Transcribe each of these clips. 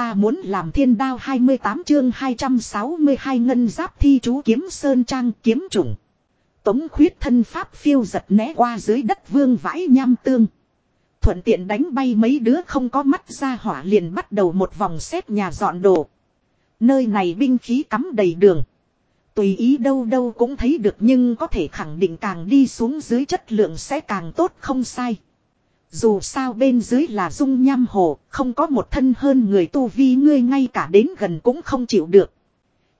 ta muốn làm thiên đao 28 chương 262 ngân giáp thi chú kiếm sơn trang kiếm trùng. Tống khuyết thân pháp phiêu giật né qua dưới đất vương vãi nham tương. Thuận tiện đánh bay mấy đứa không có mắt ra hỏa liền bắt đầu một vòng xếp nhà dọn đồ. Nơi này binh khí cắm đầy đường. Tùy ý đâu đâu cũng thấy được nhưng có thể khẳng định càng đi xuống dưới chất lượng sẽ càng tốt không sai. Dù sao bên dưới là dung nham hồ, không có một thân hơn người tu vi ngươi ngay cả đến gần cũng không chịu được.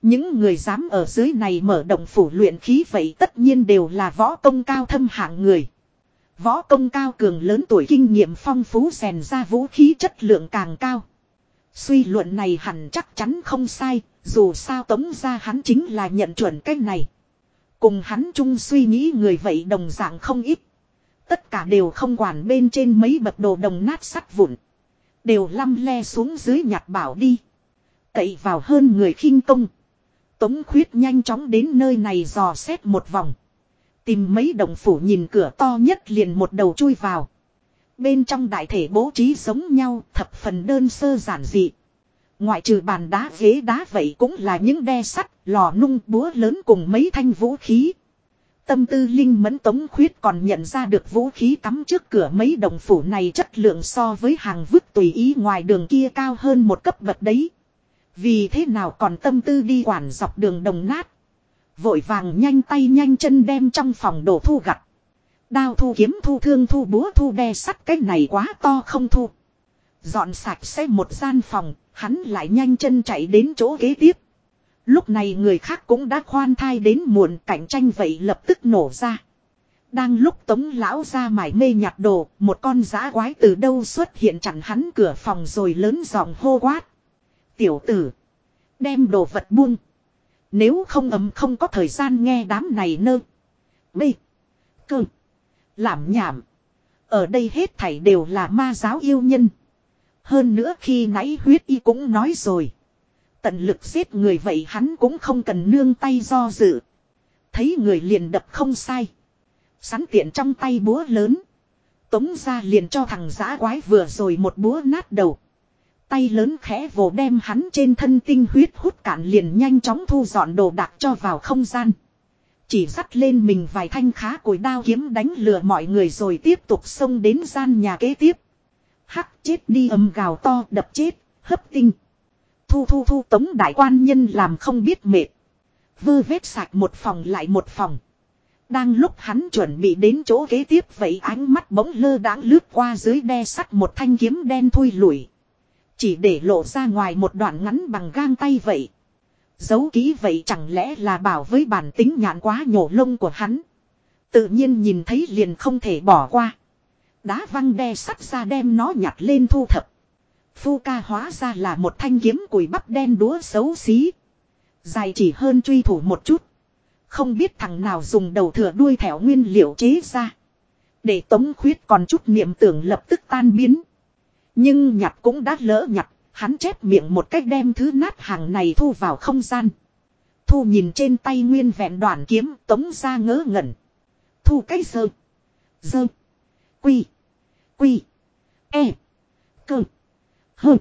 Những người dám ở dưới này mở động phủ luyện khí vậy tất nhiên đều là võ công cao thâm hạng người. Võ công cao cường lớn tuổi kinh nghiệm phong phú rèn ra vũ khí chất lượng càng cao. Suy luận này hẳn chắc chắn không sai, dù sao tống ra hắn chính là nhận chuẩn cái này. Cùng hắn chung suy nghĩ người vậy đồng dạng không ít. Tất cả đều không quản bên trên mấy bậc đồ đồng nát sắt vụn. Đều lăm le xuống dưới nhặt bảo đi. Cậy vào hơn người khinh công. Tống khuyết nhanh chóng đến nơi này dò xét một vòng. Tìm mấy đồng phủ nhìn cửa to nhất liền một đầu chui vào. Bên trong đại thể bố trí giống nhau thập phần đơn sơ giản dị. Ngoại trừ bàn đá ghế đá vậy cũng là những đe sắt, lò nung búa lớn cùng mấy thanh vũ khí. Tâm tư linh mẫn tống khuyết còn nhận ra được vũ khí cắm trước cửa mấy đồng phủ này chất lượng so với hàng vứt tùy ý ngoài đường kia cao hơn một cấp bậc đấy. Vì thế nào còn tâm tư đi quản dọc đường đồng nát. Vội vàng nhanh tay nhanh chân đem trong phòng đồ thu gặt. Đao thu kiếm thu thương thu búa thu đe sắt cái này quá to không thu. Dọn sạch xe một gian phòng, hắn lại nhanh chân chạy đến chỗ kế tiếp. Lúc này người khác cũng đã khoan thai đến muộn cạnh tranh vậy lập tức nổ ra. Đang lúc tống lão ra mải mê nhặt đồ, một con giã quái từ đâu xuất hiện chặn hắn cửa phòng rồi lớn giọng hô quát. Tiểu tử, đem đồ vật buông. Nếu không ấm không có thời gian nghe đám này nơ. Bê. Cơ. Làm nhảm. Ở đây hết thảy đều là ma giáo yêu nhân. Hơn nữa khi nãy huyết y cũng nói rồi. Tận lực giết người vậy hắn cũng không cần nương tay do dự. Thấy người liền đập không sai. Sắn tiện trong tay búa lớn. Tống ra liền cho thằng giã quái vừa rồi một búa nát đầu. Tay lớn khẽ vồ đem hắn trên thân tinh huyết hút cạn liền nhanh chóng thu dọn đồ đạc cho vào không gian. Chỉ dắt lên mình vài thanh khá cùi đao kiếm đánh lừa mọi người rồi tiếp tục xông đến gian nhà kế tiếp. Hắc chết đi ầm gào to đập chết, hấp tinh. Thu thu thu tống đại quan nhân làm không biết mệt. Vơ vết sạch một phòng lại một phòng. Đang lúc hắn chuẩn bị đến chỗ kế tiếp vậy ánh mắt bỗng lơ đãng lướt qua dưới đe sắt một thanh kiếm đen thui lủi. Chỉ để lộ ra ngoài một đoạn ngắn bằng gang tay vậy. Giấu ký vậy chẳng lẽ là bảo với bản tính nhạn quá nhổ lông của hắn. Tự nhiên nhìn thấy liền không thể bỏ qua. Đá văng đe sắt ra đem nó nhặt lên thu thập. Phu ca hóa ra là một thanh kiếm cùi bắp đen đúa xấu xí. Dài chỉ hơn truy thủ một chút. Không biết thằng nào dùng đầu thừa đuôi thẻo nguyên liệu chế ra. Để tống khuyết còn chút niệm tưởng lập tức tan biến. Nhưng nhặt cũng đã lỡ nhặt, hắn chép miệng một cách đem thứ nát hàng này thu vào không gian. Thu nhìn trên tay nguyên vẹn đoạn kiếm tống ra ngỡ ngẩn. Thu cái sơ. Sơ. Quy. Quy. E. Cơ. Hừ.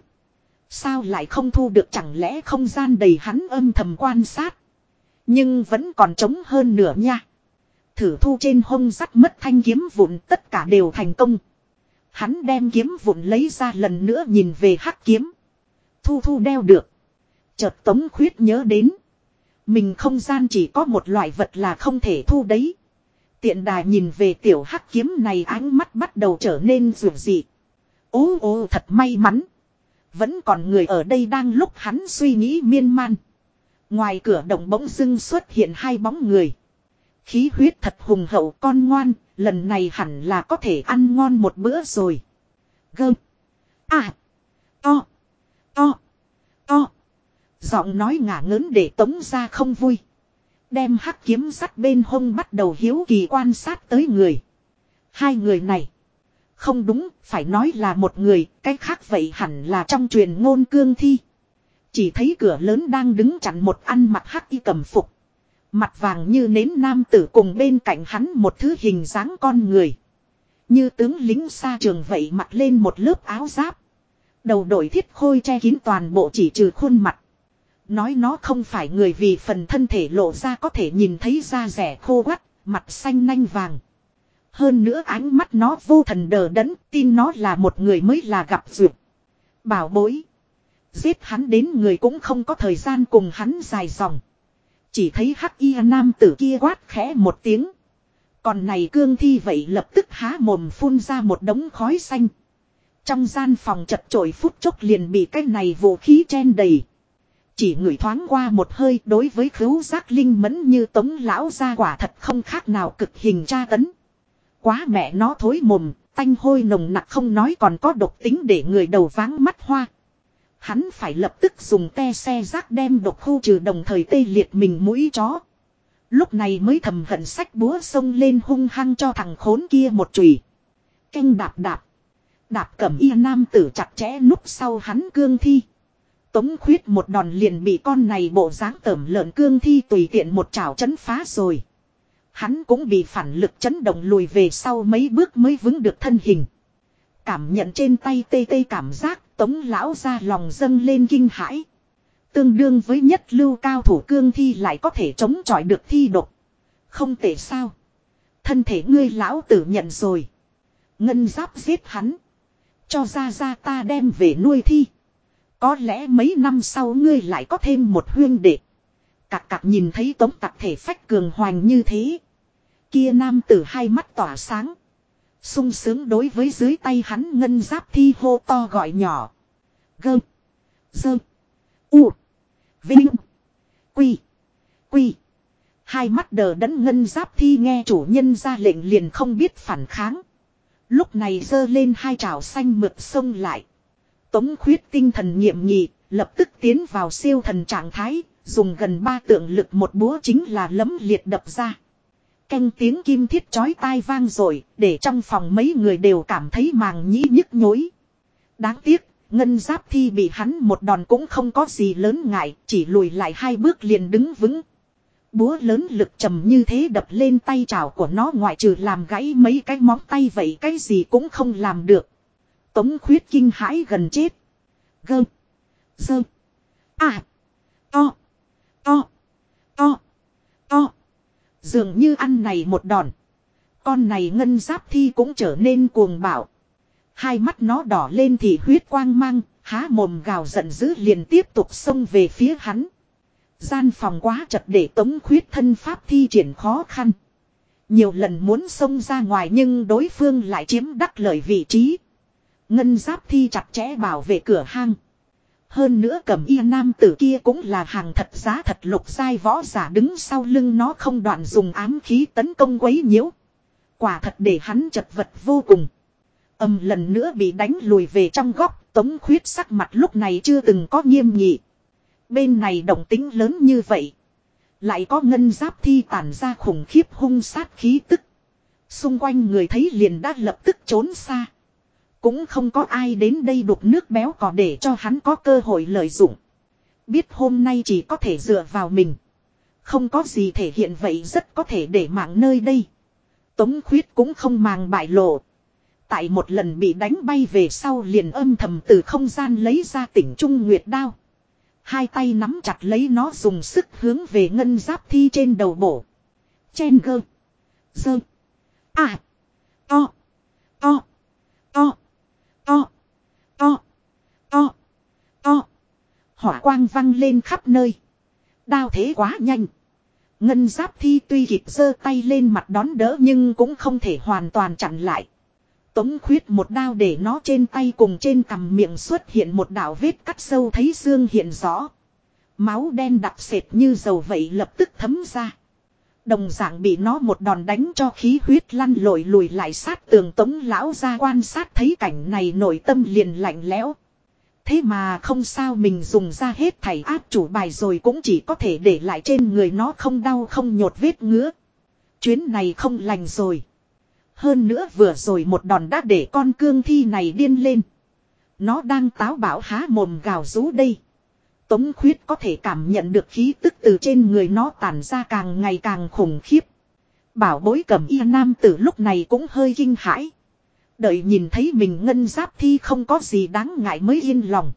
Sao lại không thu được chẳng lẽ không gian đầy hắn âm thầm quan sát. Nhưng vẫn còn trống hơn nửa nha. Thử thu trên hông sắt mất thanh kiếm vụn tất cả đều thành công. Hắn đem kiếm vụn lấy ra lần nữa nhìn về hắc kiếm. Thu thu đeo được. Chợt tống khuyết nhớ đến. Mình không gian chỉ có một loại vật là không thể thu đấy. Tiện đài nhìn về tiểu hắc kiếm này ánh mắt bắt đầu trở nên rủi dị. Ô ô thật may mắn. Vẫn còn người ở đây đang lúc hắn suy nghĩ miên man. Ngoài cửa động bỗng dưng xuất hiện hai bóng người. Khí huyết thật hùng hậu con ngoan, lần này hẳn là có thể ăn ngon một bữa rồi. Gơm. À. To. To. To. Giọng nói ngả ngớn để tống ra không vui. Đem hắc kiếm sắt bên hông bắt đầu hiếu kỳ quan sát tới người. Hai người này. Không đúng, phải nói là một người, cái khác vậy hẳn là trong truyền ngôn cương thi. Chỉ thấy cửa lớn đang đứng chặn một ăn mặc hắc y cầm phục. Mặt vàng như nến nam tử cùng bên cạnh hắn một thứ hình dáng con người. Như tướng lính xa trường vậy mặc lên một lớp áo giáp. Đầu đội thiết khôi che kín toàn bộ chỉ trừ khuôn mặt. Nói nó không phải người vì phần thân thể lộ ra có thể nhìn thấy da rẻ khô quắt, mặt xanh nanh vàng. Hơn nữa ánh mắt nó vô thần đờ đẫn, tin nó là một người mới là gặp duyệt. Bảo bối. Giết hắn đến người cũng không có thời gian cùng hắn dài dòng. Chỉ thấy hắc y nam tử kia quát khẽ một tiếng. Còn này cương thi vậy lập tức há mồm phun ra một đống khói xanh. Trong gian phòng chật chội phút chốc liền bị cái này vũ khí chen đầy. Chỉ người thoáng qua một hơi đối với khứu giác linh mẫn như tống lão ra quả thật không khác nào cực hình tra tấn. Quá mẹ nó thối mồm, tanh hôi nồng nặc không nói còn có độc tính để người đầu váng mắt hoa. Hắn phải lập tức dùng te xe rác đem độc khu trừ đồng thời tê liệt mình mũi chó. Lúc này mới thầm hận sách búa sông lên hung hăng cho thằng khốn kia một chùy. Canh đạp đạp. Đạp cẩm y nam tử chặt chẽ núp sau hắn cương thi. Tống khuyết một đòn liền bị con này bộ dáng tẩm lợn cương thi tùy tiện một chảo chấn phá rồi. Hắn cũng bị phản lực chấn động lùi về sau mấy bước mới vững được thân hình. Cảm nhận trên tay tê tê cảm giác, tống lão ra lòng dâng lên kinh hãi. Tương đương với nhất lưu cao thủ cương thi lại có thể chống chọi được thi độc. Không tệ sao. Thân thể ngươi lão tử nhận rồi. Ngân giáp giết hắn. Cho ra ra ta đem về nuôi thi. Có lẽ mấy năm sau ngươi lại có thêm một huyên đệ. Cạc cạc nhìn thấy tống tạc thể phách cường hoành như thế. Kia nam tử hai mắt tỏa sáng. sung sướng đối với dưới tay hắn ngân giáp thi hô to gọi nhỏ. Gơm. Dơm. U. Vinh. Quy. Quy. Hai mắt đờ đẫn ngân giáp thi nghe chủ nhân ra lệnh liền không biết phản kháng. Lúc này dơ lên hai trào xanh mượt sông lại. Tống khuyết tinh thần nhiệm nhị, lập tức tiến vào siêu thần trạng thái, dùng gần ba tượng lực một búa chính là lấm liệt đập ra. Canh tiếng kim thiết chói tai vang rồi, để trong phòng mấy người đều cảm thấy màng nhĩ nhức nhối. Đáng tiếc, ngân giáp thi bị hắn một đòn cũng không có gì lớn ngại, chỉ lùi lại hai bước liền đứng vững. Búa lớn lực trầm như thế đập lên tay chảo của nó ngoại trừ làm gãy mấy cái móng tay vậy cái gì cũng không làm được. Tống khuyết kinh hãi gần chết. Gơ. Dơ. À. To. To. To. To. Dường như ăn này một đòn. Con này ngân giáp thi cũng trở nên cuồng bạo. Hai mắt nó đỏ lên thì huyết quang mang, há mồm gào giận dữ liền tiếp tục xông về phía hắn. Gian phòng quá chật để tống khuyết thân pháp thi triển khó khăn. Nhiều lần muốn xông ra ngoài nhưng đối phương lại chiếm đắc lợi vị trí. Ngân giáp thi chặt chẽ bảo vệ cửa hang. Hơn nữa cầm y nam tử kia cũng là hàng thật giá thật lục giai võ giả đứng sau lưng nó không đoạn dùng ám khí tấn công quấy nhiễu. Quả thật để hắn chật vật vô cùng. Âm lần nữa bị đánh lùi về trong góc, tống khuyết sắc mặt lúc này chưa từng có nghiêm nghị. Bên này động tính lớn như vậy. Lại có ngân giáp thi tản ra khủng khiếp hung sát khí tức. Xung quanh người thấy liền đã lập tức trốn xa. Cũng không có ai đến đây đục nước béo cò để cho hắn có cơ hội lợi dụng. Biết hôm nay chỉ có thể dựa vào mình. Không có gì thể hiện vậy rất có thể để mạng nơi đây. Tống khuyết cũng không màng bại lộ. Tại một lần bị đánh bay về sau liền âm thầm từ không gian lấy ra tỉnh Trung Nguyệt Đao. Hai tay nắm chặt lấy nó dùng sức hướng về ngân giáp thi trên đầu bổ. Chen gơ. Dơ. À. To. To. To. To. To. To. To. Hỏa quang văng lên khắp nơi. Đao thế quá nhanh. Ngân giáp thi tuy kịp giơ tay lên mặt đón đỡ nhưng cũng không thể hoàn toàn chặn lại. Tống khuyết một đao để nó trên tay cùng trên cằm miệng xuất hiện một đạo vết cắt sâu thấy xương hiện rõ. Máu đen đặc sệt như dầu vậy lập tức thấm ra. Đồng dạng bị nó một đòn đánh cho khí huyết lăn lội lùi lại sát tường tống lão ra quan sát thấy cảnh này nội tâm liền lạnh lẽo. Thế mà không sao mình dùng ra hết thảy áp chủ bài rồi cũng chỉ có thể để lại trên người nó không đau không nhột vết ngứa. Chuyến này không lành rồi. Hơn nữa vừa rồi một đòn đã để con cương thi này điên lên. Nó đang táo bảo há mồm gào rú đây. Tống khuyết có thể cảm nhận được khí tức từ trên người nó tản ra càng ngày càng khủng khiếp. Bảo bối cầm y nam tử lúc này cũng hơi kinh hãi. Đợi nhìn thấy mình ngân giáp thi không có gì đáng ngại mới yên lòng.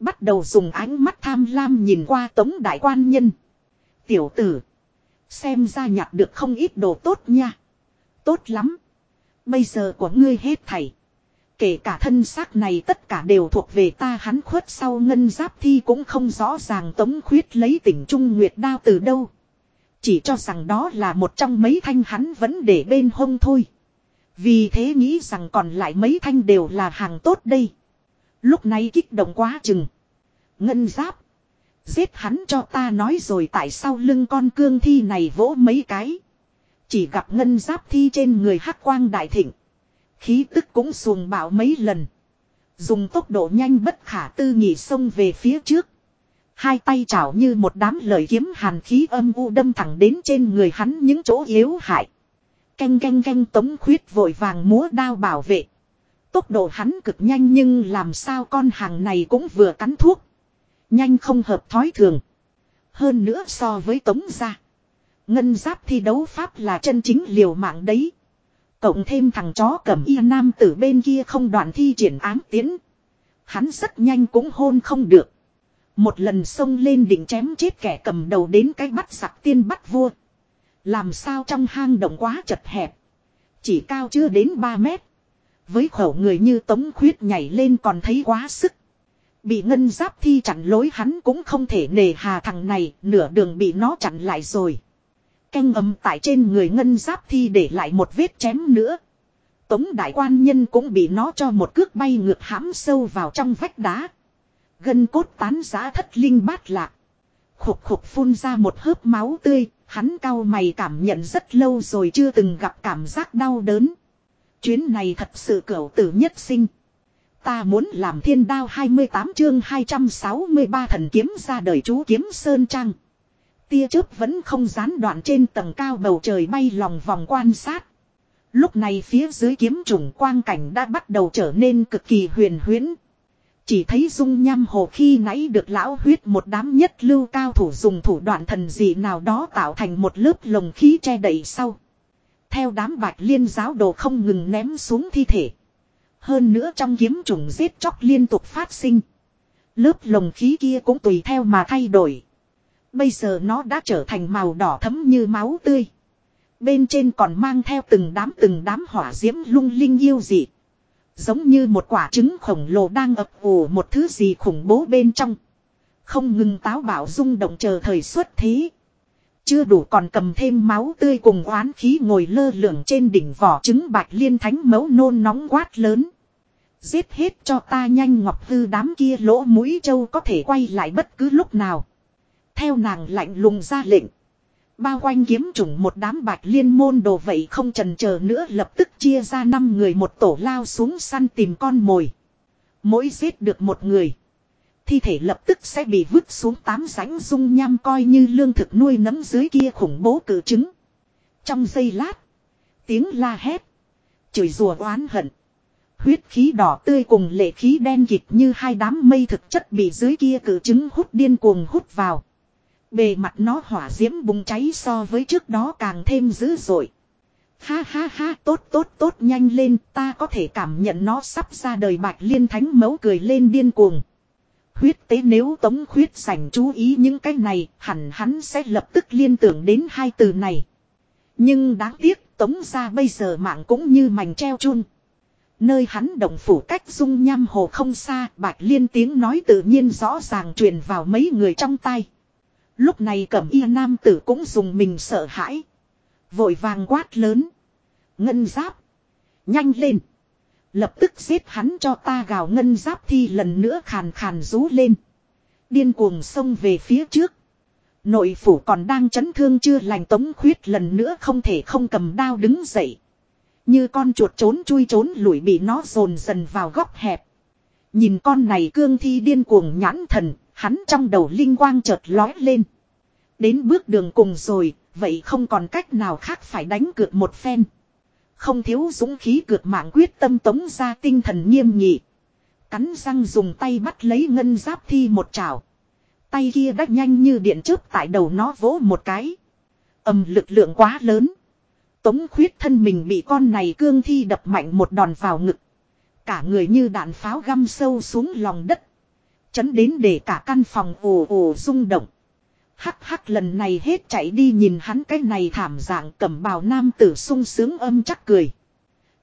Bắt đầu dùng ánh mắt tham lam nhìn qua tống đại quan nhân. Tiểu tử. Xem ra nhặt được không ít đồ tốt nha. Tốt lắm. Bây giờ của ngươi hết thảy. Kể cả thân xác này tất cả đều thuộc về ta, hắn khuất sau ngân giáp thi cũng không rõ ràng tống khuyết lấy tỉnh Trung Nguyệt đao từ đâu. Chỉ cho rằng đó là một trong mấy thanh hắn vẫn để bên hông thôi. Vì thế nghĩ rằng còn lại mấy thanh đều là hàng tốt đây. Lúc này kích động quá chừng. Ngân giáp. Giết hắn cho ta nói rồi tại sao lưng con cương thi này vỗ mấy cái. Chỉ gặp ngân giáp thi trên người hắc quang đại thịnh. Khí tức cũng xuồng bạo mấy lần. Dùng tốc độ nhanh bất khả tư nghị xông về phía trước. Hai tay chảo như một đám lời kiếm hàn khí âm u đâm thẳng đến trên người hắn những chỗ yếu hại. Canh canh canh tống khuyết vội vàng múa đao bảo vệ. Tốc độ hắn cực nhanh nhưng làm sao con hàng này cũng vừa cắn thuốc. Nhanh không hợp thói thường. Hơn nữa so với tống gia. Ngân giáp thi đấu pháp là chân chính liều mạng đấy. Cộng thêm thằng chó cầm y nam từ bên kia không đoạn thi triển ám tiến. Hắn rất nhanh cũng hôn không được. Một lần xông lên định chém chết kẻ cầm đầu đến cái bắt sặc tiên bắt vua. Làm sao trong hang động quá chật hẹp. Chỉ cao chưa đến 3 mét. Với khẩu người như tống khuyết nhảy lên còn thấy quá sức. Bị ngân giáp thi chặn lối hắn cũng không thể nề hà thằng này, nửa đường bị nó chặn lại rồi. Canh âm tại trên người ngân giáp thi để lại một vết chém nữa. Tống đại quan nhân cũng bị nó cho một cước bay ngược hãm sâu vào trong vách đá. Gân cốt tán giá thất linh bát lạc. Khục khục phun ra một hớp máu tươi, hắn cao mày cảm nhận rất lâu rồi chưa từng gặp cảm giác đau đớn. Chuyến này thật sự cẩu tử nhất sinh. Ta muốn làm thiên đao 28 chương 263 thần kiếm ra đời chú kiếm Sơn Trăng. Tia chớp vẫn không gián đoạn trên tầng cao bầu trời bay lòng vòng quan sát. Lúc này phía dưới kiếm trùng quang cảnh đã bắt đầu trở nên cực kỳ huyền huyễn. Chỉ thấy dung nham hồ khi nãy được lão huyết một đám nhất lưu cao thủ dùng thủ đoạn thần dị nào đó tạo thành một lớp lồng khí che đậy sau. Theo đám bạch liên giáo đồ không ngừng ném xuống thi thể. Hơn nữa trong kiếm trùng giết chóc liên tục phát sinh. Lớp lồng khí kia cũng tùy theo mà thay đổi. Bây giờ nó đã trở thành màu đỏ thấm như máu tươi. Bên trên còn mang theo từng đám từng đám hỏa diễm lung linh yêu dị. Giống như một quả trứng khổng lồ đang ập ủ một thứ gì khủng bố bên trong. Không ngừng táo bảo rung động chờ thời xuất thế. Chưa đủ còn cầm thêm máu tươi cùng oán khí ngồi lơ lửng trên đỉnh vỏ trứng bạch liên thánh mấu nôn nóng quát lớn. Giết hết cho ta nhanh ngọc hư đám kia lỗ mũi châu có thể quay lại bất cứ lúc nào. Theo nàng lạnh lùng ra lệnh. Bao quanh kiếm trùng một đám bạch liên môn đồ vậy không trần chờ nữa lập tức chia ra năm người một tổ lao xuống săn tìm con mồi. Mỗi giết được một người. Thi thể lập tức sẽ bị vứt xuống tám rãnh dung nham coi như lương thực nuôi nấm dưới kia khủng bố cử trứng. Trong giây lát. Tiếng la hét. Chửi rùa oán hận. Huyết khí đỏ tươi cùng lệ khí đen kịt như hai đám mây thực chất bị dưới kia cử trứng hút điên cuồng hút vào. Bề mặt nó hỏa diễm bùng cháy so với trước đó càng thêm dữ dội. Ha ha ha, tốt tốt tốt, nhanh lên, ta có thể cảm nhận nó sắp ra đời bạch liên thánh mẫu cười lên điên cuồng. Huyết tế nếu tống khuyết sảnh chú ý những cái này, hẳn hắn sẽ lập tức liên tưởng đến hai từ này. Nhưng đáng tiếc, tống ra bây giờ mạng cũng như mảnh treo chun. Nơi hắn động phủ cách dung nham hồ không xa, bạch liên tiếng nói tự nhiên rõ ràng truyền vào mấy người trong tay. Lúc này cẩm y nam tử cũng dùng mình sợ hãi. Vội vàng quát lớn. Ngân giáp. Nhanh lên. Lập tức giết hắn cho ta gào ngân giáp thi lần nữa khàn khàn rú lên. Điên cuồng xông về phía trước. Nội phủ còn đang chấn thương chưa lành tống khuyết lần nữa không thể không cầm đao đứng dậy. Như con chuột trốn chui trốn lủi bị nó dồn dần vào góc hẹp. Nhìn con này cương thi điên cuồng nhãn thần, Hắn trong đầu linh quang chợt lói lên. Đến bước đường cùng rồi, vậy không còn cách nào khác phải đánh cược một phen. Không thiếu dũng khí cược mạng quyết tâm tống ra tinh thần nghiêm nghị. Cắn răng dùng tay bắt lấy ngân giáp thi một chảo. Tay kia đắt nhanh như điện chớp tại đầu nó vỗ một cái. ầm lực lượng quá lớn. Tống khuyết thân mình bị con này cương thi đập mạnh một đòn vào ngực. Cả người như đạn pháo găm sâu xuống lòng đất. Chấn đến để cả căn phòng ồ ồ rung động. Hắc hắc lần này hết chạy đi nhìn hắn cái này thảm dạng cầm bào nam tử sung sướng âm chắc cười.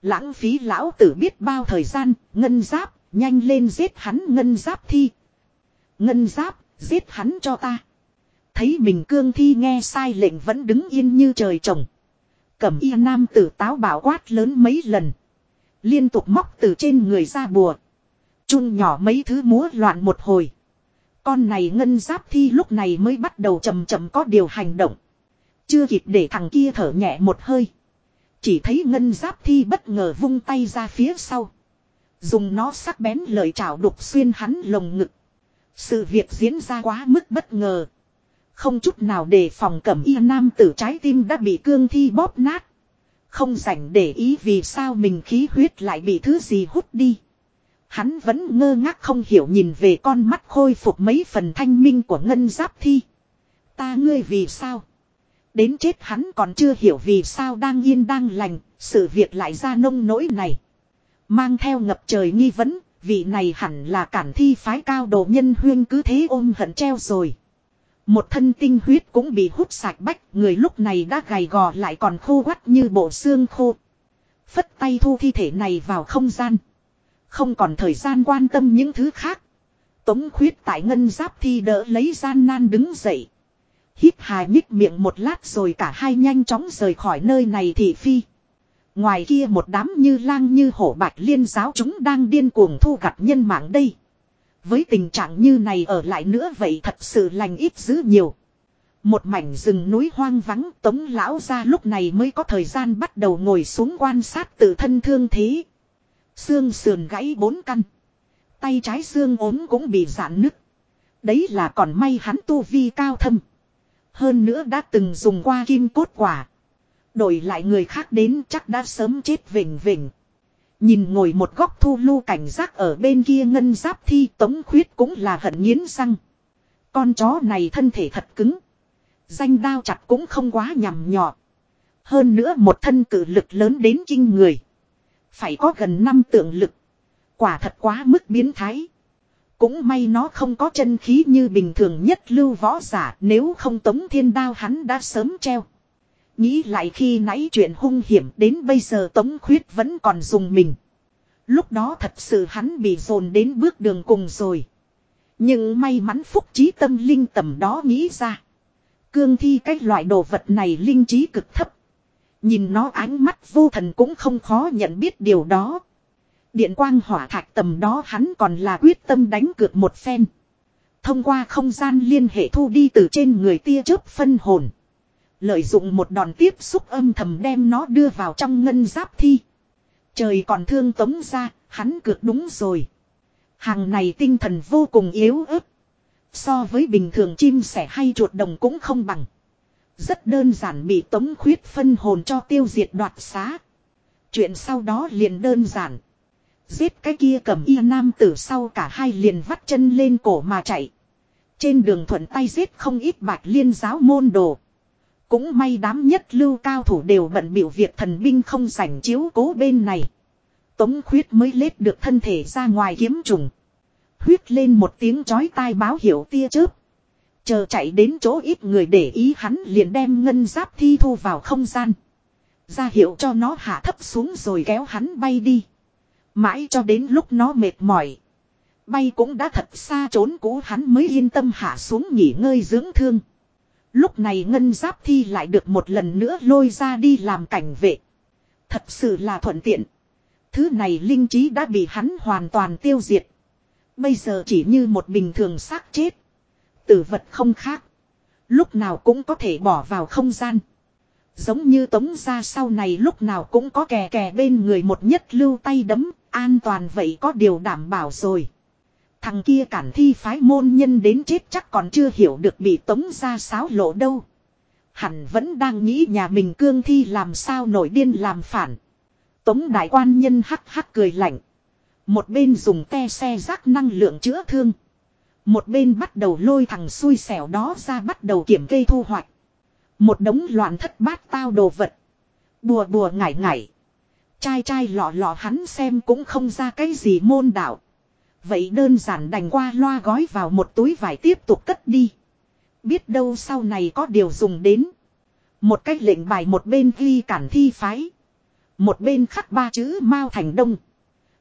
Lãng phí lão tử biết bao thời gian, ngân giáp, nhanh lên giết hắn ngân giáp thi. Ngân giáp, giết hắn cho ta. Thấy mình cương thi nghe sai lệnh vẫn đứng yên như trời trồng. Cẩm y nam tử táo bảo quát lớn mấy lần. Liên tục móc từ trên người ra bùa. Chun nhỏ mấy thứ múa loạn một hồi. Con này ngân giáp thi lúc này mới bắt đầu chậm chậm có điều hành động. Chưa kịp để thằng kia thở nhẹ một hơi. Chỉ thấy ngân giáp thi bất ngờ vung tay ra phía sau. Dùng nó sắc bén lời chảo đục xuyên hắn lồng ngực. Sự việc diễn ra quá mức bất ngờ. Không chút nào đề phòng cẩm y nam tử trái tim đã bị cương thi bóp nát. Không rảnh để ý vì sao mình khí huyết lại bị thứ gì hút đi. Hắn vẫn ngơ ngác không hiểu nhìn về con mắt khôi phục mấy phần thanh minh của ngân giáp thi. Ta ngươi vì sao? Đến chết hắn còn chưa hiểu vì sao đang yên đang lành, sự việc lại ra nông nỗi này. Mang theo ngập trời nghi vấn, vị này hẳn là cản thi phái cao độ nhân huyên cứ thế ôm hận treo rồi. Một thân tinh huyết cũng bị hút sạch bách, người lúc này đã gầy gò lại còn khô quắt như bộ xương khô. Phất tay thu thi thể này vào không gian. Không còn thời gian quan tâm những thứ khác. Tống khuyết tại ngân giáp thi đỡ lấy gian nan đứng dậy. Hít hài nhích miệng một lát rồi cả hai nhanh chóng rời khỏi nơi này thị phi. Ngoài kia một đám như lang như hổ bạch liên giáo chúng đang điên cuồng thu gặt nhân mạng đây. Với tình trạng như này ở lại nữa vậy thật sự lành ít dữ nhiều. Một mảnh rừng núi hoang vắng, tống lão ra lúc này mới có thời gian bắt đầu ngồi xuống quan sát tự thân thương thế. Xương sườn gãy bốn căn. Tay trái xương ốm cũng bị giãn nứt. Đấy là còn may hắn tu vi cao thâm. Hơn nữa đã từng dùng qua kim cốt quả. Đổi lại người khác đến chắc đã sớm chết vỉnh vỉnh. Nhìn ngồi một góc thu lưu cảnh giác ở bên kia ngân giáp thi tống khuyết cũng là hận nghiến răng. Con chó này thân thể thật cứng. Danh đao chặt cũng không quá nhằm nhọ. Hơn nữa một thân cử lực lớn đến kinh người. Phải có gần năm tượng lực. Quả thật quá mức biến thái. Cũng may nó không có chân khí như bình thường nhất lưu võ giả, nếu không tống thiên đao hắn đã sớm treo. Nghĩ lại khi nãy chuyện hung hiểm, đến bây giờ tống khuyết vẫn còn dùng mình. Lúc đó thật sự hắn bị dồn đến bước đường cùng rồi. Nhưng may mắn phúc trí tâm linh tầm đó nghĩ ra. Cương thi cái loại đồ vật này linh trí cực thấp. Nhìn nó ánh mắt vô thần cũng không khó nhận biết điều đó. Điện quang hỏa thạch tầm đó hắn còn là quyết tâm đánh cược một phen. Thông qua không gian liên hệ thu đi từ trên người tia chớp phân hồn. Lợi dụng một đòn tiếp xúc âm thầm đem nó đưa vào trong ngân giáp thi. Trời còn thương tống ra, hắn cược đúng rồi. Hàng này tinh thần vô cùng yếu ớt. So với bình thường chim sẻ hay chuột đồng cũng không bằng. Rất đơn giản bị tống khuyết phân hồn cho tiêu diệt đoạt xá. Chuyện sau đó liền đơn giản. Giết cái kia cầm y nam tử sau cả hai liền vắt chân lên cổ mà chạy. Trên đường thuận tay giết không ít bạch liên giáo môn đồ. Cũng may đám nhất lưu cao thủ đều bận biểu việc thần binh không sảnh chiếu cố bên này. Tống khuyết mới lết được thân thể ra ngoài kiếm trùng. Huyết lên một tiếng chói tai báo hiệu tia chớp. Chờ chạy đến chỗ ít người để ý hắn liền đem ngân giáp thi thu vào không gian. Ra hiệu cho nó hạ thấp xuống rồi kéo hắn bay đi. Mãi cho đến lúc nó mệt mỏi. Bay cũng đã thật xa trốn cũ hắn mới yên tâm hạ xuống nghỉ ngơi dưỡng thương. Lúc này ngân giáp thi lại được một lần nữa lôi ra đi làm cảnh vệ. Thật sự là thuận tiện. Thứ này linh trí đã bị hắn hoàn toàn tiêu diệt. Bây giờ chỉ như một bình thường xác chết. Tử vật không khác. Lúc nào cũng có thể bỏ vào không gian. Giống như tống ra sau này lúc nào cũng có kè kè bên người một nhất lưu tay đấm, an toàn vậy có điều đảm bảo rồi. Thằng kia cản thi phái môn nhân đến chết chắc còn chưa hiểu được bị tống ra sáo lộ đâu. Hẳn vẫn đang nghĩ nhà mình cương thi làm sao nổi điên làm phản. Tống đại quan nhân hắc hắc cười lạnh. Một bên dùng te xe rác năng lượng chữa thương. Một bên bắt đầu lôi thằng xui xẻo đó ra bắt đầu kiểm kê thu hoạch. Một đống loạn thất bát tao đồ vật. Bùa bùa ngải ngải. Trai trai lọ lọ hắn xem cũng không ra cái gì môn đạo. Vậy đơn giản đành qua loa gói vào một túi vải tiếp tục cất đi. Biết đâu sau này có điều dùng đến. Một cách lệnh bài một bên ghi cản thi phái. Một bên khắc ba chữ Mao Thành Đông.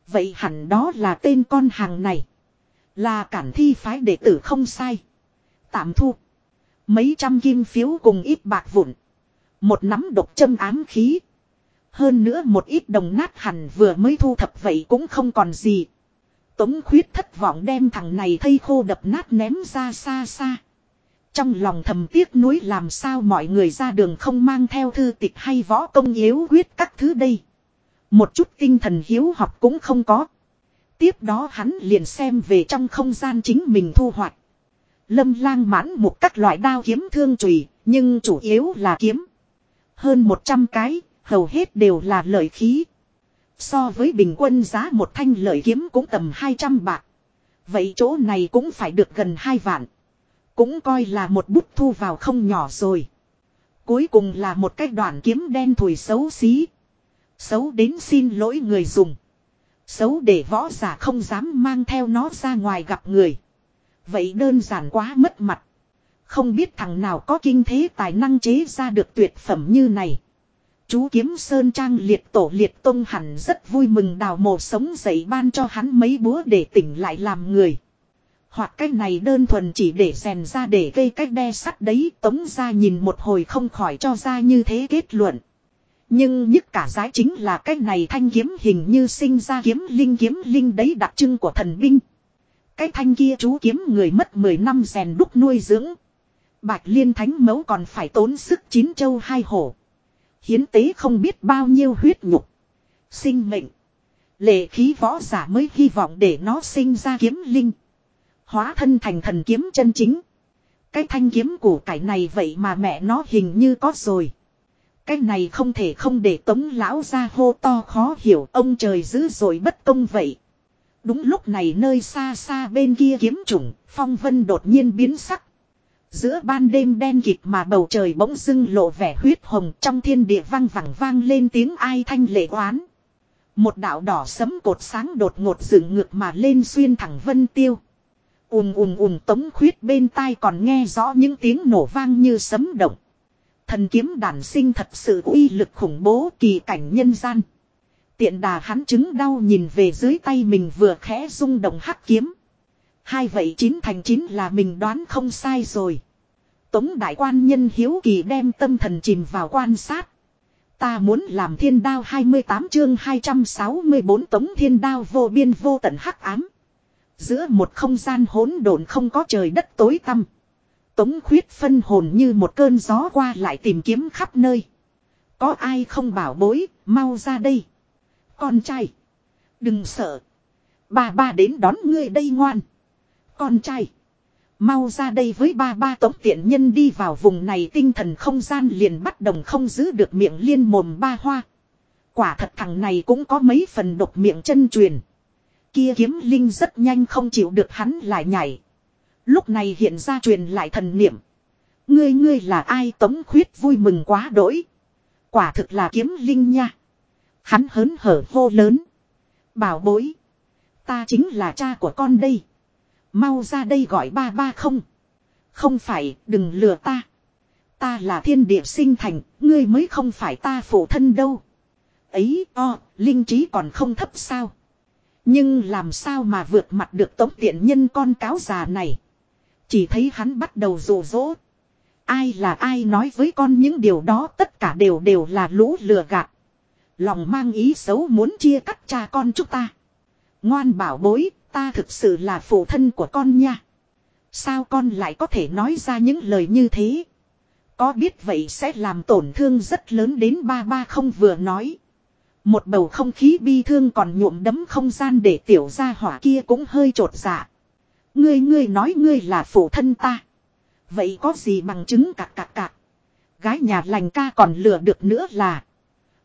Vậy hẳn đó là tên con hàng này. Là cản thi phái đệ tử không sai. Tạm thu. Mấy trăm kim phiếu cùng ít bạc vụn. Một nắm độc châm ám khí. Hơn nữa một ít đồng nát hẳn vừa mới thu thập vậy cũng không còn gì. Tống khuyết thất vọng đem thằng này thây khô đập nát ném ra xa xa. Trong lòng thầm tiếc nuối làm sao mọi người ra đường không mang theo thư tịch hay võ công yếu quyết các thứ đây. Một chút tinh thần hiếu học cũng không có. Tiếp đó hắn liền xem về trong không gian chính mình thu hoạch. Lâm lang mãn một các loại đao kiếm thương trùy, nhưng chủ yếu là kiếm. Hơn 100 cái, hầu hết đều là lợi khí. So với bình quân giá một thanh lợi kiếm cũng tầm 200 bạc. Vậy chỗ này cũng phải được gần 2 vạn. Cũng coi là một bút thu vào không nhỏ rồi. Cuối cùng là một cái đoạn kiếm đen thùi xấu xí. Xấu đến xin lỗi người dùng. Xấu để võ giả không dám mang theo nó ra ngoài gặp người. Vậy đơn giản quá mất mặt. Không biết thằng nào có kinh thế tài năng chế ra được tuyệt phẩm như này. Chú kiếm Sơn Trang liệt tổ liệt tông hẳn rất vui mừng đào mồ sống dậy ban cho hắn mấy búa để tỉnh lại làm người. Hoặc cái này đơn thuần chỉ để rèn ra để gây cách đe sắt đấy, tống ra nhìn một hồi không khỏi cho ra như thế kết luận. Nhưng nhất cả giái chính là cái này thanh kiếm hình như sinh ra kiếm linh kiếm linh đấy đặc trưng của thần binh. Cái thanh kia chú kiếm người mất 10 năm rèn đúc nuôi dưỡng. Bạch liên thánh mẫu còn phải tốn sức chín châu hai hổ. Hiến tế không biết bao nhiêu huyết nhục. Sinh mệnh. Lệ khí võ giả mới hy vọng để nó sinh ra kiếm linh. Hóa thân thành thần kiếm chân chính. Cái thanh kiếm của cải này vậy mà mẹ nó hình như có rồi. Cái này không thể không để tống lão ra hô to khó hiểu ông trời dữ rồi bất công vậy. Đúng lúc này nơi xa xa bên kia kiếm trùng, phong vân đột nhiên biến sắc. Giữa ban đêm đen kịt mà bầu trời bỗng dưng lộ vẻ huyết hồng trong thiên địa vang vẳng vang lên tiếng ai thanh lệ oán. Một đạo đỏ sấm cột sáng đột ngột dựng ngược mà lên xuyên thẳng vân tiêu. ùm ùm ùm tống khuyết bên tai còn nghe rõ những tiếng nổ vang như sấm động. Thần kiếm đản sinh thật sự uy lực khủng bố kỳ cảnh nhân gian. Tiện đà hắn chứng đau nhìn về dưới tay mình vừa khẽ rung động hắc kiếm. Hai vậy chín thành chín là mình đoán không sai rồi. Tống đại quan nhân hiếu kỳ đem tâm thần chìm vào quan sát. Ta muốn làm thiên đao 28 chương 264 tống thiên đao vô biên vô tận hắc ám. Giữa một không gian hỗn độn không có trời đất tối tăm. Tống khuyết phân hồn như một cơn gió qua lại tìm kiếm khắp nơi. Có ai không bảo bối, mau ra đây. Con trai. Đừng sợ. Ba ba đến đón ngươi đây ngoan. Con trai. Mau ra đây với ba ba tống tiện nhân đi vào vùng này tinh thần không gian liền bắt đồng không giữ được miệng liên mồm ba hoa. Quả thật thằng này cũng có mấy phần độc miệng chân truyền. Kia kiếm linh rất nhanh không chịu được hắn lại nhảy. Lúc này hiện ra truyền lại thần niệm. Ngươi ngươi là ai tống khuyết vui mừng quá đỗi. Quả thực là kiếm linh nha. Hắn hớn hở hô lớn. Bảo bối. Ta chính là cha của con đây. Mau ra đây gọi ba ba không. Không phải, đừng lừa ta. Ta là thiên địa sinh thành, ngươi mới không phải ta phụ thân đâu. Ấy, o, linh trí còn không thấp sao. Nhưng làm sao mà vượt mặt được tống tiện nhân con cáo già này. Chỉ thấy hắn bắt đầu rủ rỗ. Ai là ai nói với con những điều đó tất cả đều đều là lũ lừa gạt. Lòng mang ý xấu muốn chia cắt cha con chúng ta. Ngoan bảo bối, ta thực sự là phụ thân của con nha. Sao con lại có thể nói ra những lời như thế? Có biết vậy sẽ làm tổn thương rất lớn đến ba ba không vừa nói. Một bầu không khí bi thương còn nhuộm đấm không gian để tiểu gia hỏa kia cũng hơi trột dạ. Ngươi ngươi nói ngươi là phụ thân ta. Vậy có gì bằng chứng cạc cạc cạc. Gái nhà lành ca còn lừa được nữa là.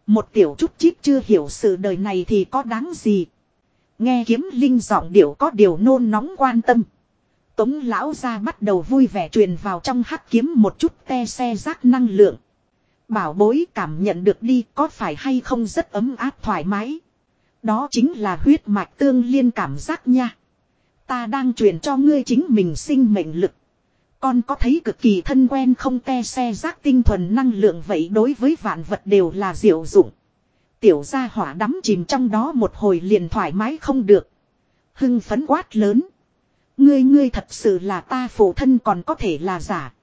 Một tiểu chút chít chưa hiểu sự đời này thì có đáng gì. Nghe kiếm linh giọng điệu có điều nôn nóng quan tâm. Tống lão ra bắt đầu vui vẻ truyền vào trong hắc kiếm một chút te xe rác năng lượng. Bảo bối cảm nhận được đi có phải hay không rất ấm áp thoải mái. Đó chính là huyết mạch tương liên cảm giác nha. Ta đang truyền cho ngươi chính mình sinh mệnh lực. Con có thấy cực kỳ thân quen không te xe rác tinh thuần năng lượng vậy đối với vạn vật đều là diệu dụng. Tiểu gia hỏa đắm chìm trong đó một hồi liền thoải mái không được. Hưng phấn quát lớn. Ngươi ngươi thật sự là ta phụ thân còn có thể là giả.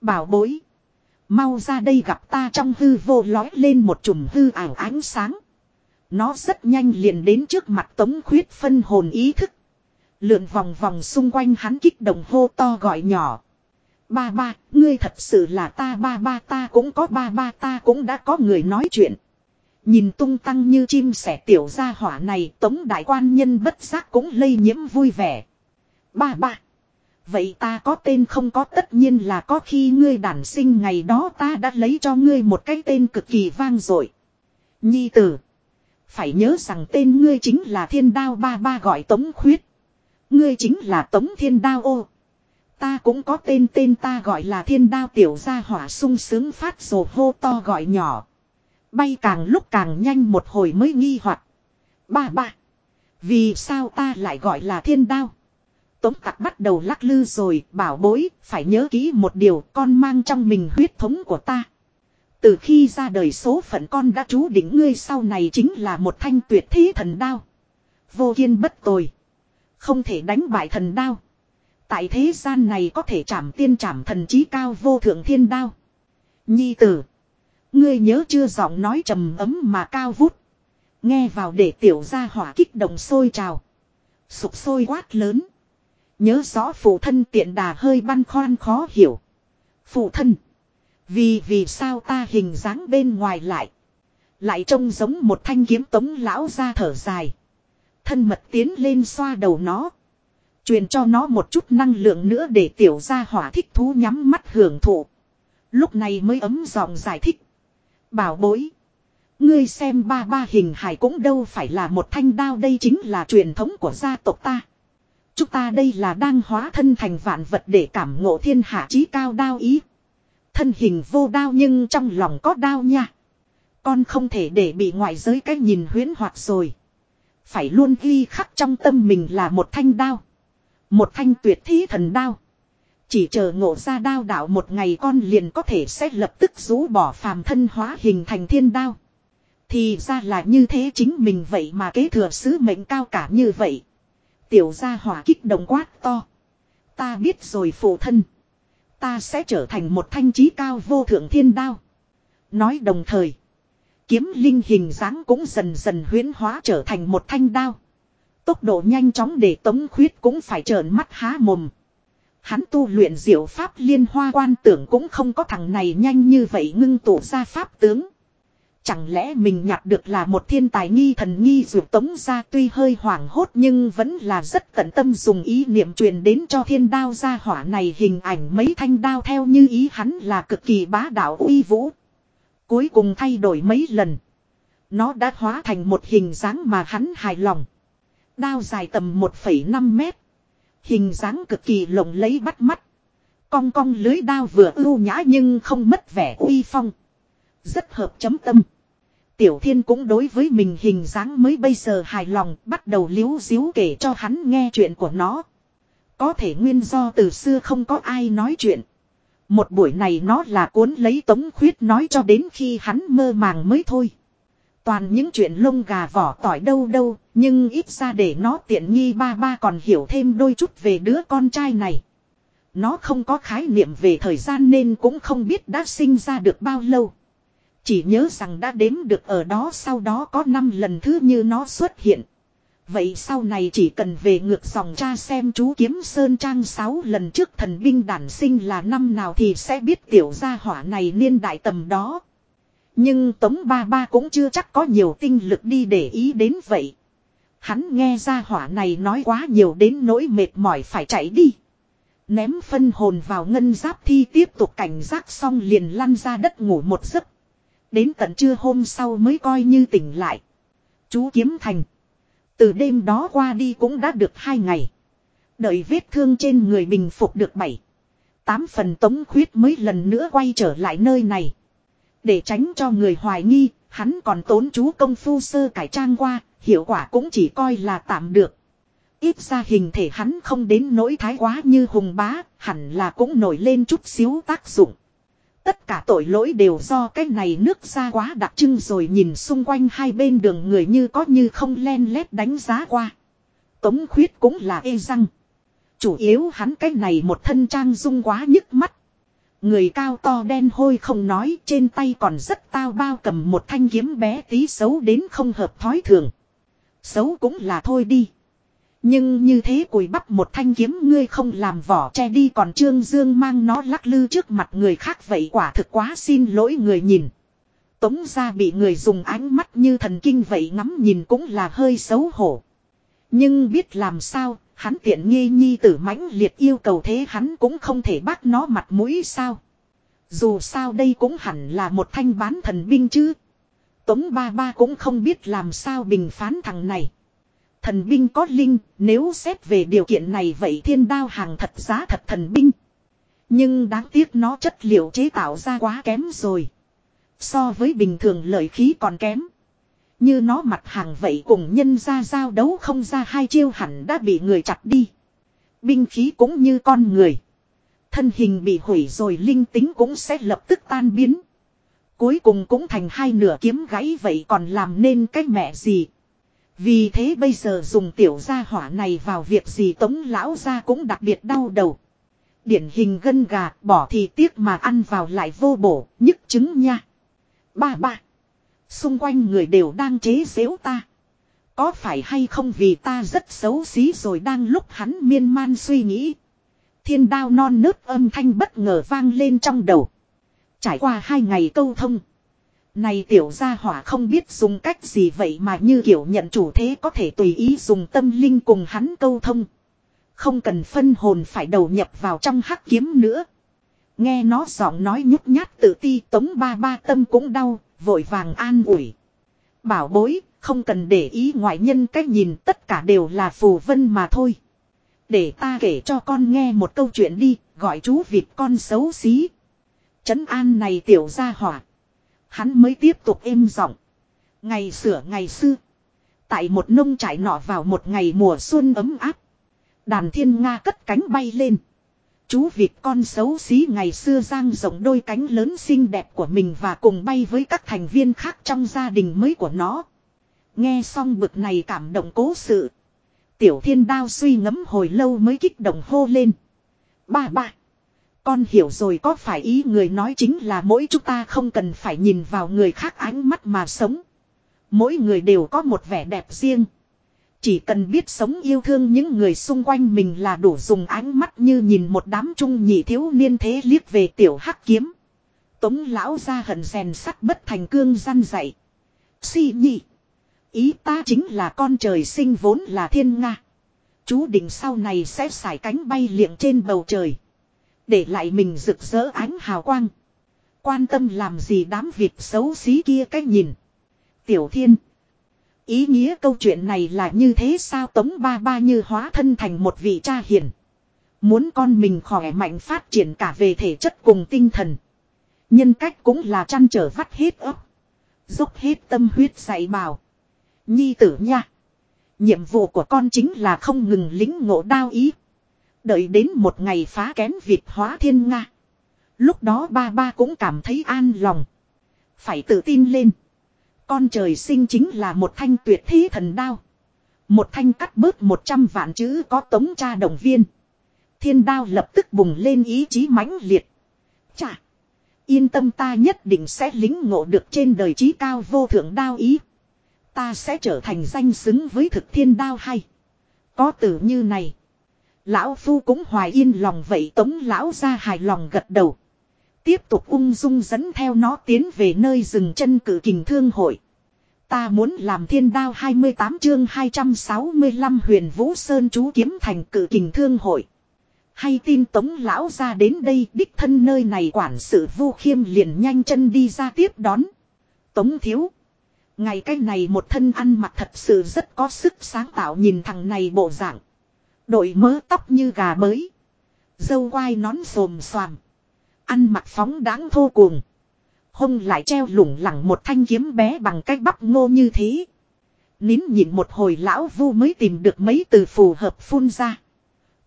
Bảo bối. Mau ra đây gặp ta trong hư vô lói lên một chùm hư ảo ánh sáng. Nó rất nhanh liền đến trước mặt tống khuyết phân hồn ý thức. Lượn vòng vòng xung quanh hắn kích động hô to gọi nhỏ. Ba ba, ngươi thật sự là ta ba ba ta cũng có ba ba ta cũng đã có người nói chuyện. Nhìn tung tăng như chim sẻ tiểu gia hỏa này tống đại quan nhân bất giác cũng lây nhiễm vui vẻ. Ba ba. Vậy ta có tên không có tất nhiên là có khi ngươi đản sinh ngày đó ta đã lấy cho ngươi một cái tên cực kỳ vang dội. Nhi tử. Phải nhớ rằng tên ngươi chính là thiên đao ba ba gọi tống khuyết. Ngươi chính là tống thiên đao ô. Ta cũng có tên tên ta gọi là thiên đao tiểu gia hỏa sung sướng phát rồ hô to gọi nhỏ. Bay càng lúc càng nhanh một hồi mới nghi hoặc Ba ba. Vì sao ta lại gọi là thiên đao? Tống tặc bắt đầu lắc lư rồi, bảo bối, phải nhớ kỹ một điều, con mang trong mình huyết thống của ta. Từ khi ra đời số phận con đã chú định ngươi sau này chính là một thanh tuyệt thế thần đao. Vô kiên bất tồi. Không thể đánh bại thần đao. Tại thế gian này có thể chạm tiên chạm thần trí cao vô thượng thiên đao. Nhi tử. Ngươi nhớ chưa giọng nói trầm ấm mà cao vút. Nghe vào để tiểu ra hỏa kích động sôi trào. Sụp sôi quát lớn. Nhớ rõ phụ thân tiện đà hơi băn khoăn khó hiểu. Phụ thân. Vì vì sao ta hình dáng bên ngoài lại. Lại trông giống một thanh kiếm tống lão ra thở dài. Thân mật tiến lên xoa đầu nó. Truyền cho nó một chút năng lượng nữa để tiểu gia hỏa thích thú nhắm mắt hưởng thụ. Lúc này mới ấm giọng giải thích. Bảo bối. Ngươi xem ba ba hình hài cũng đâu phải là một thanh đao, đây chính là truyền thống của gia tộc ta. Chúng ta đây là đang hóa thân thành vạn vật để cảm ngộ thiên hạ chí cao đao ý. Thân hình vô đao nhưng trong lòng có đao nha. Con không thể để bị ngoại giới cái nhìn huyến hoặc rồi. Phải luôn ghi khắc trong tâm mình là một thanh đao. Một thanh tuyệt thí thần đao. Chỉ chờ ngộ ra đao đạo một ngày con liền có thể sẽ lập tức rũ bỏ phàm thân hóa hình thành thiên đao. Thì ra là như thế chính mình vậy mà kế thừa sứ mệnh cao cả như vậy. Tiểu gia hỏa kích động quát to. Ta biết rồi phụ thân. Ta sẽ trở thành một thanh trí cao vô thượng thiên đao. Nói đồng thời. Kiếm linh hình dáng cũng dần dần huyến hóa trở thành một thanh đao. Tốc độ nhanh chóng để tống khuyết cũng phải trợn mắt há mồm. Hắn tu luyện diệu pháp liên hoa quan tưởng cũng không có thằng này nhanh như vậy ngưng tụ ra pháp tướng. Chẳng lẽ mình nhặt được là một thiên tài nghi thần nghi dù tống ra tuy hơi hoảng hốt nhưng vẫn là rất tận tâm dùng ý niệm truyền đến cho thiên đao gia hỏa này hình ảnh mấy thanh đao theo như ý hắn là cực kỳ bá đạo uy vũ. Cuối cùng thay đổi mấy lần. Nó đã hóa thành một hình dáng mà hắn hài lòng. Đao dài tầm 1,5 mét. Hình dáng cực kỳ lộng lấy bắt mắt. Cong cong lưới đao vừa ưu nhã nhưng không mất vẻ uy phong. Rất hợp chấm tâm. Tiểu thiên cũng đối với mình hình dáng mới bây giờ hài lòng bắt đầu liếu díu kể cho hắn nghe chuyện của nó. Có thể nguyên do từ xưa không có ai nói chuyện. Một buổi này nó là cuốn lấy tống khuyết nói cho đến khi hắn mơ màng mới thôi. Toàn những chuyện lông gà vỏ tỏi đâu đâu, nhưng ít ra để nó tiện nghi ba ba còn hiểu thêm đôi chút về đứa con trai này. Nó không có khái niệm về thời gian nên cũng không biết đã sinh ra được bao lâu. Chỉ nhớ rằng đã đếm được ở đó sau đó có 5 lần thứ như nó xuất hiện. Vậy sau này chỉ cần về ngược dòng cha xem chú kiếm Sơn Trang 6 lần trước thần binh đản sinh là năm nào thì sẽ biết tiểu gia hỏa này niên đại tầm đó. Nhưng Tống Ba Ba cũng chưa chắc có nhiều tinh lực đi để ý đến vậy. Hắn nghe gia hỏa này nói quá nhiều đến nỗi mệt mỏi phải chạy đi. Ném phân hồn vào ngân giáp thi tiếp tục cảnh giác xong liền lăn ra đất ngủ một giấc. Đến tận trưa hôm sau mới coi như tỉnh lại. Chú Kiếm Thành. Từ đêm đó qua đi cũng đã được hai ngày. Đợi vết thương trên người bình phục được bảy. Tám phần tống khuyết mới lần nữa quay trở lại nơi này. Để tránh cho người hoài nghi, hắn còn tốn chú công phu sơ cải trang qua, hiệu quả cũng chỉ coi là tạm được. Ít ra hình thể hắn không đến nỗi thái quá như hùng bá, hẳn là cũng nổi lên chút xíu tác dụng. Tất cả tội lỗi đều do cái này nước ra quá đặc trưng rồi nhìn xung quanh hai bên đường người như có như không len lét đánh giá qua. Tống khuyết cũng là ê răng. Chủ yếu hắn cái này một thân trang dung quá nhức mắt. Người cao to đen hôi không nói, trên tay còn rất tao bao cầm một thanh kiếm bé tí xấu đến không hợp thói thường. Xấu cũng là thôi đi. Nhưng như thế cùi bắp một thanh kiếm ngươi không làm vỏ che đi còn Trương Dương mang nó lắc lư trước mặt người khác vậy quả thực quá xin lỗi người nhìn. Tống ra bị người dùng ánh mắt như thần kinh vậy ngắm nhìn cũng là hơi xấu hổ. Nhưng biết làm sao, hắn tiện nghi nhi tử mãnh liệt yêu cầu thế hắn cũng không thể bắt nó mặt mũi sao. Dù sao đây cũng hẳn là một thanh bán thần binh chứ. Tống ba ba cũng không biết làm sao bình phán thằng này. Thần binh có linh, nếu xét về điều kiện này vậy thiên đao hàng thật giá thật thần binh. Nhưng đáng tiếc nó chất liệu chế tạo ra quá kém rồi. So với bình thường lợi khí còn kém. Như nó mặt hàng vậy cùng nhân ra giao đấu không ra hai chiêu hẳn đã bị người chặt đi. Binh khí cũng như con người. Thân hình bị hủy rồi linh tính cũng sẽ lập tức tan biến. Cuối cùng cũng thành hai nửa kiếm gãy vậy còn làm nên cái mẹ gì. Vì thế bây giờ dùng tiểu gia hỏa này vào việc gì tống lão gia cũng đặc biệt đau đầu. Điển hình gân gà bỏ thì tiếc mà ăn vào lại vô bổ, nhức chứng nha. Ba ba. Xung quanh người đều đang chế xếu ta. Có phải hay không vì ta rất xấu xí rồi đang lúc hắn miên man suy nghĩ. Thiên đao non nớt âm thanh bất ngờ vang lên trong đầu. Trải qua hai ngày câu thông. Này tiểu gia hỏa không biết dùng cách gì vậy mà như kiểu nhận chủ thế có thể tùy ý dùng tâm linh cùng hắn câu thông. Không cần phân hồn phải đầu nhập vào trong hắc kiếm nữa. Nghe nó giọng nói nhút nhát tự ti tống ba ba tâm cũng đau, vội vàng an ủi. Bảo bối, không cần để ý ngoại nhân cách nhìn tất cả đều là phù vân mà thôi. Để ta kể cho con nghe một câu chuyện đi, gọi chú vịt con xấu xí. Trấn an này tiểu gia hỏa. Hắn mới tiếp tục êm giọng. Ngày sửa ngày xưa. Tại một nông trại nọ vào một ngày mùa xuân ấm áp. Đàn thiên Nga cất cánh bay lên. Chú vịt con xấu xí ngày xưa giang rộng đôi cánh lớn xinh đẹp của mình và cùng bay với các thành viên khác trong gia đình mới của nó. Nghe xong bực này cảm động cố sự. Tiểu thiên đao suy ngẫm hồi lâu mới kích động hô lên. Ba ba. Con hiểu rồi có phải ý người nói chính là mỗi chúng ta không cần phải nhìn vào người khác ánh mắt mà sống. Mỗi người đều có một vẻ đẹp riêng. Chỉ cần biết sống yêu thương những người xung quanh mình là đủ dùng ánh mắt như nhìn một đám trung nhị thiếu niên thế liếc về tiểu hắc kiếm. Tống lão ra hận rèn sắt bất thành cương gian dạy. Si nhị. Ý ta chính là con trời sinh vốn là thiên nga. Chú định sau này sẽ xải cánh bay liệng trên bầu trời. Để lại mình rực rỡ ánh hào quang. Quan tâm làm gì đám việc xấu xí kia cách nhìn. Tiểu thiên. Ý nghĩa câu chuyện này là như thế sao tống ba ba như hóa thân thành một vị cha hiền. Muốn con mình khỏe mạnh phát triển cả về thể chất cùng tinh thần. Nhân cách cũng là chăn trở vắt hết ấp. Dốc hết tâm huyết dạy bảo. Nhi tử nha. Nhiệm vụ của con chính là không ngừng lính ngộ đao ý. Đợi đến một ngày phá kén Việt hóa thiên Nga. Lúc đó ba ba cũng cảm thấy an lòng. Phải tự tin lên. Con trời sinh chính là một thanh tuyệt thế thần đao. Một thanh cắt bớt một trăm vạn chữ có tống cha đồng viên. Thiên đao lập tức bùng lên ý chí mãnh liệt. Chà! Yên tâm ta nhất định sẽ lính ngộ được trên đời trí cao vô thượng đao ý. Ta sẽ trở thành danh xứng với thực thiên đao hay. Có từ như này. Lão Phu cũng hoài yên lòng vậy tống lão ra hài lòng gật đầu. Tiếp tục ung dung dẫn theo nó tiến về nơi dừng chân cử kình thương hội. Ta muốn làm thiên đao 28 chương 265 huyền Vũ Sơn chú kiếm thành cử kình thương hội. Hay tin tống lão ra đến đây đích thân nơi này quản sự vu khiêm liền nhanh chân đi ra tiếp đón. Tống thiếu. Ngày cái này một thân ăn mặc thật sự rất có sức sáng tạo nhìn thằng này bộ dạng. Đội mớ tóc như gà bới. Dâu quai nón xồm xoàm. Ăn mặc phóng đáng thô cuồng. Hông lại treo lủng lẳng một thanh kiếm bé bằng cách bắp ngô như thế. Nín nhịn một hồi lão vu mới tìm được mấy từ phù hợp phun ra.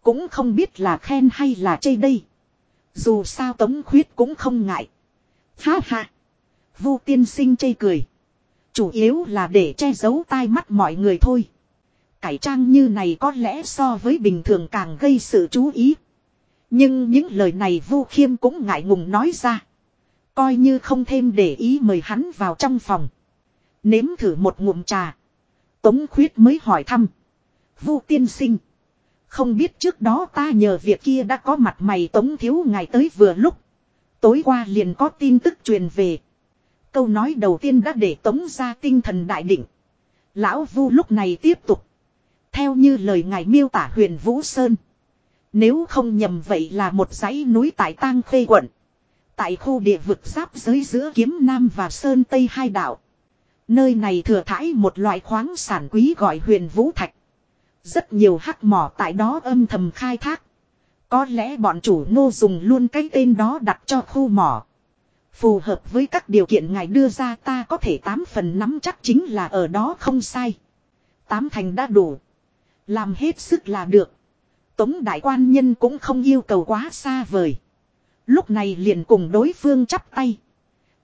Cũng không biết là khen hay là chê đây. Dù sao tống khuyết cũng không ngại. Ha ha. Vu tiên sinh chê cười. Chủ yếu là để che giấu tai mắt mọi người thôi. Cải trang như này có lẽ so với bình thường càng gây sự chú ý. Nhưng những lời này Vu Khiêm cũng ngại ngùng nói ra. Coi như không thêm để ý mời hắn vào trong phòng. Nếm thử một ngụm trà. Tống khuyết mới hỏi thăm. Vu tiên sinh. Không biết trước đó ta nhờ việc kia đã có mặt mày tống thiếu ngài tới vừa lúc. Tối qua liền có tin tức truyền về. Câu nói đầu tiên đã để tống ra tinh thần đại định. Lão Vu lúc này tiếp tục. Theo như lời ngài miêu tả huyền Vũ Sơn. Nếu không nhầm vậy là một dãy núi tại tang khê quận. Tại khu địa vực giáp giới giữa kiếm Nam và Sơn Tây hai đảo. Nơi này thừa thải một loại khoáng sản quý gọi huyền Vũ Thạch. Rất nhiều hắc mỏ tại đó âm thầm khai thác. Có lẽ bọn chủ nô dùng luôn cái tên đó đặt cho khu mỏ. Phù hợp với các điều kiện ngài đưa ra ta có thể tám phần nắm chắc chính là ở đó không sai. Tám thành đã đủ. Làm hết sức là được. Tống đại quan nhân cũng không yêu cầu quá xa vời. Lúc này liền cùng đối phương chắp tay.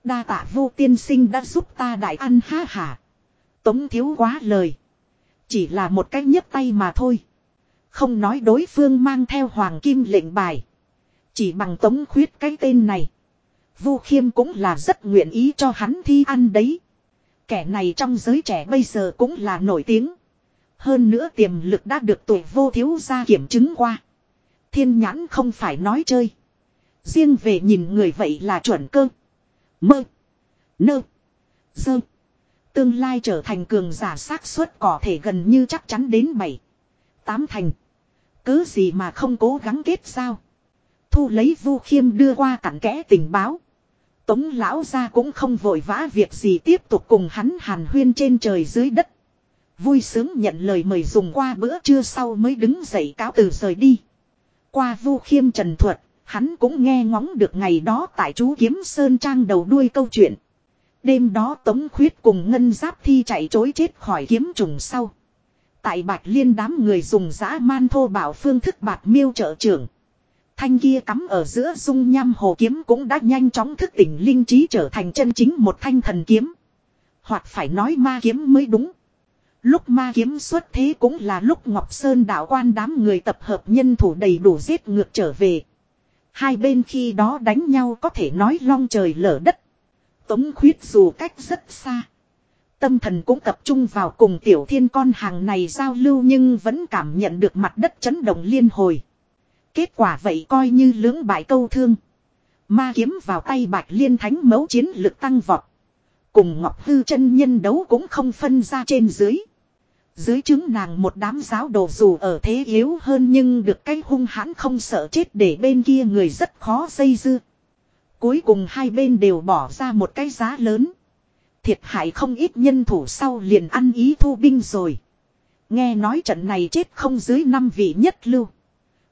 Đa tạ vô tiên sinh đã giúp ta đại ăn ha hả. Tống thiếu quá lời. Chỉ là một cách nhấp tay mà thôi. Không nói đối phương mang theo hoàng kim lệnh bài. Chỉ bằng tống khuyết cái tên này. Vu khiêm cũng là rất nguyện ý cho hắn thi ăn đấy. Kẻ này trong giới trẻ bây giờ cũng là nổi tiếng. Hơn nữa tiềm lực đã được tuổi vô thiếu gia kiểm chứng qua. Thiên nhãn không phải nói chơi. Riêng về nhìn người vậy là chuẩn cơ. Mơ. Nơ. Dơ. Tương lai trở thành cường giả xác suất có thể gần như chắc chắn đến 7. Tám thành. Cứ gì mà không cố gắng kết sao. Thu lấy vu khiêm đưa qua cặn kẽ tình báo. Tống lão ra cũng không vội vã việc gì tiếp tục cùng hắn hàn huyên trên trời dưới đất. Vui sướng nhận lời mời dùng qua bữa trưa sau mới đứng dậy cáo từ rời đi. Qua vu khiêm trần thuật, hắn cũng nghe ngóng được ngày đó tại chú Kiếm Sơn Trang đầu đuôi câu chuyện. Đêm đó Tống Khuyết cùng Ngân Giáp Thi chạy chối chết khỏi kiếm trùng sau. Tại Bạch Liên đám người dùng dã man thô bảo phương thức bạc miêu trợ trưởng. Thanh kia cắm ở giữa dung nham hồ kiếm cũng đã nhanh chóng thức tỉnh linh trí trở thành chân chính một thanh thần kiếm. Hoặc phải nói ma kiếm mới đúng. Lúc ma kiếm xuất thế cũng là lúc Ngọc Sơn đạo quan đám người tập hợp nhân thủ đầy đủ giết ngược trở về. Hai bên khi đó đánh nhau có thể nói long trời lở đất. Tống khuyết dù cách rất xa. Tâm thần cũng tập trung vào cùng tiểu thiên con hàng này giao lưu nhưng vẫn cảm nhận được mặt đất chấn động liên hồi. Kết quả vậy coi như lưỡng bại câu thương. Ma kiếm vào tay bạch liên thánh mấu chiến lực tăng vọt. Cùng Ngọc Hư chân nhân đấu cũng không phân ra trên dưới. Dưới chứng nàng một đám giáo đồ dù ở thế yếu hơn nhưng được cái hung hãn không sợ chết để bên kia người rất khó dây dưa. Cuối cùng hai bên đều bỏ ra một cái giá lớn. Thiệt hại không ít nhân thủ sau liền ăn ý thu binh rồi. Nghe nói trận này chết không dưới năm vị nhất lưu.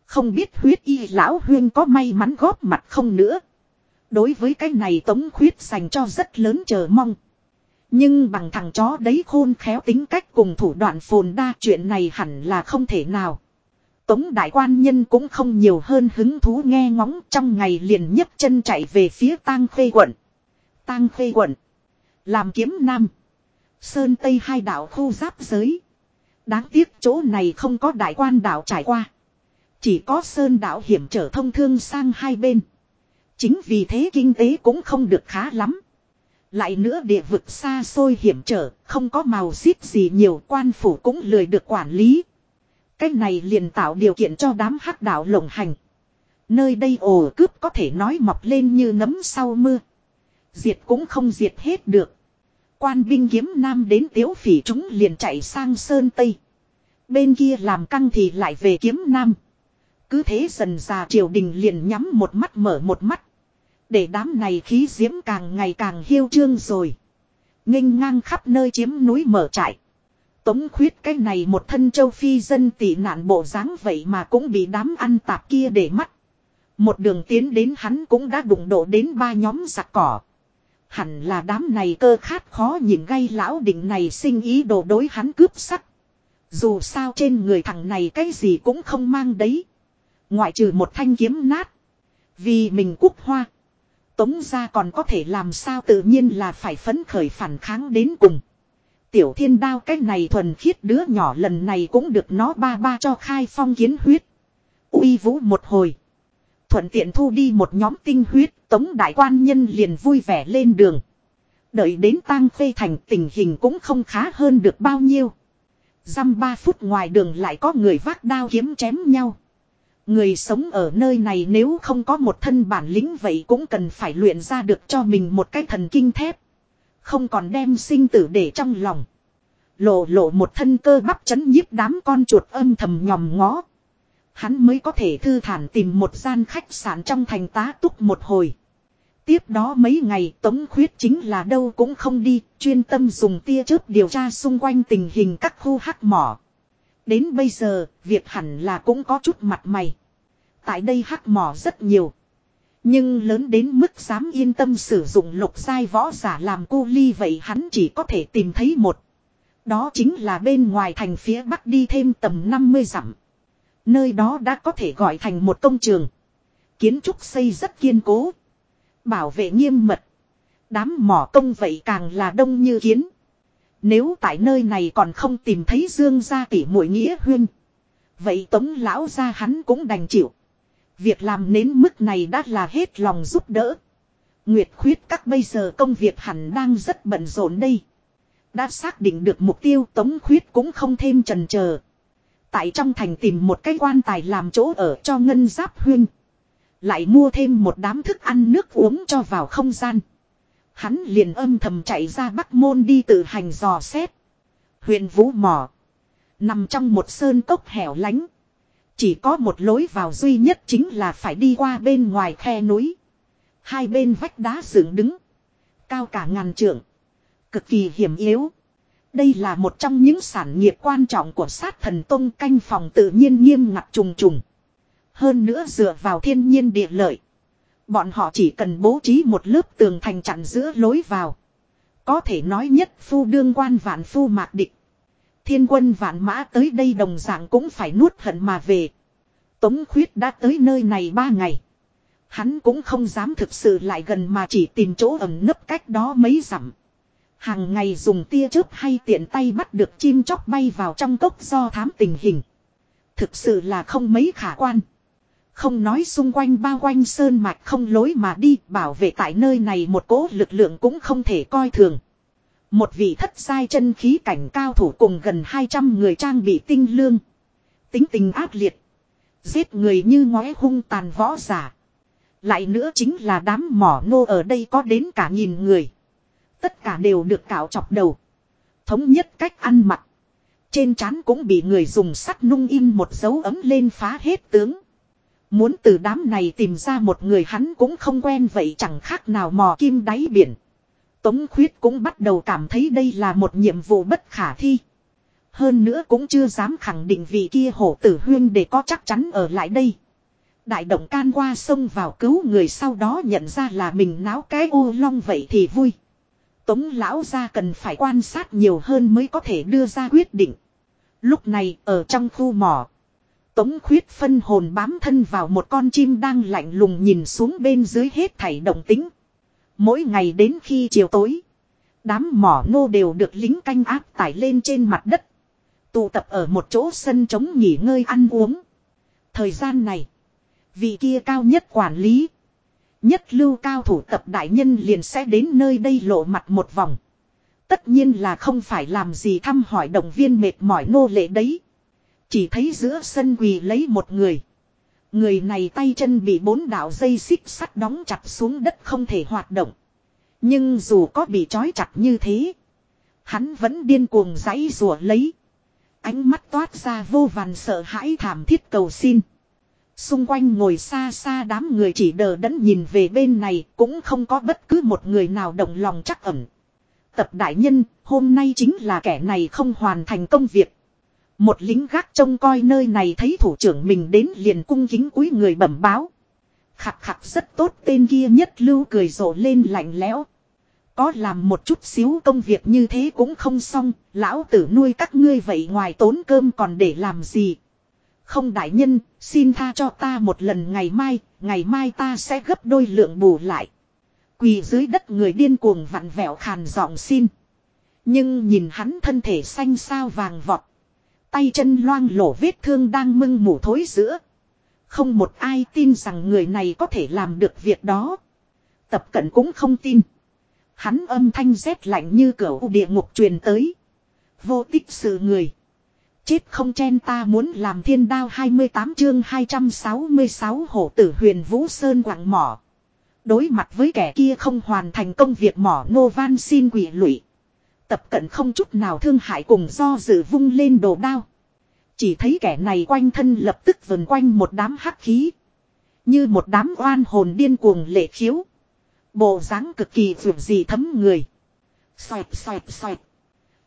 Không biết huyết y lão huyên có may mắn góp mặt không nữa. Đối với cái này tống khuyết dành cho rất lớn chờ mong. Nhưng bằng thằng chó đấy khôn khéo tính cách cùng thủ đoạn phồn đa chuyện này hẳn là không thể nào. Tống đại quan nhân cũng không nhiều hơn hứng thú nghe ngóng trong ngày liền nhấc chân chạy về phía tang khuê quận. Tang khuê quận. Làm kiếm nam. Sơn Tây hai đảo khu giáp giới. Đáng tiếc chỗ này không có đại quan đảo trải qua. Chỉ có sơn đảo hiểm trở thông thương sang hai bên. Chính vì thế kinh tế cũng không được khá lắm. Lại nữa địa vực xa xôi hiểm trở, không có màu xít gì nhiều quan phủ cũng lười được quản lý. Cái này liền tạo điều kiện cho đám hắc đạo lộng hành. Nơi đây ồ cướp có thể nói mọc lên như nấm sau mưa. Diệt cũng không diệt hết được. Quan binh kiếm nam đến tiếu phỉ chúng liền chạy sang sơn tây. Bên kia làm căng thì lại về kiếm nam. Cứ thế dần già triều đình liền nhắm một mắt mở một mắt. Để đám này khí diễm càng ngày càng hiêu trương rồi. nghênh ngang khắp nơi chiếm núi mở trại. Tống khuyết cái này một thân châu phi dân tị nạn bộ dáng vậy mà cũng bị đám ăn tạp kia để mắt. Một đường tiến đến hắn cũng đã đụng độ đến ba nhóm giặc cỏ. Hẳn là đám này cơ khát khó nhìn gây lão định này sinh ý đồ đối hắn cướp sắc. Dù sao trên người thằng này cái gì cũng không mang đấy. Ngoại trừ một thanh kiếm nát. Vì mình quốc hoa. Tống ra còn có thể làm sao tự nhiên là phải phấn khởi phản kháng đến cùng. Tiểu thiên đao cái này thuần khiết đứa nhỏ lần này cũng được nó ba ba cho khai phong kiến huyết. uy vũ một hồi. Thuận tiện thu đi một nhóm tinh huyết, tống đại quan nhân liền vui vẻ lên đường. Đợi đến tang phê thành tình hình cũng không khá hơn được bao nhiêu. Dăm ba phút ngoài đường lại có người vác đao kiếm chém nhau. Người sống ở nơi này nếu không có một thân bản lĩnh vậy cũng cần phải luyện ra được cho mình một cái thần kinh thép. Không còn đem sinh tử để trong lòng. Lộ lộ một thân cơ bắp chấn nhiếp đám con chuột âm thầm nhòm ngó. Hắn mới có thể thư thản tìm một gian khách sạn trong thành tá túc một hồi. Tiếp đó mấy ngày Tống Khuyết chính là đâu cũng không đi, chuyên tâm dùng tia chớp điều tra xung quanh tình hình các khu hắc mỏ. Đến bây giờ, việc hẳn là cũng có chút mặt mày. Tại đây hắc mỏ rất nhiều. Nhưng lớn đến mức dám yên tâm sử dụng lục giai võ giả làm cu ly vậy hắn chỉ có thể tìm thấy một. Đó chính là bên ngoài thành phía bắc đi thêm tầm 50 dặm. Nơi đó đã có thể gọi thành một công trường. Kiến trúc xây rất kiên cố. Bảo vệ nghiêm mật. Đám mỏ công vậy càng là đông như kiến. Nếu tại nơi này còn không tìm thấy Dương gia tỷ muội nghĩa huyên. Vậy tống lão gia hắn cũng đành chịu. Việc làm đến mức này đã là hết lòng giúp đỡ. Nguyệt khuyết các bây giờ công việc hẳn đang rất bận rộn đây. Đã xác định được mục tiêu tống khuyết cũng không thêm trần chờ Tại trong thành tìm một cái quan tài làm chỗ ở cho ngân giáp huyên. Lại mua thêm một đám thức ăn nước uống cho vào không gian. Hắn liền âm thầm chạy ra Bắc Môn đi tự hành dò xét. Huyện Vũ Mỏ. Nằm trong một sơn cốc hẻo lánh. Chỉ có một lối vào duy nhất chính là phải đi qua bên ngoài khe núi. Hai bên vách đá dựng đứng. Cao cả ngàn trượng. Cực kỳ hiểm yếu. Đây là một trong những sản nghiệp quan trọng của sát thần tông canh phòng tự nhiên nghiêm ngặt trùng trùng. Hơn nữa dựa vào thiên nhiên địa lợi. Bọn họ chỉ cần bố trí một lớp tường thành chặn giữa lối vào. Có thể nói nhất phu đương quan vạn phu mạc địch. Thiên quân vạn mã tới đây đồng dạng cũng phải nuốt hận mà về. Tống khuyết đã tới nơi này ba ngày. Hắn cũng không dám thực sự lại gần mà chỉ tìm chỗ ẩn nấp cách đó mấy dặm. Hàng ngày dùng tia chớp hay tiện tay bắt được chim chóc bay vào trong cốc do thám tình hình. Thực sự là không mấy khả quan. Không nói xung quanh bao quanh sơn mạch không lối mà đi, bảo vệ tại nơi này một cố lực lượng cũng không thể coi thường. Một vị thất sai chân khí cảnh cao thủ cùng gần 200 người trang bị tinh lương. Tính tình ác liệt. Giết người như ngói hung tàn võ giả. Lại nữa chính là đám mỏ nô ở đây có đến cả nghìn người. Tất cả đều được cạo chọc đầu. Thống nhất cách ăn mặc. Trên trán cũng bị người dùng sắt nung in một dấu ấm lên phá hết tướng. Muốn từ đám này tìm ra một người hắn cũng không quen vậy chẳng khác nào mò kim đáy biển. Tống khuyết cũng bắt đầu cảm thấy đây là một nhiệm vụ bất khả thi. Hơn nữa cũng chưa dám khẳng định vị kia hổ tử huyên để có chắc chắn ở lại đây. Đại động can qua sông vào cứu người sau đó nhận ra là mình náo cái ô long vậy thì vui. Tống lão ra cần phải quan sát nhiều hơn mới có thể đưa ra quyết định. Lúc này, ở trong khu mỏ. Tống khuyết phân hồn bám thân vào một con chim đang lạnh lùng nhìn xuống bên dưới hết thảy động tính. Mỗi ngày đến khi chiều tối. Đám mỏ nô đều được lính canh áp tải lên trên mặt đất. Tụ tập ở một chỗ sân trống nghỉ ngơi ăn uống. Thời gian này. Vị kia cao nhất quản lý. Nhất lưu cao thủ tập đại nhân liền sẽ đến nơi đây lộ mặt một vòng. Tất nhiên là không phải làm gì thăm hỏi động viên mệt mỏi nô lệ đấy. Chỉ thấy giữa sân quỳ lấy một người. Người này tay chân bị bốn đạo dây xích sắt đóng chặt xuống đất không thể hoạt động. Nhưng dù có bị trói chặt như thế. Hắn vẫn điên cuồng giãy rùa lấy. Ánh mắt toát ra vô vàn sợ hãi thảm thiết cầu xin. Xung quanh ngồi xa xa đám người chỉ đờ đẫn nhìn về bên này cũng không có bất cứ một người nào động lòng chắc ẩn. Tập đại nhân, hôm nay chính là kẻ này không hoàn thành công việc. Một lính gác trông coi nơi này thấy thủ trưởng mình đến liền cung kính cúi người bẩm báo. khạc khạc rất tốt tên kia nhất lưu cười rộ lên lạnh lẽo. Có làm một chút xíu công việc như thế cũng không xong, lão tử nuôi các ngươi vậy ngoài tốn cơm còn để làm gì. Không đại nhân, xin tha cho ta một lần ngày mai, ngày mai ta sẽ gấp đôi lượng bù lại. Quỳ dưới đất người điên cuồng vặn vẹo khàn giọng xin. Nhưng nhìn hắn thân thể xanh sao vàng vọt. Tay chân loang lổ vết thương đang mưng mủ thối giữa. Không một ai tin rằng người này có thể làm được việc đó. Tập cận cũng không tin. Hắn âm thanh rét lạnh như cửa địa ngục truyền tới. Vô tích sự người. Chết không chen ta muốn làm thiên đao 28 chương 266 hổ tử huyền Vũ Sơn quặng mỏ. Đối mặt với kẻ kia không hoàn thành công việc mỏ nô van xin quỷ lụy. Tập cận không chút nào thương hại cùng do dự vung lên đồ đao. Chỉ thấy kẻ này quanh thân lập tức vần quanh một đám hắc khí. Như một đám oan hồn điên cuồng lệ khiếu. Bộ dáng cực kỳ vượt gì thấm người. Xoẹt xoẹt xoẹt.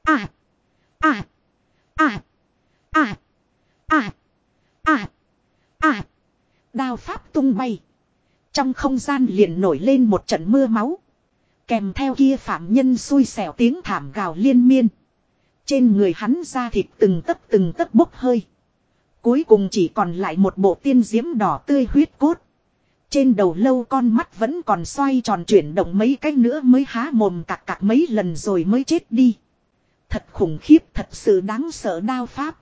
À. À. À. À. À. À. À. Đao pháp tung bay. Trong không gian liền nổi lên một trận mưa máu. Kèm theo kia phạm nhân xui xẻo tiếng thảm gào liên miên. Trên người hắn da thịt từng tấc từng tấc bốc hơi. Cuối cùng chỉ còn lại một bộ tiên diễm đỏ tươi huyết cốt. Trên đầu lâu con mắt vẫn còn xoay tròn chuyển động mấy cái nữa mới há mồm cạc cạc mấy lần rồi mới chết đi. Thật khủng khiếp, thật sự đáng sợ đao pháp.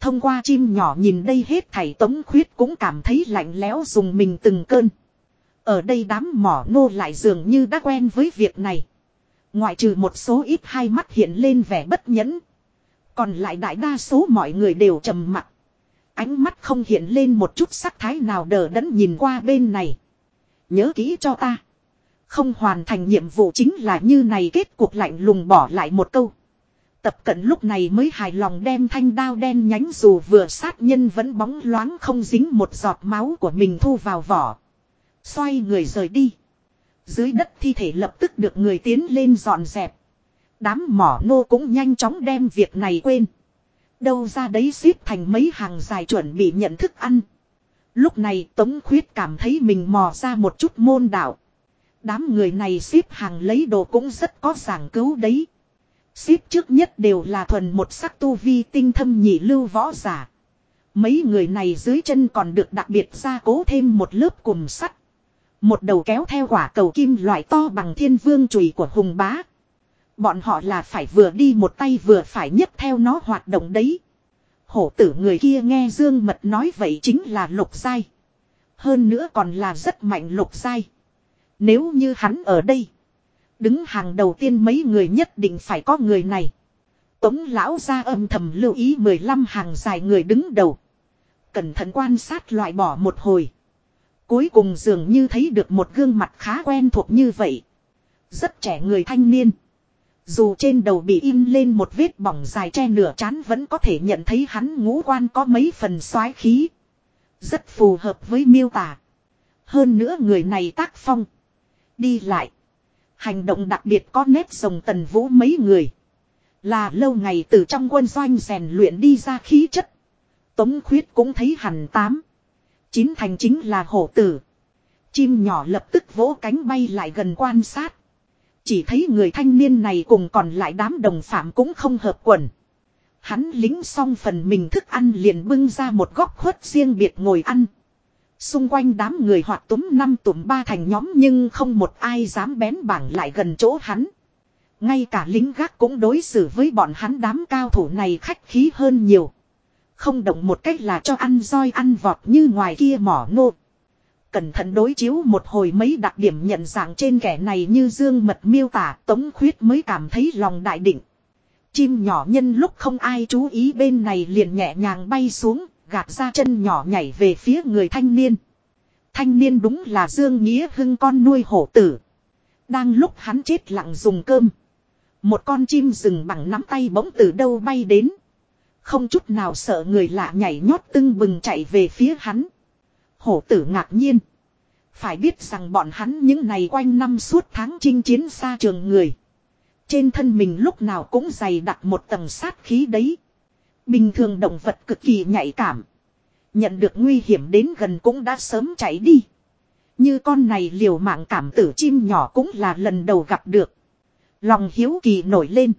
Thông qua chim nhỏ nhìn đây hết thảy tống khuyết cũng cảm thấy lạnh lẽo dùng mình từng cơn. Ở đây đám mỏ nô lại dường như đã quen với việc này. Ngoại trừ một số ít hai mắt hiện lên vẻ bất nhẫn. Còn lại đại đa số mọi người đều trầm mặc. Ánh mắt không hiện lên một chút sắc thái nào đờ đẫn nhìn qua bên này. Nhớ kỹ cho ta. Không hoàn thành nhiệm vụ chính là như này kết cuộc lạnh lùng bỏ lại một câu. Tập cận lúc này mới hài lòng đem thanh đao đen nhánh dù vừa sát nhân vẫn bóng loáng không dính một giọt máu của mình thu vào vỏ. Xoay người rời đi. Dưới đất thi thể lập tức được người tiến lên dọn dẹp. Đám mỏ nô cũng nhanh chóng đem việc này quên. Đâu ra đấy xếp thành mấy hàng dài chuẩn bị nhận thức ăn. Lúc này Tống Khuyết cảm thấy mình mò ra một chút môn đạo. Đám người này xếp hàng lấy đồ cũng rất có giảng cứu đấy. Xếp trước nhất đều là thuần một sắc tu vi tinh thâm nhị lưu võ giả. Mấy người này dưới chân còn được đặc biệt gia cố thêm một lớp cùm sắt. Một đầu kéo theo quả cầu kim loại to bằng thiên vương chùy của hùng bá. Bọn họ là phải vừa đi một tay vừa phải nhấc theo nó hoạt động đấy. Hổ tử người kia nghe Dương Mật nói vậy chính là lục dai. Hơn nữa còn là rất mạnh lục dai. Nếu như hắn ở đây. Đứng hàng đầu tiên mấy người nhất định phải có người này. Tống lão ra âm thầm lưu ý 15 hàng dài người đứng đầu. Cẩn thận quan sát loại bỏ một hồi. Cuối cùng dường như thấy được một gương mặt khá quen thuộc như vậy. Rất trẻ người thanh niên. Dù trên đầu bị in lên một vết bỏng dài che nửa chán vẫn có thể nhận thấy hắn ngũ quan có mấy phần soái khí. Rất phù hợp với miêu tả. Hơn nữa người này tác phong. Đi lại. Hành động đặc biệt có nét rồng tần vũ mấy người. Là lâu ngày từ trong quân doanh rèn luyện đi ra khí chất. Tống khuyết cũng thấy hẳn tám. Chín thành chính là hổ tử. Chim nhỏ lập tức vỗ cánh bay lại gần quan sát. Chỉ thấy người thanh niên này cùng còn lại đám đồng phạm cũng không hợp quần. Hắn lính xong phần mình thức ăn liền bưng ra một góc khuất riêng biệt ngồi ăn. Xung quanh đám người hoạt túm năm tụm ba thành nhóm nhưng không một ai dám bén bảng lại gần chỗ hắn. Ngay cả lính gác cũng đối xử với bọn hắn đám cao thủ này khách khí hơn nhiều. Không động một cách là cho ăn roi ăn vọt như ngoài kia mỏ ngô. Cẩn thận đối chiếu một hồi mấy đặc điểm nhận dạng trên kẻ này như dương mật miêu tả tống khuyết mới cảm thấy lòng đại định. Chim nhỏ nhân lúc không ai chú ý bên này liền nhẹ nhàng bay xuống, gạt ra chân nhỏ nhảy về phía người thanh niên. Thanh niên đúng là Dương Nghĩa Hưng con nuôi hổ tử. Đang lúc hắn chết lặng dùng cơm. Một con chim rừng bằng nắm tay bỗng từ đâu bay đến. Không chút nào sợ người lạ nhảy nhót tưng bừng chạy về phía hắn. Hổ tử ngạc nhiên. Phải biết rằng bọn hắn những ngày quanh năm suốt tháng chinh chiến xa trường người. Trên thân mình lúc nào cũng dày đặt một tầng sát khí đấy. Bình thường động vật cực kỳ nhạy cảm. Nhận được nguy hiểm đến gần cũng đã sớm chạy đi. Như con này liều mạng cảm tử chim nhỏ cũng là lần đầu gặp được. Lòng hiếu kỳ nổi lên.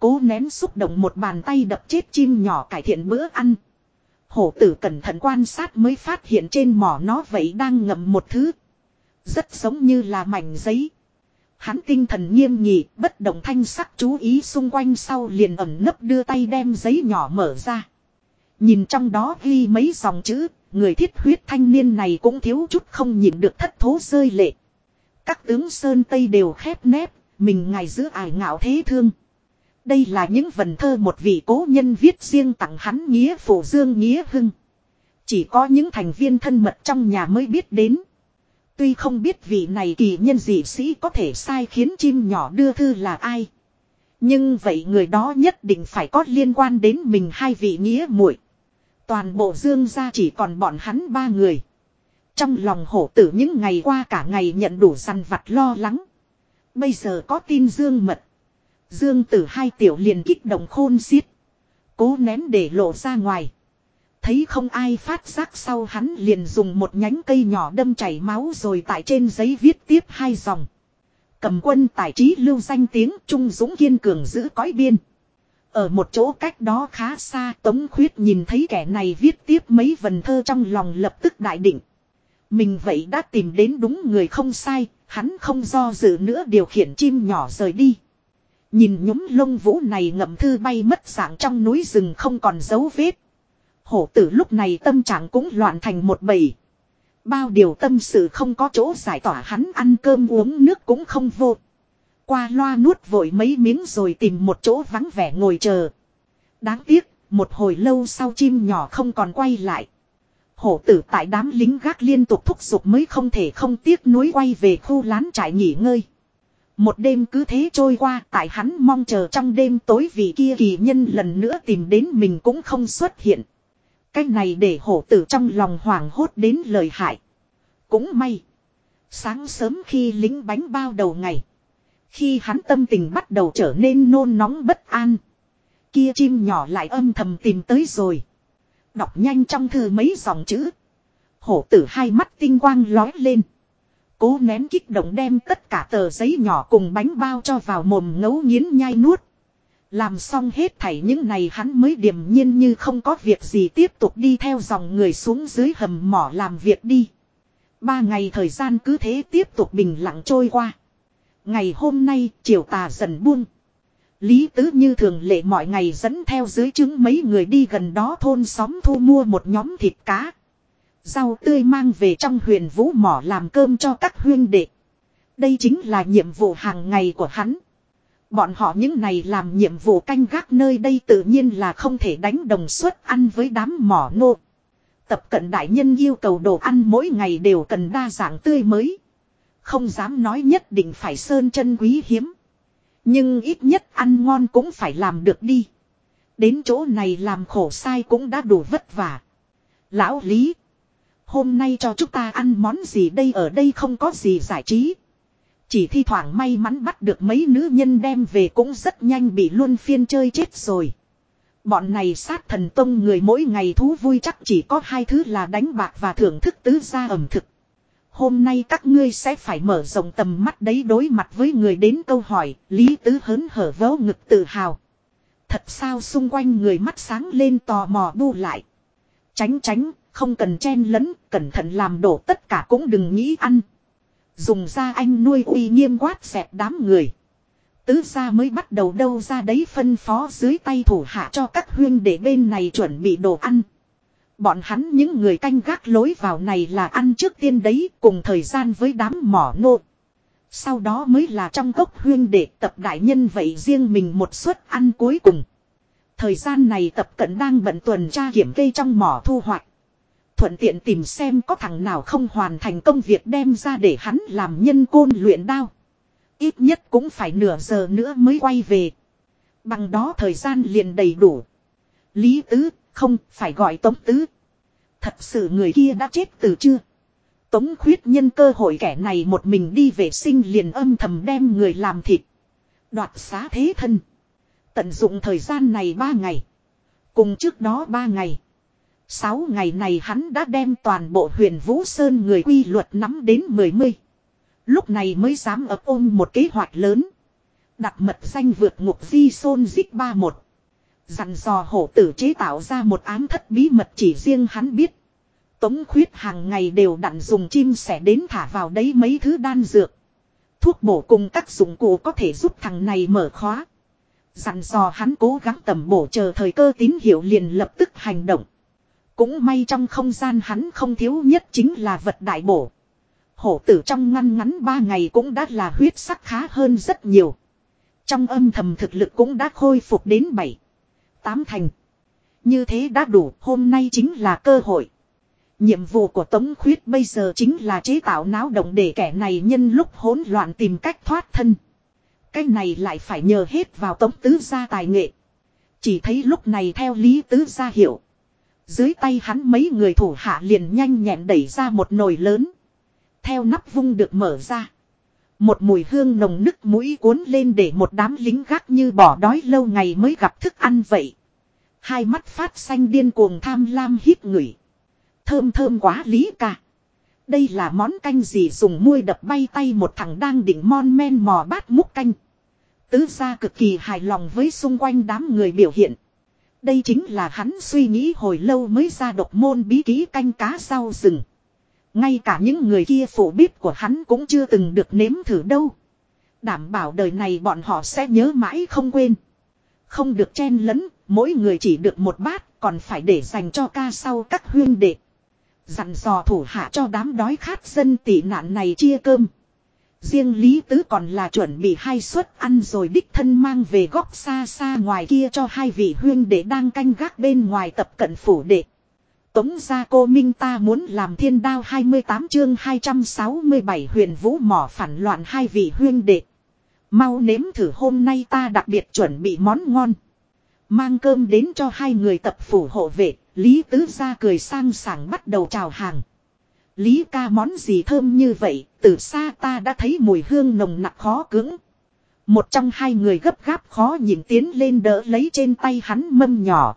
Cố nén xúc động một bàn tay đập chết chim nhỏ cải thiện bữa ăn. Hổ tử cẩn thận quan sát mới phát hiện trên mỏ nó vậy đang ngậm một thứ. Rất giống như là mảnh giấy. Hắn tinh thần nghiêm nghị, bất động thanh sắc chú ý xung quanh sau liền ẩn nấp đưa tay đem giấy nhỏ mở ra. Nhìn trong đó ghi mấy dòng chữ, người thiết huyết thanh niên này cũng thiếu chút không nhịn được thất thố rơi lệ. Các tướng Sơn Tây đều khép nép, mình ngài giữa ải ngạo thế thương. Đây là những vần thơ một vị cố nhân viết riêng tặng hắn nghĩa phổ dương nghĩa hưng. Chỉ có những thành viên thân mật trong nhà mới biết đến. Tuy không biết vị này kỳ nhân dị sĩ có thể sai khiến chim nhỏ đưa thư là ai. Nhưng vậy người đó nhất định phải có liên quan đến mình hai vị nghĩa muội. Toàn bộ dương gia chỉ còn bọn hắn ba người. Trong lòng hổ tử những ngày qua cả ngày nhận đủ săn vặt lo lắng. Bây giờ có tin dương mật. Dương tử hai tiểu liền kích động khôn xiết. Cố nén để lộ ra ngoài. Thấy không ai phát giác sau hắn liền dùng một nhánh cây nhỏ đâm chảy máu rồi tại trên giấy viết tiếp hai dòng. Cầm quân tài trí lưu danh tiếng Trung Dũng kiên cường giữ cõi biên. Ở một chỗ cách đó khá xa Tống Khuyết nhìn thấy kẻ này viết tiếp mấy vần thơ trong lòng lập tức đại định. Mình vậy đã tìm đến đúng người không sai, hắn không do dự nữa điều khiển chim nhỏ rời đi. Nhìn nhúm lông vũ này ngậm thư bay mất dạng trong núi rừng không còn dấu vết. Hổ tử lúc này tâm trạng cũng loạn thành một bầy. Bao điều tâm sự không có chỗ giải tỏa hắn ăn cơm uống nước cũng không vô. Qua loa nuốt vội mấy miếng rồi tìm một chỗ vắng vẻ ngồi chờ. Đáng tiếc, một hồi lâu sau chim nhỏ không còn quay lại. Hổ tử tại đám lính gác liên tục thúc giục mới không thể không tiếc nuối quay về khu lán trại nghỉ ngơi. Một đêm cứ thế trôi qua, tại hắn mong chờ trong đêm tối vì kia kỳ nhân lần nữa tìm đến mình cũng không xuất hiện. Cái này để hổ tử trong lòng hoảng hốt đến lời hại. Cũng may. Sáng sớm khi lính bánh bao đầu ngày. Khi hắn tâm tình bắt đầu trở nên nôn nóng bất an. Kia chim nhỏ lại âm thầm tìm tới rồi. Đọc nhanh trong thư mấy dòng chữ. Hổ tử hai mắt tinh quang lói lên. Cố nén kích động đem tất cả tờ giấy nhỏ cùng bánh bao cho vào mồm ngấu nghiến nhai nuốt. Làm xong hết thảy những này hắn mới điềm nhiên như không có việc gì tiếp tục đi theo dòng người xuống dưới hầm mỏ làm việc đi. Ba ngày thời gian cứ thế tiếp tục bình lặng trôi qua. Ngày hôm nay chiều tà dần buông. Lý Tứ như thường lệ mọi ngày dẫn theo dưới chứng mấy người đi gần đó thôn xóm thu mua một nhóm thịt cá. Rau tươi mang về trong huyền vũ mỏ làm cơm cho các huyên đệ. Đây chính là nhiệm vụ hàng ngày của hắn. Bọn họ những này làm nhiệm vụ canh gác nơi đây tự nhiên là không thể đánh đồng suất ăn với đám mỏ nô. Tập cận đại nhân yêu cầu đồ ăn mỗi ngày đều cần đa dạng tươi mới. Không dám nói nhất định phải sơn chân quý hiếm. Nhưng ít nhất ăn ngon cũng phải làm được đi. Đến chỗ này làm khổ sai cũng đã đủ vất vả. Lão Lý. Hôm nay cho chúng ta ăn món gì đây ở đây không có gì giải trí. Chỉ thi thoảng may mắn bắt được mấy nữ nhân đem về cũng rất nhanh bị luôn phiên chơi chết rồi. Bọn này sát thần tông người mỗi ngày thú vui chắc chỉ có hai thứ là đánh bạc và thưởng thức tứ gia ẩm thực. Hôm nay các ngươi sẽ phải mở rộng tầm mắt đấy đối mặt với người đến câu hỏi, Lý Tứ hớn hở vớ ngực tự hào. Thật sao xung quanh người mắt sáng lên tò mò bu lại. Tránh tránh, không cần chen lấn, cẩn thận làm đổ tất cả cũng đừng nghĩ ăn. Dùng ra anh nuôi uy nghiêm quát xẹp đám người. Tứ ra mới bắt đầu đâu ra đấy phân phó dưới tay thủ hạ cho các huyên để bên này chuẩn bị đồ ăn. Bọn hắn những người canh gác lối vào này là ăn trước tiên đấy cùng thời gian với đám mỏ nô. Sau đó mới là trong cốc huyên để tập đại nhân vậy riêng mình một suất ăn cuối cùng. Thời gian này tập cận đang bận tuần tra kiểm cây trong mỏ thu hoạch. Thuận tiện tìm xem có thằng nào không hoàn thành công việc đem ra để hắn làm nhân côn luyện đao. Ít nhất cũng phải nửa giờ nữa mới quay về. Bằng đó thời gian liền đầy đủ. Lý Tứ, không, phải gọi Tống Tứ. Thật sự người kia đã chết từ chưa? Tống khuyết nhân cơ hội kẻ này một mình đi vệ sinh liền âm thầm đem người làm thịt. Đoạt xá thế thân. Tận dụng thời gian này ba ngày. Cùng trước đó ba ngày. Sáu ngày này hắn đã đem toàn bộ huyền Vũ Sơn người quy luật nắm đến mười mươi. Lúc này mới dám ập ôm một kế hoạch lớn. Đặt mật danh vượt ngục di sôn dích ba một. Dặn dò hổ tử chế tạo ra một ám thất bí mật chỉ riêng hắn biết. Tống khuyết hàng ngày đều đặn dùng chim sẻ đến thả vào đấy mấy thứ đan dược. Thuốc bổ cùng các dụng cụ có thể giúp thằng này mở khóa. Dặn dò hắn cố gắng tầm bổ chờ thời cơ tín hiệu liền lập tức hành động. Cũng may trong không gian hắn không thiếu nhất chính là vật đại bổ. Hổ tử trong ngăn ngắn ba ngày cũng đã là huyết sắc khá hơn rất nhiều. Trong âm thầm thực lực cũng đã khôi phục đến bảy tám thành. Như thế đã đủ, hôm nay chính là cơ hội. Nhiệm vụ của Tống Khuyết bây giờ chính là chế tạo náo động để kẻ này nhân lúc hỗn loạn tìm cách thoát thân. Cái này lại phải nhờ hết vào Tống Tứ gia tài nghệ. Chỉ thấy lúc này theo Lý Tứ gia hiểu. Dưới tay hắn mấy người thủ hạ liền nhanh nhẹn đẩy ra một nồi lớn. Theo nắp vung được mở ra. Một mùi hương nồng nức mũi cuốn lên để một đám lính gác như bỏ đói lâu ngày mới gặp thức ăn vậy. Hai mắt phát xanh điên cuồng tham lam hít ngửi. Thơm thơm quá lý cả, Đây là món canh gì dùng muôi đập bay tay một thằng đang định mon men mò bát múc canh. Tứ gia cực kỳ hài lòng với xung quanh đám người biểu hiện. Đây chính là hắn suy nghĩ hồi lâu mới ra độc môn bí ký canh cá sau rừng. Ngay cả những người kia phụ bếp của hắn cũng chưa từng được nếm thử đâu. Đảm bảo đời này bọn họ sẽ nhớ mãi không quên. Không được chen lấn, mỗi người chỉ được một bát, còn phải để dành cho ca sau các huyên đệ. Dặn dò thủ hạ cho đám đói khát dân tị nạn này chia cơm. Riêng Lý Tứ còn là chuẩn bị hai suất ăn rồi đích thân mang về góc xa xa ngoài kia cho hai vị huyên để đang canh gác bên ngoài tập cận phủ đệ. Tống gia cô Minh ta muốn làm thiên đao 28 chương 267 huyền vũ mỏ phản loạn hai vị huyên đệ. Mau nếm thử hôm nay ta đặc biệt chuẩn bị món ngon. Mang cơm đến cho hai người tập phủ hộ vệ, Lý Tứ ra cười sang sảng bắt đầu chào hàng. Lý ca món gì thơm như vậy, từ xa ta đã thấy mùi hương nồng nặc khó cưỡng. Một trong hai người gấp gáp khó nhìn tiến lên đỡ lấy trên tay hắn mâm nhỏ.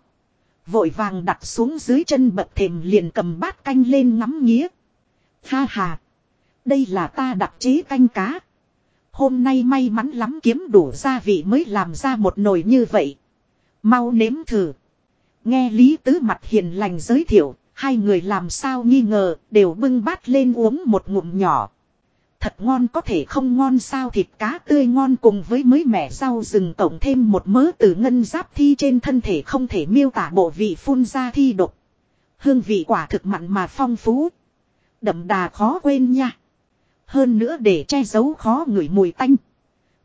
Vội vàng đặt xuống dưới chân bậc thềm liền cầm bát canh lên ngắm nghía. Ha ha. Đây là ta đặc chế canh cá. Hôm nay may mắn lắm kiếm đủ gia vị mới làm ra một nồi như vậy. Mau nếm thử. Nghe Lý Tứ mặt hiền lành giới thiệu, hai người làm sao nghi ngờ, đều bưng bát lên uống một ngụm nhỏ. Thật ngon có thể không ngon sao thịt cá tươi ngon cùng với mới mẻ rau rừng cộng thêm một mớ từ ngân giáp thi trên thân thể không thể miêu tả bộ vị phun ra thi độc. Hương vị quả thực mặn mà phong phú. Đậm đà khó quên nha. Hơn nữa để che giấu khó ngửi mùi tanh.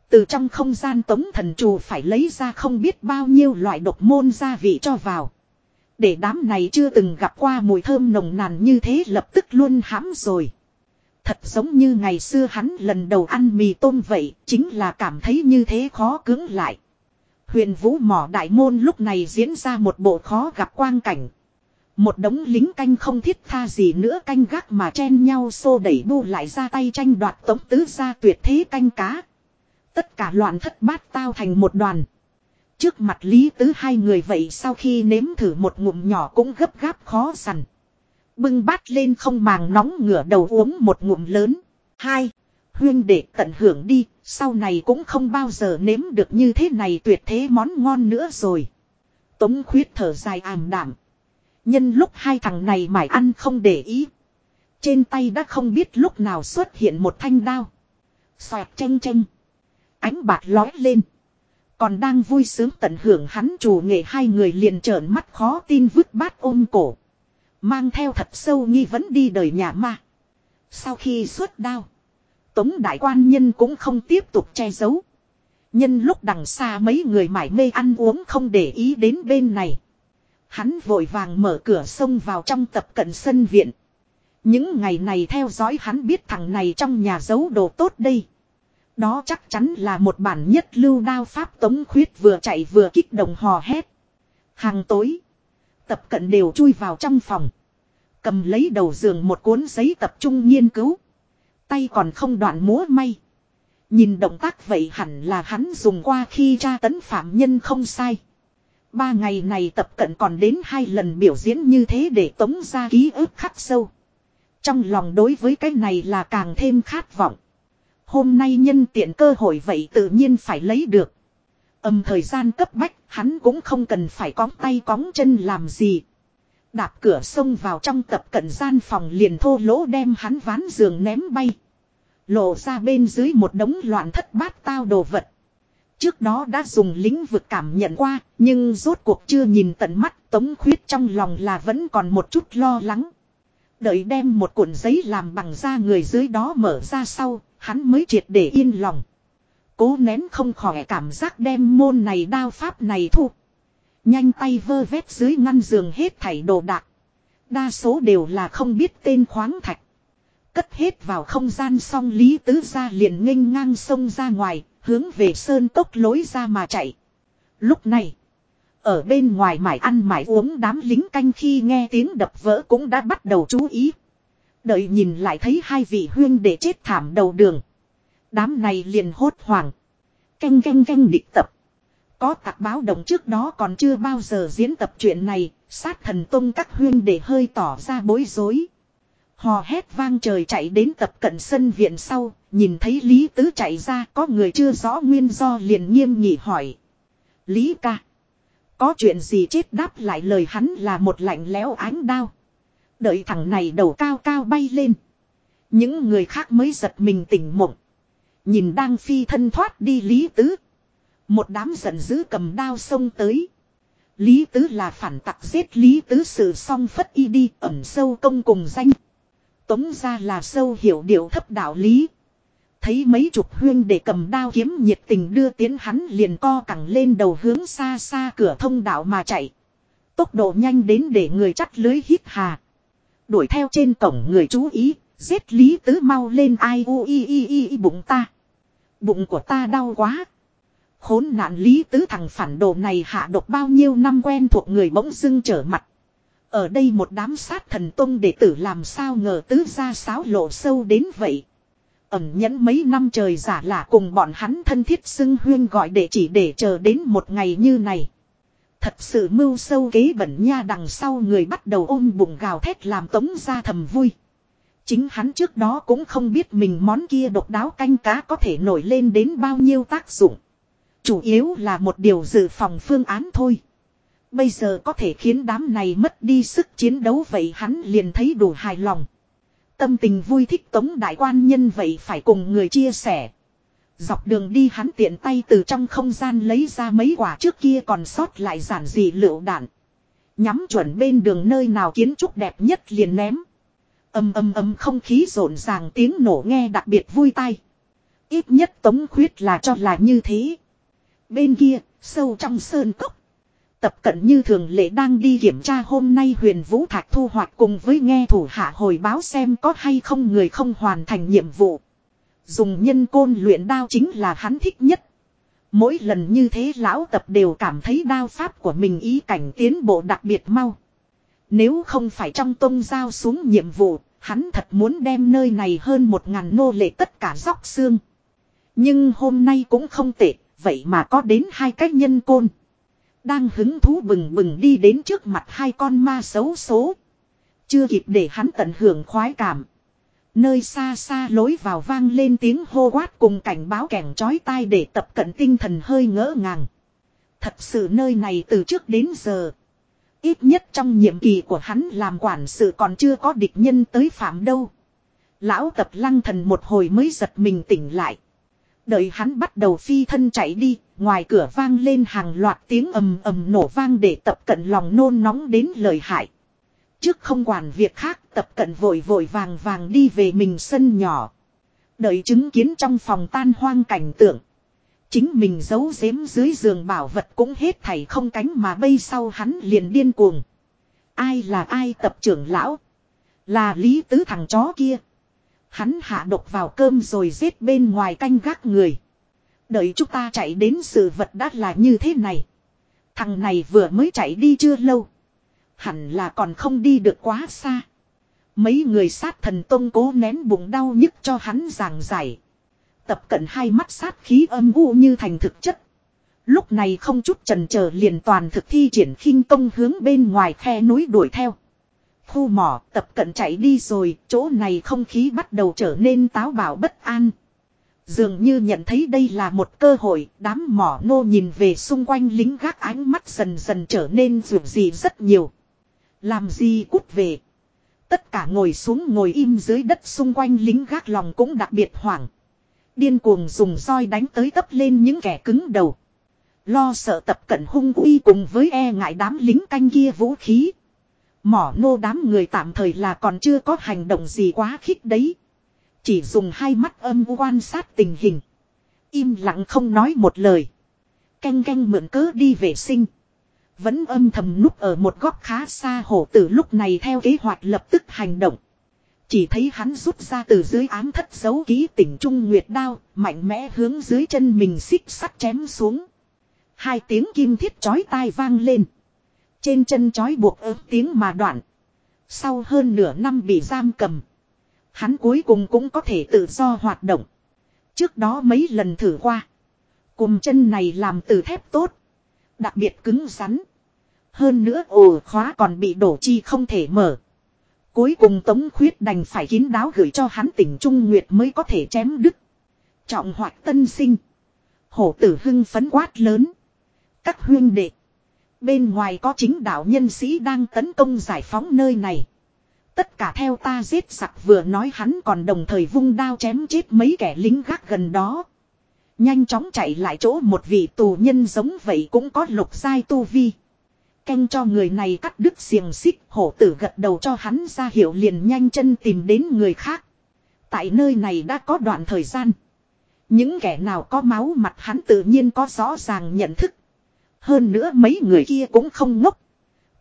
Từ trong không gian tống thần trù phải lấy ra không biết bao nhiêu loại độc môn gia vị cho vào. Để đám này chưa từng gặp qua mùi thơm nồng nàn như thế lập tức luôn hãm rồi. Thật giống như ngày xưa hắn lần đầu ăn mì tôm vậy, chính là cảm thấy như thế khó cưỡng lại. Huyền vũ mỏ đại môn lúc này diễn ra một bộ khó gặp quang cảnh. Một đống lính canh không thiết tha gì nữa canh gác mà chen nhau xô đẩy bu lại ra tay tranh đoạt tống tứ ra tuyệt thế canh cá. Tất cả loạn thất bát tao thành một đoàn. Trước mặt lý tứ hai người vậy sau khi nếm thử một ngụm nhỏ cũng gấp gáp khó sằn. Bưng bát lên không màng nóng ngửa đầu uống một ngụm lớn. Hai, huyên để tận hưởng đi, sau này cũng không bao giờ nếm được như thế này tuyệt thế món ngon nữa rồi. Tống khuyết thở dài ảm đảm. Nhân lúc hai thằng này mải ăn không để ý. Trên tay đã không biết lúc nào xuất hiện một thanh đao. Xoẹt tranh tranh. Ánh bạc lói lên. Còn đang vui sướng tận hưởng hắn chủ nghệ hai người liền trợn mắt khó tin vứt bát ôm cổ. Mang theo thật sâu nghi vấn đi đời nhà ma. Sau khi xuất đao. Tống đại quan nhân cũng không tiếp tục che giấu. Nhân lúc đằng xa mấy người mải mê ăn uống không để ý đến bên này. Hắn vội vàng mở cửa xông vào trong tập cận sân viện. Những ngày này theo dõi hắn biết thằng này trong nhà giấu đồ tốt đây. Đó chắc chắn là một bản nhất lưu đao pháp tống khuyết vừa chạy vừa kích động hò hét. Hàng tối. Tập cận đều chui vào trong phòng. Cầm lấy đầu giường một cuốn giấy tập trung nghiên cứu. Tay còn không đoạn múa may. Nhìn động tác vậy hẳn là hắn dùng qua khi tra tấn phạm nhân không sai. Ba ngày này tập cận còn đến hai lần biểu diễn như thế để tống ra ký ức khắc sâu. Trong lòng đối với cái này là càng thêm khát vọng. Hôm nay nhân tiện cơ hội vậy tự nhiên phải lấy được. Âm thời gian cấp bách, hắn cũng không cần phải cóng tay cóng chân làm gì. Đạp cửa xông vào trong tập cận gian phòng liền thô lỗ đem hắn ván giường ném bay. Lộ ra bên dưới một đống loạn thất bát tao đồ vật. Trước đó đã dùng lĩnh vực cảm nhận qua, nhưng rốt cuộc chưa nhìn tận mắt tống khuyết trong lòng là vẫn còn một chút lo lắng. Đợi đem một cuộn giấy làm bằng da người dưới đó mở ra sau, hắn mới triệt để yên lòng. Cố nén không khỏi cảm giác đem môn này đao pháp này thu. Nhanh tay vơ vét dưới ngăn giường hết thảy đồ đạc. Đa số đều là không biết tên khoáng thạch. Cất hết vào không gian xong Lý Tứ ra liền nghênh ngang sông ra ngoài, hướng về sơn tốc lối ra mà chạy. Lúc này, ở bên ngoài mải ăn mải uống đám lính canh khi nghe tiếng đập vỡ cũng đã bắt đầu chú ý. Đợi nhìn lại thấy hai vị huyên để chết thảm đầu đường. Đám này liền hốt hoảng. Canh canh canh địch tập. Có tạc báo động trước đó còn chưa bao giờ diễn tập chuyện này, sát thần tông các huyên để hơi tỏ ra bối rối. Hò hét vang trời chạy đến tập cận sân viện sau, nhìn thấy Lý Tứ chạy ra có người chưa rõ nguyên do liền nghiêm nghị hỏi. Lý ca. Có chuyện gì chết đáp lại lời hắn là một lạnh lẽo ánh đao. Đợi thằng này đầu cao cao bay lên. Những người khác mới giật mình tỉnh mộng. Nhìn đang phi thân thoát đi Lý Tứ. Một đám giận dữ cầm đao xông tới. Lý Tứ là phản tặc giết Lý Tứ sự song phất y đi, ẩn sâu công cùng danh. Tống ra là sâu hiểu điệu thấp đạo lý. Thấy mấy chục huyên để cầm đao kiếm nhiệt tình đưa tiến hắn liền co cẳng lên đầu hướng xa xa cửa thông đạo mà chạy. Tốc độ nhanh đến để người chắt lưới hít hà. Đuổi theo trên cổng người chú ý, giết Lý Tứ mau lên ai u i i i i bụng ta. Bụng của ta đau quá. Khốn nạn Lý Tứ thằng phản đồ này hạ độc bao nhiêu năm quen thuộc người bỗng dưng trở mặt. Ở đây một đám sát thần tông đệ tử làm sao ngờ tứ ra sáo lộ sâu đến vậy. Ẩm nhẫn mấy năm trời giả lạ cùng bọn hắn thân thiết xưng huyên gọi để chỉ để chờ đến một ngày như này. Thật sự mưu sâu kế bẩn nha đằng sau người bắt đầu ôm bụng gào thét làm tống ra thầm vui. Chính hắn trước đó cũng không biết mình món kia độc đáo canh cá có thể nổi lên đến bao nhiêu tác dụng. Chủ yếu là một điều dự phòng phương án thôi. Bây giờ có thể khiến đám này mất đi sức chiến đấu vậy hắn liền thấy đủ hài lòng. Tâm tình vui thích tống đại quan nhân vậy phải cùng người chia sẻ. Dọc đường đi hắn tiện tay từ trong không gian lấy ra mấy quả trước kia còn sót lại giản dị lựu đạn. Nhắm chuẩn bên đường nơi nào kiến trúc đẹp nhất liền ném. Âm âm âm không khí rộn ràng tiếng nổ nghe đặc biệt vui tai. Ít nhất tống khuyết là cho là như thế. Bên kia, sâu trong sơn cốc. Tập cận như thường lệ đang đi kiểm tra hôm nay huyền vũ thạch thu hoạch cùng với nghe thủ hạ hồi báo xem có hay không người không hoàn thành nhiệm vụ. Dùng nhân côn luyện đao chính là hắn thích nhất. Mỗi lần như thế lão tập đều cảm thấy đao pháp của mình ý cảnh tiến bộ đặc biệt mau. Nếu không phải trong tông giao xuống nhiệm vụ, hắn thật muốn đem nơi này hơn một ngàn nô lệ tất cả dóc xương. Nhưng hôm nay cũng không tệ, vậy mà có đến hai cách nhân côn. Đang hứng thú bừng bừng đi đến trước mặt hai con ma xấu số. Chưa kịp để hắn tận hưởng khoái cảm. Nơi xa xa lối vào vang lên tiếng hô quát cùng cảnh báo kẻng chói tai để tập cận tinh thần hơi ngỡ ngàng. Thật sự nơi này từ trước đến giờ. Ít nhất trong nhiệm kỳ của hắn làm quản sự còn chưa có địch nhân tới phạm đâu. Lão tập lăng thần một hồi mới giật mình tỉnh lại. Đợi hắn bắt đầu phi thân chạy đi, ngoài cửa vang lên hàng loạt tiếng ầm ầm nổ vang để tập cận lòng nôn nóng đến lời hại. Trước không quản việc khác, tập cận vội vội vàng vàng đi về mình sân nhỏ. Đợi chứng kiến trong phòng tan hoang cảnh tượng. Chính mình giấu giếm dưới giường bảo vật cũng hết thảy không cánh mà bây sau hắn liền điên cuồng. Ai là ai tập trưởng lão? Là lý tứ thằng chó kia. Hắn hạ độc vào cơm rồi giết bên ngoài canh gác người. Đợi chúng ta chạy đến sự vật đã là như thế này. Thằng này vừa mới chạy đi chưa lâu. Hẳn là còn không đi được quá xa. Mấy người sát thần tông cố nén bụng đau nhức cho hắn giảng giải. Tập cận hai mắt sát khí âm u như thành thực chất. Lúc này không chút trần chờ liền toàn thực thi triển khinh công hướng bên ngoài khe núi đuổi theo. Khu mỏ tập cận chạy đi rồi, chỗ này không khí bắt đầu trở nên táo bạo bất an. Dường như nhận thấy đây là một cơ hội, đám mỏ nô nhìn về xung quanh lính gác ánh mắt dần dần trở nên rượu gì rất nhiều. Làm gì cút về. Tất cả ngồi xuống ngồi im dưới đất xung quanh lính gác lòng cũng đặc biệt hoảng. Điên cuồng dùng roi đánh tới tấp lên những kẻ cứng đầu. Lo sợ tập cận hung uy cùng với e ngại đám lính canh kia vũ khí. Mỏ nô đám người tạm thời là còn chưa có hành động gì quá khích đấy. Chỉ dùng hai mắt âm quan sát tình hình. Im lặng không nói một lời. Canh canh mượn cớ đi vệ sinh. Vẫn âm thầm núp ở một góc khá xa hổ tử lúc này theo kế hoạch lập tức hành động. Chỉ thấy hắn rút ra từ dưới ám thất dấu ký tỉnh Trung Nguyệt đao, mạnh mẽ hướng dưới chân mình xích sắt chém xuống. Hai tiếng kim thiết chói tai vang lên. Trên chân chói buộc ớt tiếng mà đoạn. Sau hơn nửa năm bị giam cầm. Hắn cuối cùng cũng có thể tự do hoạt động. Trước đó mấy lần thử qua. Cùng chân này làm từ thép tốt. Đặc biệt cứng rắn. Hơn nữa ổ khóa còn bị đổ chi không thể mở. Cuối cùng Tống Khuyết đành phải kín đáo gửi cho hắn tỉnh Trung Nguyệt mới có thể chém đứt. Trọng hoạt tân sinh. Hổ tử hưng phấn quát lớn. Các huyên đệ. Bên ngoài có chính đạo nhân sĩ đang tấn công giải phóng nơi này. Tất cả theo ta giết sặc vừa nói hắn còn đồng thời vung đao chém chết mấy kẻ lính gác gần đó. Nhanh chóng chạy lại chỗ một vị tù nhân giống vậy cũng có lục giai tu vi. Canh cho người này cắt đứt xiềng xích hổ tử gật đầu cho hắn ra hiệu liền nhanh chân tìm đến người khác. Tại nơi này đã có đoạn thời gian. Những kẻ nào có máu mặt hắn tự nhiên có rõ ràng nhận thức. Hơn nữa mấy người kia cũng không ngốc.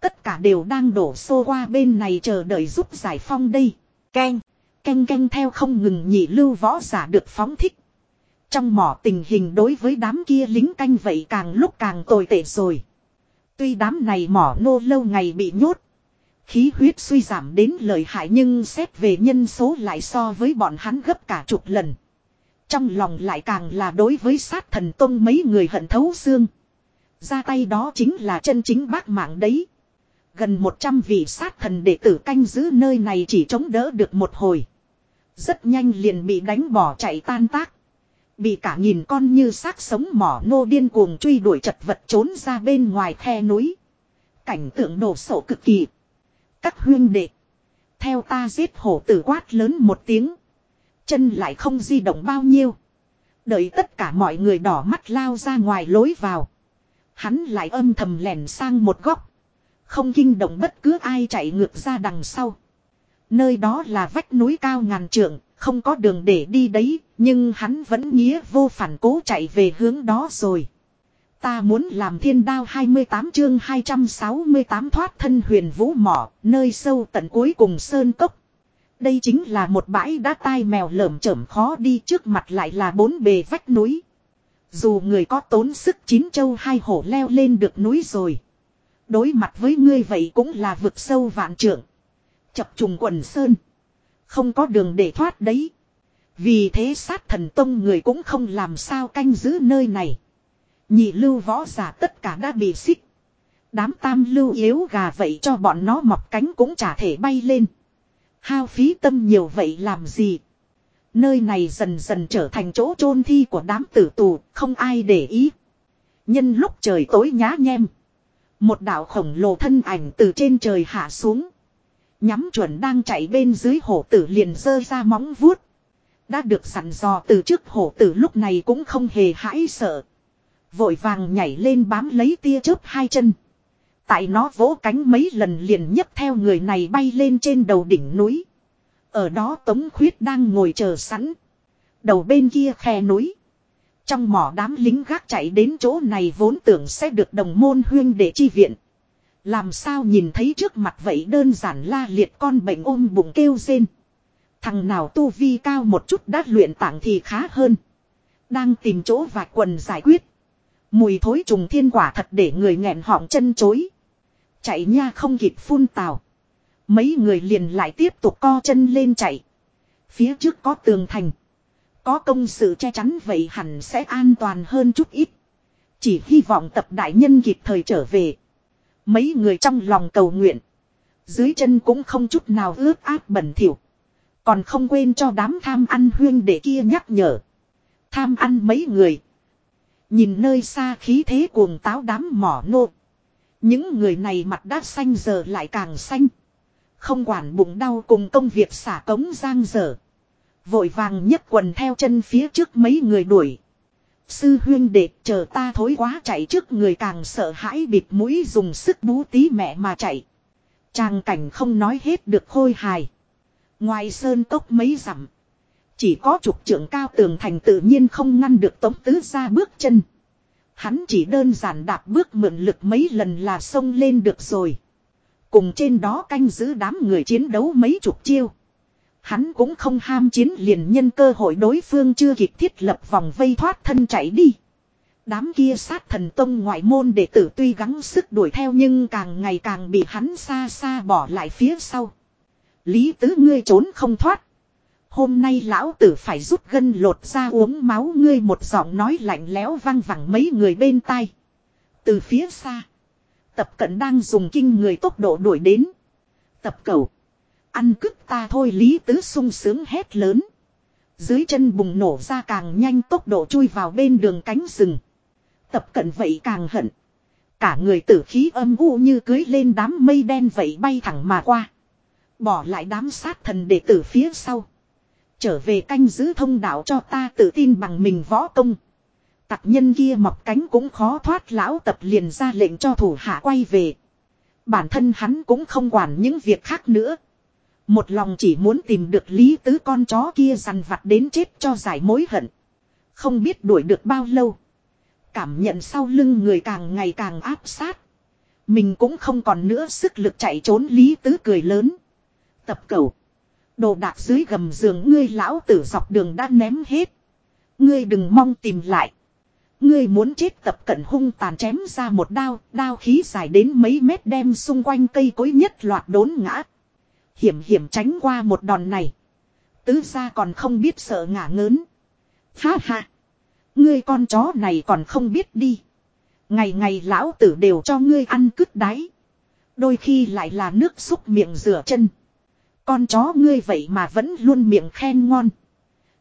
Tất cả đều đang đổ xô qua bên này chờ đợi giúp giải phong đây. Canh, canh canh theo không ngừng nhị lưu võ giả được phóng thích. Trong mỏ tình hình đối với đám kia lính canh vậy càng lúc càng tồi tệ rồi. Tuy đám này mỏ nô lâu ngày bị nhốt. Khí huyết suy giảm đến lợi hại nhưng xét về nhân số lại so với bọn hắn gấp cả chục lần. Trong lòng lại càng là đối với sát thần tông mấy người hận thấu xương. Ra tay đó chính là chân chính bác mạng đấy. Gần 100 vị sát thần đệ tử canh giữ nơi này chỉ chống đỡ được một hồi. Rất nhanh liền bị đánh bỏ chạy tan tác. Bị cả nhìn con như xác sống mỏ nô điên cuồng truy đuổi chật vật trốn ra bên ngoài khe núi. Cảnh tượng đổ sổ cực kỳ. Các huyên đệ. Theo ta giết hổ tử quát lớn một tiếng. Chân lại không di động bao nhiêu. Đợi tất cả mọi người đỏ mắt lao ra ngoài lối vào. Hắn lại âm thầm lẻn sang một góc. Không kinh động bất cứ ai chạy ngược ra đằng sau. Nơi đó là vách núi cao ngàn trượng, không có đường để đi đấy, nhưng hắn vẫn nghĩa vô phản cố chạy về hướng đó rồi. Ta muốn làm thiên đao 28 chương 268 thoát thân huyền vũ mỏ, nơi sâu tận cuối cùng sơn cốc. Đây chính là một bãi đá tai mèo lởm chởm khó đi trước mặt lại là bốn bề vách núi. Dù người có tốn sức chín châu hai hổ leo lên được núi rồi. Đối mặt với ngươi vậy cũng là vực sâu vạn trượng. Chập trùng quần sơn. Không có đường để thoát đấy. Vì thế sát thần tông người cũng không làm sao canh giữ nơi này. Nhị lưu võ giả tất cả đã bị xích. Đám tam lưu yếu gà vậy cho bọn nó mọc cánh cũng chả thể bay lên. Hao phí tâm nhiều vậy làm gì? Nơi này dần dần trở thành chỗ chôn thi của đám tử tù, không ai để ý. Nhân lúc trời tối nhá nhem. Một đạo khổng lồ thân ảnh từ trên trời hạ xuống. Nhắm chuẩn đang chạy bên dưới hổ tử liền rơi ra móng vuốt. Đã được sẵn dò từ trước hổ tử lúc này cũng không hề hãi sợ. Vội vàng nhảy lên bám lấy tia chớp hai chân. Tại nó vỗ cánh mấy lần liền nhấc theo người này bay lên trên đầu đỉnh núi. Ở đó Tống Khuyết đang ngồi chờ sẵn. Đầu bên kia khe núi. Trong mỏ đám lính gác chạy đến chỗ này vốn tưởng sẽ được đồng môn huyên để chi viện. Làm sao nhìn thấy trước mặt vậy đơn giản la liệt con bệnh ôm bụng kêu rên. Thằng nào tu vi cao một chút đã luyện tảng thì khá hơn. Đang tìm chỗ và quần giải quyết. Mùi thối trùng thiên quả thật để người nghẹn họng chân chối. Chạy nha không kịp phun tào. Mấy người liền lại tiếp tục co chân lên chạy. Phía trước có tường thành. Có công sự che chắn vậy hẳn sẽ an toàn hơn chút ít. Chỉ hy vọng tập đại nhân kịp thời trở về. Mấy người trong lòng cầu nguyện. Dưới chân cũng không chút nào ướt át bẩn thỉu. Còn không quên cho đám tham ăn huyên để kia nhắc nhở. Tham ăn mấy người. Nhìn nơi xa khí thế cuồng táo đám mỏ nô. Những người này mặt đã xanh giờ lại càng xanh. Không quản bụng đau cùng công việc xả cống giang dở. Vội vàng nhấc quần theo chân phía trước mấy người đuổi. Sư huyên đệ, chờ ta thối quá chạy trước người càng sợ hãi bịt mũi dùng sức bú tí mẹ mà chạy. Tràng cảnh không nói hết được khôi hài. Ngoài sơn cốc mấy dặm. Chỉ có trục trưởng cao tường thành tự nhiên không ngăn được tống tứ ra bước chân. Hắn chỉ đơn giản đạp bước mượn lực mấy lần là xông lên được rồi. Cùng trên đó canh giữ đám người chiến đấu mấy chục chiêu. Hắn cũng không ham chiến liền nhân cơ hội đối phương chưa kịp thiết lập vòng vây thoát thân chạy đi. Đám kia sát thần tông ngoại môn đệ tử tuy gắng sức đuổi theo nhưng càng ngày càng bị hắn xa xa bỏ lại phía sau. Lý tứ ngươi trốn không thoát. Hôm nay lão tử phải rút gân lột ra uống máu ngươi một giọng nói lạnh lẽo vang vẳng mấy người bên tai. Từ phía xa. Tập cận đang dùng kinh người tốc độ đuổi đến. Tập cầu. Ăn cướp ta thôi, Lý Tứ sung sướng hét lớn. Dưới chân bùng nổ ra càng nhanh tốc độ chui vào bên đường cánh rừng. Tập cận vậy càng hận. Cả người tử khí âm u như cưới lên đám mây đen vậy bay thẳng mà qua. Bỏ lại đám sát thần đệ tử phía sau. Trở về canh giữ thông đạo cho ta tự tin bằng mình võ công. Tặc nhân kia mọc cánh cũng khó thoát, lão tập liền ra lệnh cho thủ hạ quay về. Bản thân hắn cũng không quản những việc khác nữa. Một lòng chỉ muốn tìm được lý tứ con chó kia dằn vặt đến chết cho giải mối hận. Không biết đuổi được bao lâu. Cảm nhận sau lưng người càng ngày càng áp sát. Mình cũng không còn nữa sức lực chạy trốn lý tứ cười lớn. Tập cầu. Đồ đạc dưới gầm giường ngươi lão tử dọc đường đã ném hết. Ngươi đừng mong tìm lại. Ngươi muốn chết tập cận hung tàn chém ra một đao, đao khí dài đến mấy mét đem xung quanh cây cối nhất loạt đốn ngã. Hiểm hiểm tránh qua một đòn này. Tứ ra còn không biết sợ ngả ngớn. Ha ha. Ngươi con chó này còn không biết đi. Ngày ngày lão tử đều cho ngươi ăn cứt đáy. Đôi khi lại là nước xúc miệng rửa chân. Con chó ngươi vậy mà vẫn luôn miệng khen ngon.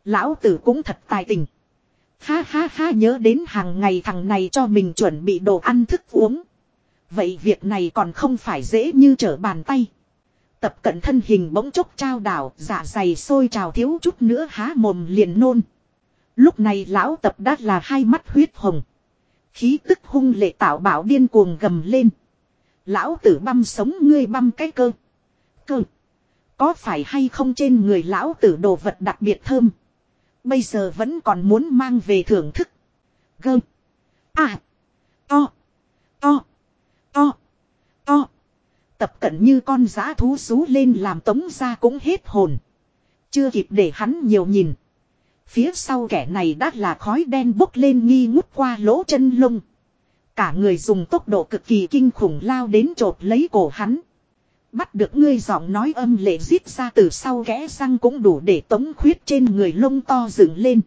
Lão tử cũng thật tài tình. Ha ha ha nhớ đến hàng ngày thằng này cho mình chuẩn bị đồ ăn thức uống. Vậy việc này còn không phải dễ như trở bàn tay. Tập cận thân hình bỗng chốc trao đảo, dạ dày sôi trào thiếu chút nữa há mồm liền nôn. Lúc này lão tập đã là hai mắt huyết hồng. Khí tức hung lệ tạo bảo điên cuồng gầm lên. Lão tử băm sống ngươi băm cái cơ. Cơ. Có phải hay không trên người lão tử đồ vật đặc biệt thơm. Bây giờ vẫn còn muốn mang về thưởng thức. Gơm. À. To. To. To. To. Tập cận như con giã thú rú lên làm tống ra cũng hết hồn. Chưa kịp để hắn nhiều nhìn. Phía sau kẻ này đã là khói đen bốc lên nghi ngút qua lỗ chân lông. Cả người dùng tốc độ cực kỳ kinh khủng lao đến trột lấy cổ hắn. Bắt được ngươi giọng nói âm lệ giết ra từ sau kẽ răng cũng đủ để tống khuyết trên người lông to dựng lên.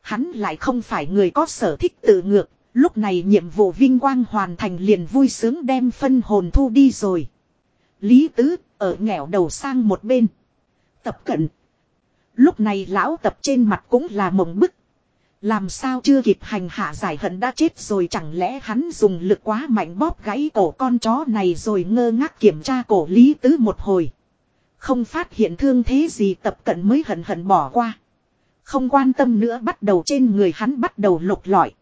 Hắn lại không phải người có sở thích tự ngược, lúc này nhiệm vụ vinh quang hoàn thành liền vui sướng đem phân hồn thu đi rồi. Lý tứ, ở nghèo đầu sang một bên. Tập cận. Lúc này lão tập trên mặt cũng là mộng bức. Làm sao chưa kịp hành hạ giải hận đã chết rồi chẳng lẽ hắn dùng lực quá mạnh bóp gãy cổ con chó này rồi ngơ ngác kiểm tra cổ lý tứ một hồi. Không phát hiện thương thế gì tập cận mới hận hận bỏ qua. Không quan tâm nữa bắt đầu trên người hắn bắt đầu lục lọi.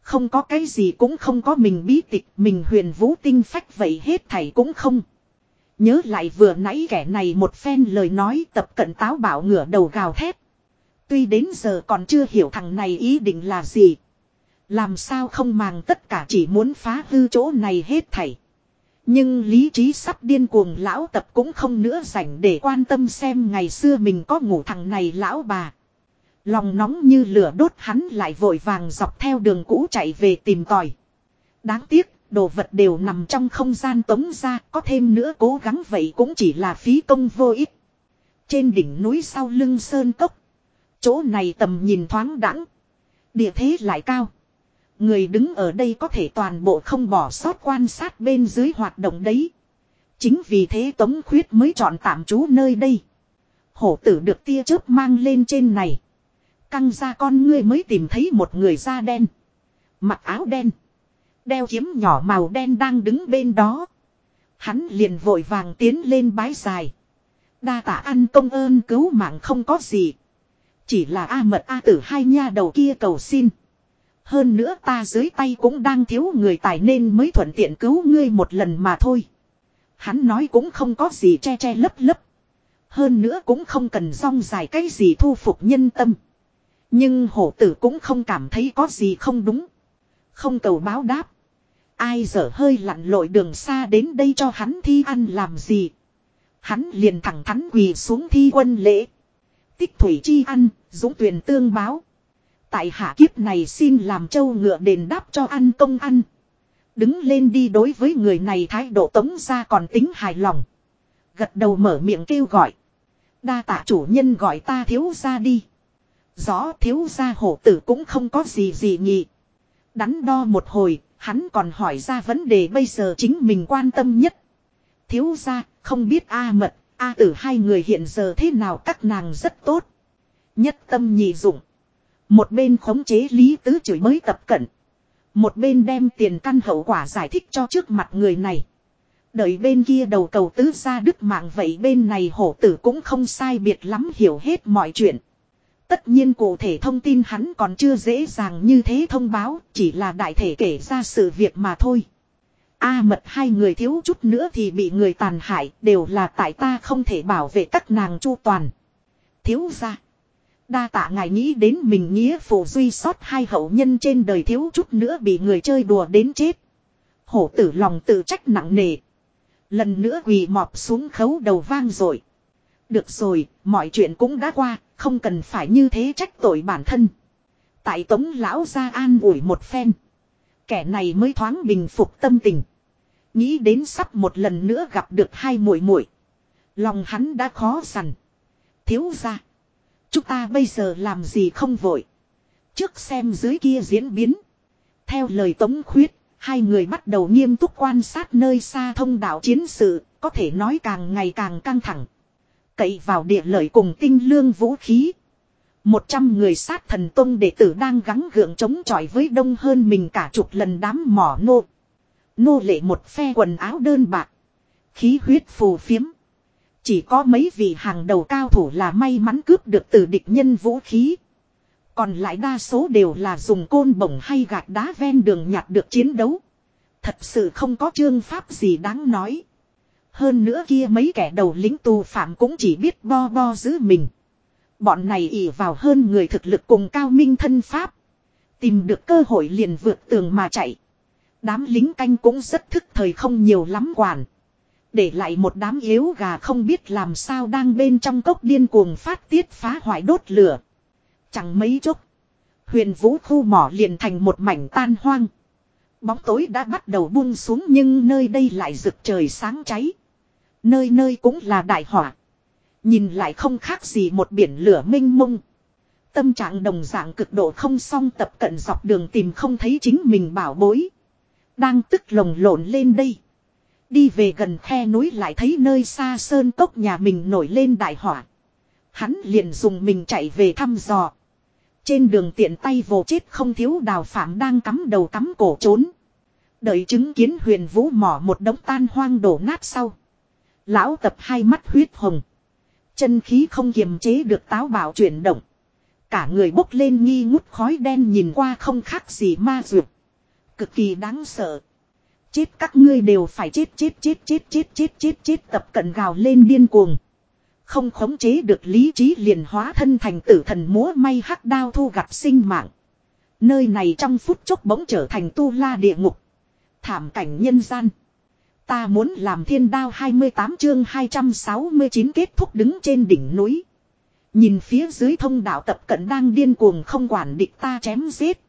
Không có cái gì cũng không có mình bí tịch mình huyền vũ tinh phách vậy hết thảy cũng không. Nhớ lại vừa nãy kẻ này một phen lời nói tập cận táo bảo ngửa đầu gào thét. Tuy đến giờ còn chưa hiểu thằng này ý định là gì. Làm sao không màng tất cả chỉ muốn phá hư chỗ này hết thảy. Nhưng lý trí sắp điên cuồng lão tập cũng không nữa rảnh để quan tâm xem ngày xưa mình có ngủ thằng này lão bà. Lòng nóng như lửa đốt hắn lại vội vàng dọc theo đường cũ chạy về tìm tòi. Đáng tiếc, đồ vật đều nằm trong không gian tống ra, có thêm nữa cố gắng vậy cũng chỉ là phí công vô ích. Trên đỉnh núi sau lưng sơn cốc, Chỗ này tầm nhìn thoáng đẳng. Địa thế lại cao. Người đứng ở đây có thể toàn bộ không bỏ sót quan sát bên dưới hoạt động đấy. Chính vì thế Tống Khuyết mới chọn tạm trú nơi đây. Hổ tử được tia chớp mang lên trên này. Căng ra con ngươi mới tìm thấy một người da đen. Mặc áo đen. Đeo kiếm nhỏ màu đen đang đứng bên đó. Hắn liền vội vàng tiến lên bái dài. Đa tạ ăn công ơn cứu mạng không có gì. Chỉ là A mật A tử hai nha đầu kia cầu xin. Hơn nữa ta dưới tay cũng đang thiếu người tài nên mới thuận tiện cứu ngươi một lần mà thôi. Hắn nói cũng không có gì che che lấp lấp. Hơn nữa cũng không cần rong dài cái gì thu phục nhân tâm. Nhưng hổ tử cũng không cảm thấy có gì không đúng. Không cầu báo đáp. Ai dở hơi lặn lội đường xa đến đây cho hắn thi ăn làm gì. Hắn liền thẳng thắn quỳ xuống thi quân lễ. Tích thủy chi ăn, dũng tuyển tương báo. Tại hạ kiếp này xin làm châu ngựa đền đáp cho ăn công ăn. Đứng lên đi đối với người này thái độ tống ra còn tính hài lòng. Gật đầu mở miệng kêu gọi. Đa tạ chủ nhân gọi ta thiếu ra đi. Rõ thiếu ra hổ tử cũng không có gì gì nhị. Đắn đo một hồi, hắn còn hỏi ra vấn đề bây giờ chính mình quan tâm nhất. Thiếu ra, không biết A mật, A tử hai người hiện giờ thế nào các nàng rất tốt. Nhất tâm nhị dụng. Một bên khống chế lý tứ chửi mới tập cận. Một bên đem tiền căn hậu quả giải thích cho trước mặt người này. Đợi bên kia đầu cầu tứ ra đức mạng vậy bên này hổ tử cũng không sai biệt lắm hiểu hết mọi chuyện. Tất nhiên cụ thể thông tin hắn còn chưa dễ dàng như thế thông báo, chỉ là đại thể kể ra sự việc mà thôi. A mật hai người thiếu chút nữa thì bị người tàn hại, đều là tại ta không thể bảo vệ các nàng chu toàn. Thiếu ra. Đa tạ ngài nghĩ đến mình nghĩa phụ duy sót hai hậu nhân trên đời thiếu chút nữa bị người chơi đùa đến chết. Hổ tử lòng tự trách nặng nề. Lần nữa quỳ mọp xuống khấu đầu vang rồi. Được rồi, mọi chuyện cũng đã qua, không cần phải như thế trách tội bản thân. Tại tống lão ra an ủi một phen. Kẻ này mới thoáng bình phục tâm tình. Nghĩ đến sắp một lần nữa gặp được hai muội muội Lòng hắn đã khó sằn. Thiếu ra. Chúng ta bây giờ làm gì không vội. Trước xem dưới kia diễn biến. Theo lời tống khuyết, hai người bắt đầu nghiêm túc quan sát nơi xa thông đạo chiến sự, có thể nói càng ngày càng căng thẳng. Cậy vào địa lợi cùng tinh lương vũ khí. Một trăm người sát thần tông đệ tử đang gắng gượng chống chọi với đông hơn mình cả chục lần đám mỏ nô. Nô lệ một phe quần áo đơn bạc. Khí huyết phù phiếm. Chỉ có mấy vị hàng đầu cao thủ là may mắn cướp được từ địch nhân vũ khí. Còn lại đa số đều là dùng côn bổng hay gạt đá ven đường nhặt được chiến đấu. Thật sự không có chương pháp gì đáng nói. Hơn nữa kia mấy kẻ đầu lính tù phạm cũng chỉ biết bo bo giữ mình. Bọn này ỉ vào hơn người thực lực cùng cao minh thân pháp. Tìm được cơ hội liền vượt tường mà chạy. Đám lính canh cũng rất thức thời không nhiều lắm quản. Để lại một đám yếu gà không biết làm sao đang bên trong cốc điên cuồng phát tiết phá hoại đốt lửa. Chẳng mấy chốc. Huyền vũ khu mỏ liền thành một mảnh tan hoang. Bóng tối đã bắt đầu buông xuống nhưng nơi đây lại rực trời sáng cháy. Nơi nơi cũng là đại hỏa. Nhìn lại không khác gì một biển lửa minh mông. Tâm trạng đồng dạng cực độ không song tập cận dọc đường tìm không thấy chính mình bảo bối. Đang tức lồng lộn lên đây. Đi về gần khe núi lại thấy nơi xa sơn cốc nhà mình nổi lên đại hỏa. Hắn liền dùng mình chạy về thăm dò. Trên đường tiện tay vồ chết không thiếu đào phạm đang cắm đầu cắm cổ trốn. Đợi chứng kiến huyền vũ mỏ một đống tan hoang đổ nát sau. Lão tập hai mắt huyết hồng. Chân khí không kiềm chế được táo bạo chuyển động. Cả người bốc lên nghi ngút khói đen nhìn qua không khác gì ma dược. Cực kỳ đáng sợ. Chết các ngươi đều phải chết chết chết chết chết chết chết chết, tập cận gào lên điên cuồng. Không khống chế được lý trí liền hóa thân thành tử thần múa may hắc đao thu gặt sinh mạng. Nơi này trong phút chốc bỗng trở thành tu la địa ngục. Thảm cảnh nhân gian. Ta muốn làm thiên đao 28 chương 269 kết thúc đứng trên đỉnh núi. Nhìn phía dưới thông đạo tập cận đang điên cuồng không quản địch ta chém giết.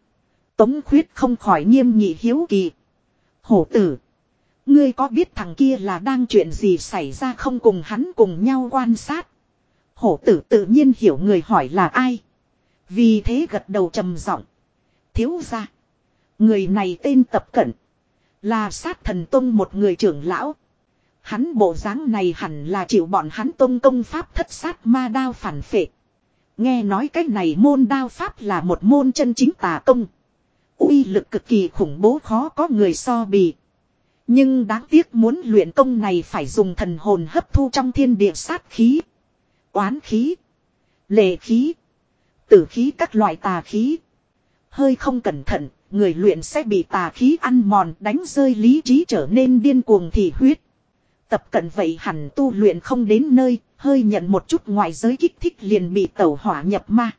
Tống khuyết không khỏi nghiêm nghị hiếu kỳ. Hổ tử. Ngươi có biết thằng kia là đang chuyện gì xảy ra không cùng hắn cùng nhau quan sát. Hổ tử tự nhiên hiểu người hỏi là ai. Vì thế gật đầu trầm giọng. Thiếu ra. Người này tên tập cận. Là sát thần tông một người trưởng lão. Hắn bộ dáng này hẳn là chịu bọn hắn tông công pháp thất sát ma đao phản phệ. Nghe nói cái này môn đao pháp là một môn chân chính tà công. uy lực cực kỳ khủng bố khó có người so bì. Nhưng đáng tiếc muốn luyện công này phải dùng thần hồn hấp thu trong thiên địa sát khí. Oán khí. Lệ khí. Tử khí các loại tà khí. Hơi không cẩn thận, người luyện sẽ bị tà khí ăn mòn đánh rơi lý trí trở nên điên cuồng thị huyết. Tập cận vậy hẳn tu luyện không đến nơi, hơi nhận một chút ngoài giới kích thích liền bị tẩu hỏa nhập ma.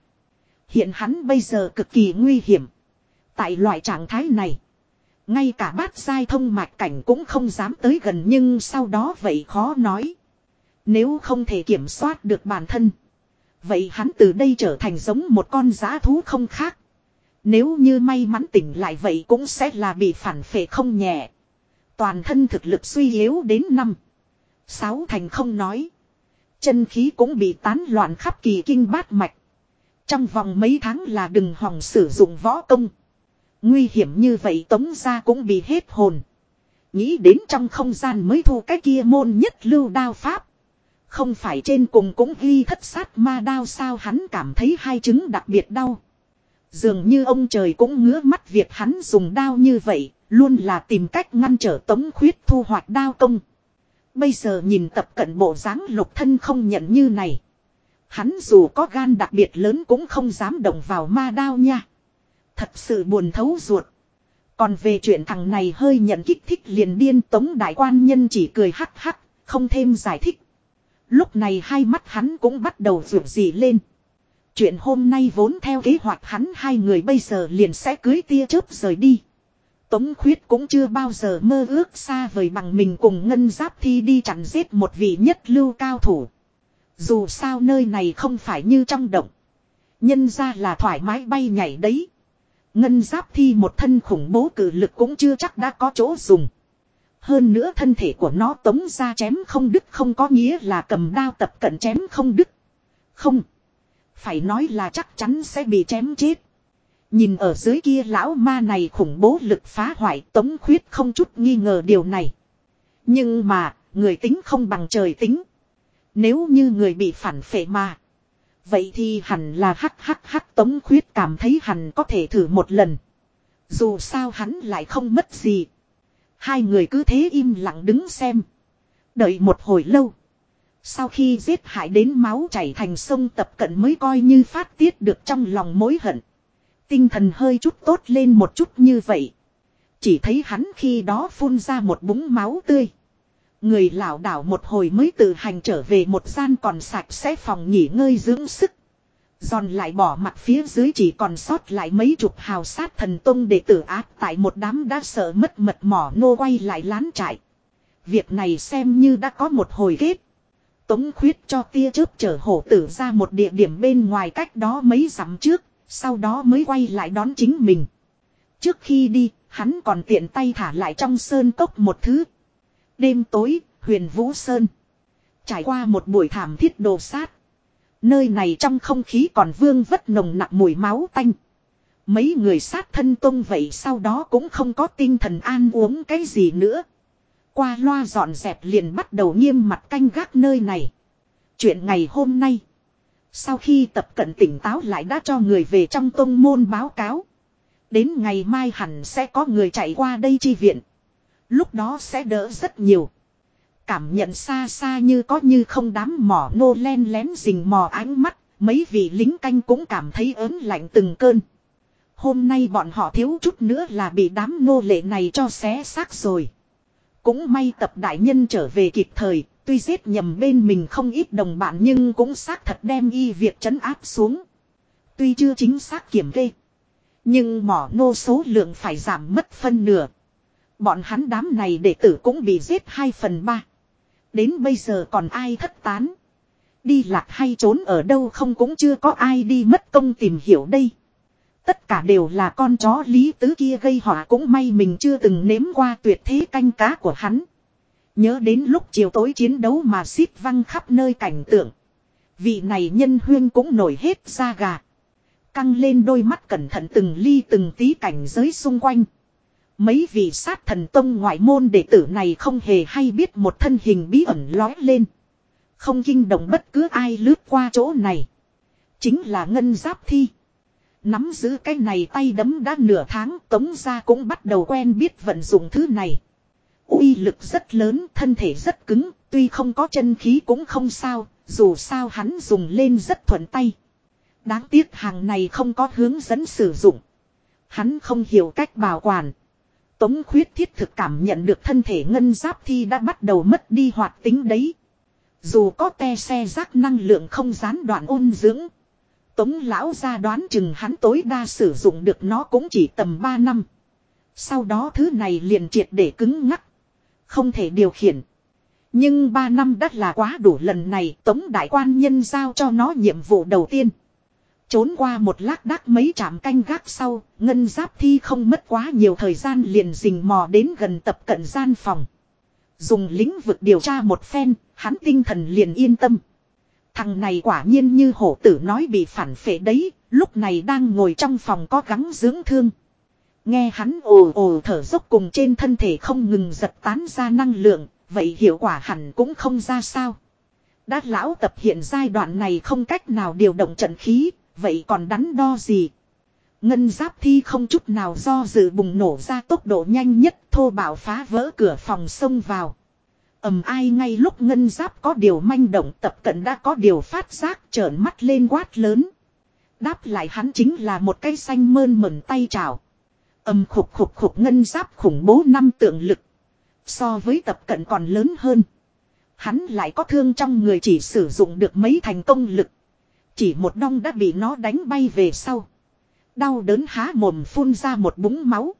Hiện hắn bây giờ cực kỳ nguy hiểm. Tại loại trạng thái này, ngay cả bát sai thông mạch cảnh cũng không dám tới gần nhưng sau đó vậy khó nói. Nếu không thể kiểm soát được bản thân. Vậy hắn từ đây trở thành giống một con giã thú không khác. Nếu như may mắn tỉnh lại vậy cũng sẽ là bị phản phệ không nhẹ. Toàn thân thực lực suy yếu đến năm. Sáu thành không nói. Chân khí cũng bị tán loạn khắp kỳ kinh bát mạch. Trong vòng mấy tháng là đừng hòng sử dụng võ công. Nguy hiểm như vậy tống ra cũng bị hết hồn. Nghĩ đến trong không gian mới thu cái kia môn nhất lưu đao pháp. Không phải trên cùng cũng ghi thất sát ma đao sao hắn cảm thấy hai chứng đặc biệt đau. Dường như ông trời cũng ngứa mắt việc hắn dùng đao như vậy, luôn là tìm cách ngăn trở tống khuyết thu hoạch đao công. Bây giờ nhìn tập cận bộ dáng lục thân không nhận như này. Hắn dù có gan đặc biệt lớn cũng không dám động vào ma đao nha. Thật sự buồn thấu ruột. Còn về chuyện thằng này hơi nhận kích thích liền điên tống đại quan nhân chỉ cười hắc hắc, không thêm giải thích. Lúc này hai mắt hắn cũng bắt đầu rượu gì lên. Chuyện hôm nay vốn theo kế hoạch hắn hai người bây giờ liền sẽ cưới tia chớp rời đi. Tống khuyết cũng chưa bao giờ mơ ước xa vời bằng mình cùng ngân giáp thi đi chặn giết một vị nhất lưu cao thủ. Dù sao nơi này không phải như trong động. Nhân ra là thoải mái bay nhảy đấy. Ngân giáp thi một thân khủng bố cử lực cũng chưa chắc đã có chỗ dùng. Hơn nữa thân thể của nó tống ra chém không đứt không có nghĩa là cầm đao tập cận chém không đứt. Không. Phải nói là chắc chắn sẽ bị chém chết. Nhìn ở dưới kia lão ma này khủng bố lực phá hoại tống khuyết không chút nghi ngờ điều này. Nhưng mà, người tính không bằng trời tính. Nếu như người bị phản phệ mà. Vậy thì hẳn là hắc hắc hắc tống khuyết cảm thấy hẳn có thể thử một lần. Dù sao hắn lại không mất gì. Hai người cứ thế im lặng đứng xem. Đợi một hồi lâu. Sau khi giết hại đến máu chảy thành sông tập cận mới coi như phát tiết được trong lòng mối hận. Tinh thần hơi chút tốt lên một chút như vậy. Chỉ thấy hắn khi đó phun ra một búng máu tươi. Người lão đảo một hồi mới tự hành trở về một gian còn sạch sẽ phòng nghỉ ngơi dưỡng sức. Giòn lại bỏ mặt phía dưới chỉ còn sót lại mấy chục hào sát thần tông để tử ác tại một đám đã sợ mất mật mỏ nô quay lại lán trại. Việc này xem như đã có một hồi kết. Tống khuyết cho tia chớp chở hổ tử ra một địa điểm bên ngoài cách đó mấy dặm trước, sau đó mới quay lại đón chính mình. Trước khi đi, hắn còn tiện tay thả lại trong sơn cốc một thứ. Đêm tối, huyền vũ sơn. Trải qua một buổi thảm thiết đồ sát. Nơi này trong không khí còn vương vất nồng nặng mùi máu tanh. Mấy người sát thân tông vậy sau đó cũng không có tinh thần an uống cái gì nữa. Qua loa dọn dẹp liền bắt đầu nghiêm mặt canh gác nơi này. Chuyện ngày hôm nay. Sau khi tập cận tỉnh táo lại đã cho người về trong tông môn báo cáo. Đến ngày mai hẳn sẽ có người chạy qua đây chi viện. Lúc đó sẽ đỡ rất nhiều. Cảm nhận xa xa như có như không đám mỏ nô len lén rình mò ánh mắt. Mấy vị lính canh cũng cảm thấy ớn lạnh từng cơn. Hôm nay bọn họ thiếu chút nữa là bị đám nô lệ này cho xé xác rồi. Cũng may tập đại nhân trở về kịp thời, tuy giết nhầm bên mình không ít đồng bạn nhưng cũng xác thật đem y việc trấn áp xuống. Tuy chưa chính xác kiểm kê. Nhưng mỏ nô số lượng phải giảm mất phân nửa. Bọn hắn đám này đệ tử cũng bị giết 2 phần 3. Đến bây giờ còn ai thất tán. Đi lạc hay trốn ở đâu không cũng chưa có ai đi mất công tìm hiểu đây. Tất cả đều là con chó lý tứ kia gây họa cũng may mình chưa từng nếm qua tuyệt thế canh cá của hắn. Nhớ đến lúc chiều tối chiến đấu mà xít văng khắp nơi cảnh tượng. Vị này nhân huyên cũng nổi hết da gà. Căng lên đôi mắt cẩn thận từng ly từng tí cảnh giới xung quanh. Mấy vị sát thần tông ngoại môn đệ tử này không hề hay biết một thân hình bí ẩn lói lên. Không kinh động bất cứ ai lướt qua chỗ này. Chính là ngân giáp thi. Nắm giữ cái này tay đấm đã nửa tháng tống ra cũng bắt đầu quen biết vận dụng thứ này. uy lực rất lớn, thân thể rất cứng, tuy không có chân khí cũng không sao, dù sao hắn dùng lên rất thuận tay. Đáng tiếc hàng này không có hướng dẫn sử dụng. Hắn không hiểu cách bảo quản. Tống khuyết thiết thực cảm nhận được thân thể ngân giáp thi đã bắt đầu mất đi hoạt tính đấy. Dù có te xe rác năng lượng không gián đoạn ôn dưỡng. Tống lão ra đoán chừng hắn tối đa sử dụng được nó cũng chỉ tầm 3 năm. Sau đó thứ này liền triệt để cứng ngắc. Không thể điều khiển. Nhưng 3 năm đã là quá đủ lần này Tống đại quan nhân giao cho nó nhiệm vụ đầu tiên. Trốn qua một lát đắc mấy trạm canh gác sau, ngân giáp thi không mất quá nhiều thời gian liền rình mò đến gần tập cận gian phòng. Dùng lĩnh vực điều tra một phen, hắn tinh thần liền yên tâm. Thằng này quả nhiên như hổ tử nói bị phản phệ đấy, lúc này đang ngồi trong phòng có gắng dưỡng thương. Nghe hắn ồ ồ thở dốc cùng trên thân thể không ngừng giật tán ra năng lượng, vậy hiệu quả hẳn cũng không ra sao. Đã lão tập hiện giai đoạn này không cách nào điều động trận khí, vậy còn đắn đo gì? Ngân giáp thi không chút nào do dự bùng nổ ra tốc độ nhanh nhất thô bạo phá vỡ cửa phòng xông vào ầm ai ngay lúc ngân giáp có điều manh động, tập cận đã có điều phát giác, trợn mắt lên quát lớn. Đáp lại hắn chính là một cây xanh mơn mẩn tay trào. ầm khục khục khục ngân giáp khủng bố năm tượng lực. So với tập cận còn lớn hơn. Hắn lại có thương trong người chỉ sử dụng được mấy thành công lực. Chỉ một đong đã bị nó đánh bay về sau. Đau đớn há mồm phun ra một búng máu.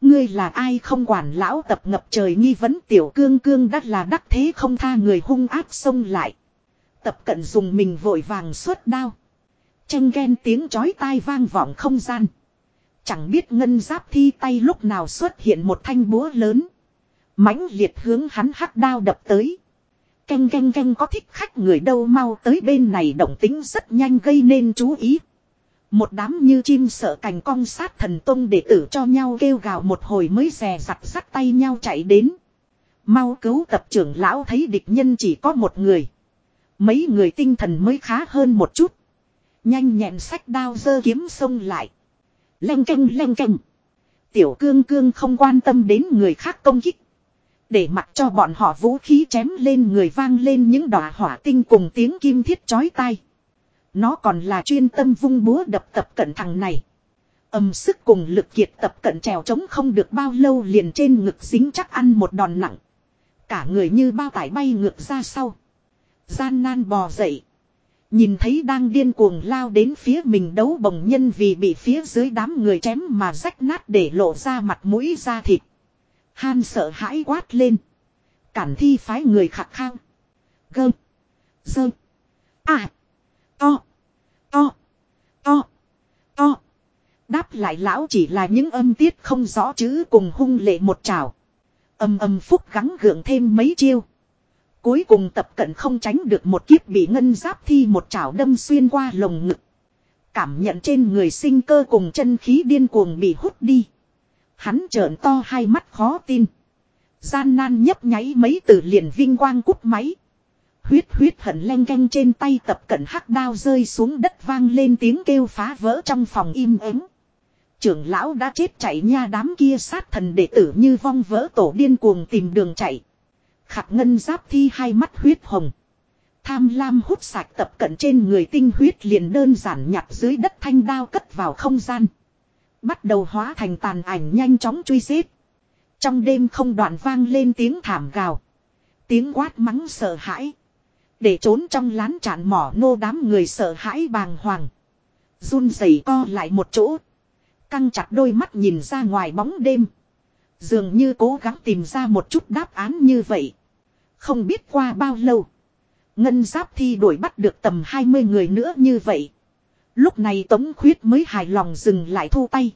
Ngươi là ai không quản lão tập ngập trời nghi vấn tiểu cương cương đắt là đắc thế không tha người hung áp xông lại. Tập cận dùng mình vội vàng suốt đao. Tranh ghen tiếng chói tai vang vọng không gian. Chẳng biết ngân giáp thi tay lúc nào xuất hiện một thanh búa lớn. mãnh liệt hướng hắn hắc đao đập tới. Canh canh canh có thích khách người đâu mau tới bên này động tính rất nhanh gây nên chú ý. Một đám như chim sợ cành cong sát thần tông đệ tử cho nhau kêu gào một hồi mới rè rặt sắt tay nhau chạy đến. Mau cứu tập trưởng lão thấy địch nhân chỉ có một người. Mấy người tinh thần mới khá hơn một chút. Nhanh nhẹn sách đao dơ kiếm xông lại. Lanh canh lanh canh. Tiểu cương cương không quan tâm đến người khác công kích. Để mặc cho bọn họ vũ khí chém lên người vang lên những đỏ hỏa tinh cùng tiếng kim thiết chói tai. Nó còn là chuyên tâm vung búa đập tập cận thằng này. Âm sức cùng lực kiệt tập cận trèo trống không được bao lâu liền trên ngực dính chắc ăn một đòn nặng. Cả người như bao tải bay ngược ra sau. Gian nan bò dậy. Nhìn thấy đang điên cuồng lao đến phía mình đấu bồng nhân vì bị phía dưới đám người chém mà rách nát để lộ ra mặt mũi ra thịt. Han sợ hãi quát lên. Cản thi phái người khạc khang, Gơm. Dơ. À. To. To. To. To. Đáp lại lão chỉ là những âm tiết không rõ chữ cùng hung lệ một trào. Âm âm phúc gắng gượng thêm mấy chiêu. Cuối cùng tập cận không tránh được một kiếp bị ngân giáp thi một chảo đâm xuyên qua lồng ngực. Cảm nhận trên người sinh cơ cùng chân khí điên cuồng bị hút đi. Hắn trợn to hai mắt khó tin. Gian nan nhấp nháy mấy từ liền vinh quang cút máy. Huyết huyết hận len canh trên tay tập cận hắc đao rơi xuống đất vang lên tiếng kêu phá vỡ trong phòng im ắng. Trưởng lão đã chết chạy nha đám kia sát thần đệ tử như vong vỡ tổ điên cuồng tìm đường chạy. Khạc ngân giáp thi hai mắt huyết hồng. Tham lam hút sạch tập cận trên người tinh huyết liền đơn giản nhặt dưới đất thanh đao cất vào không gian. Bắt đầu hóa thành tàn ảnh nhanh chóng truy giết. Trong đêm không đoạn vang lên tiếng thảm gào. Tiếng quát mắng sợ hãi. Để trốn trong lán trạn mỏ nô đám người sợ hãi bàng hoàng. Run rẩy co lại một chỗ. Căng chặt đôi mắt nhìn ra ngoài bóng đêm. Dường như cố gắng tìm ra một chút đáp án như vậy. Không biết qua bao lâu. Ngân giáp thi đuổi bắt được tầm 20 người nữa như vậy. Lúc này Tống Khuyết mới hài lòng dừng lại thu tay.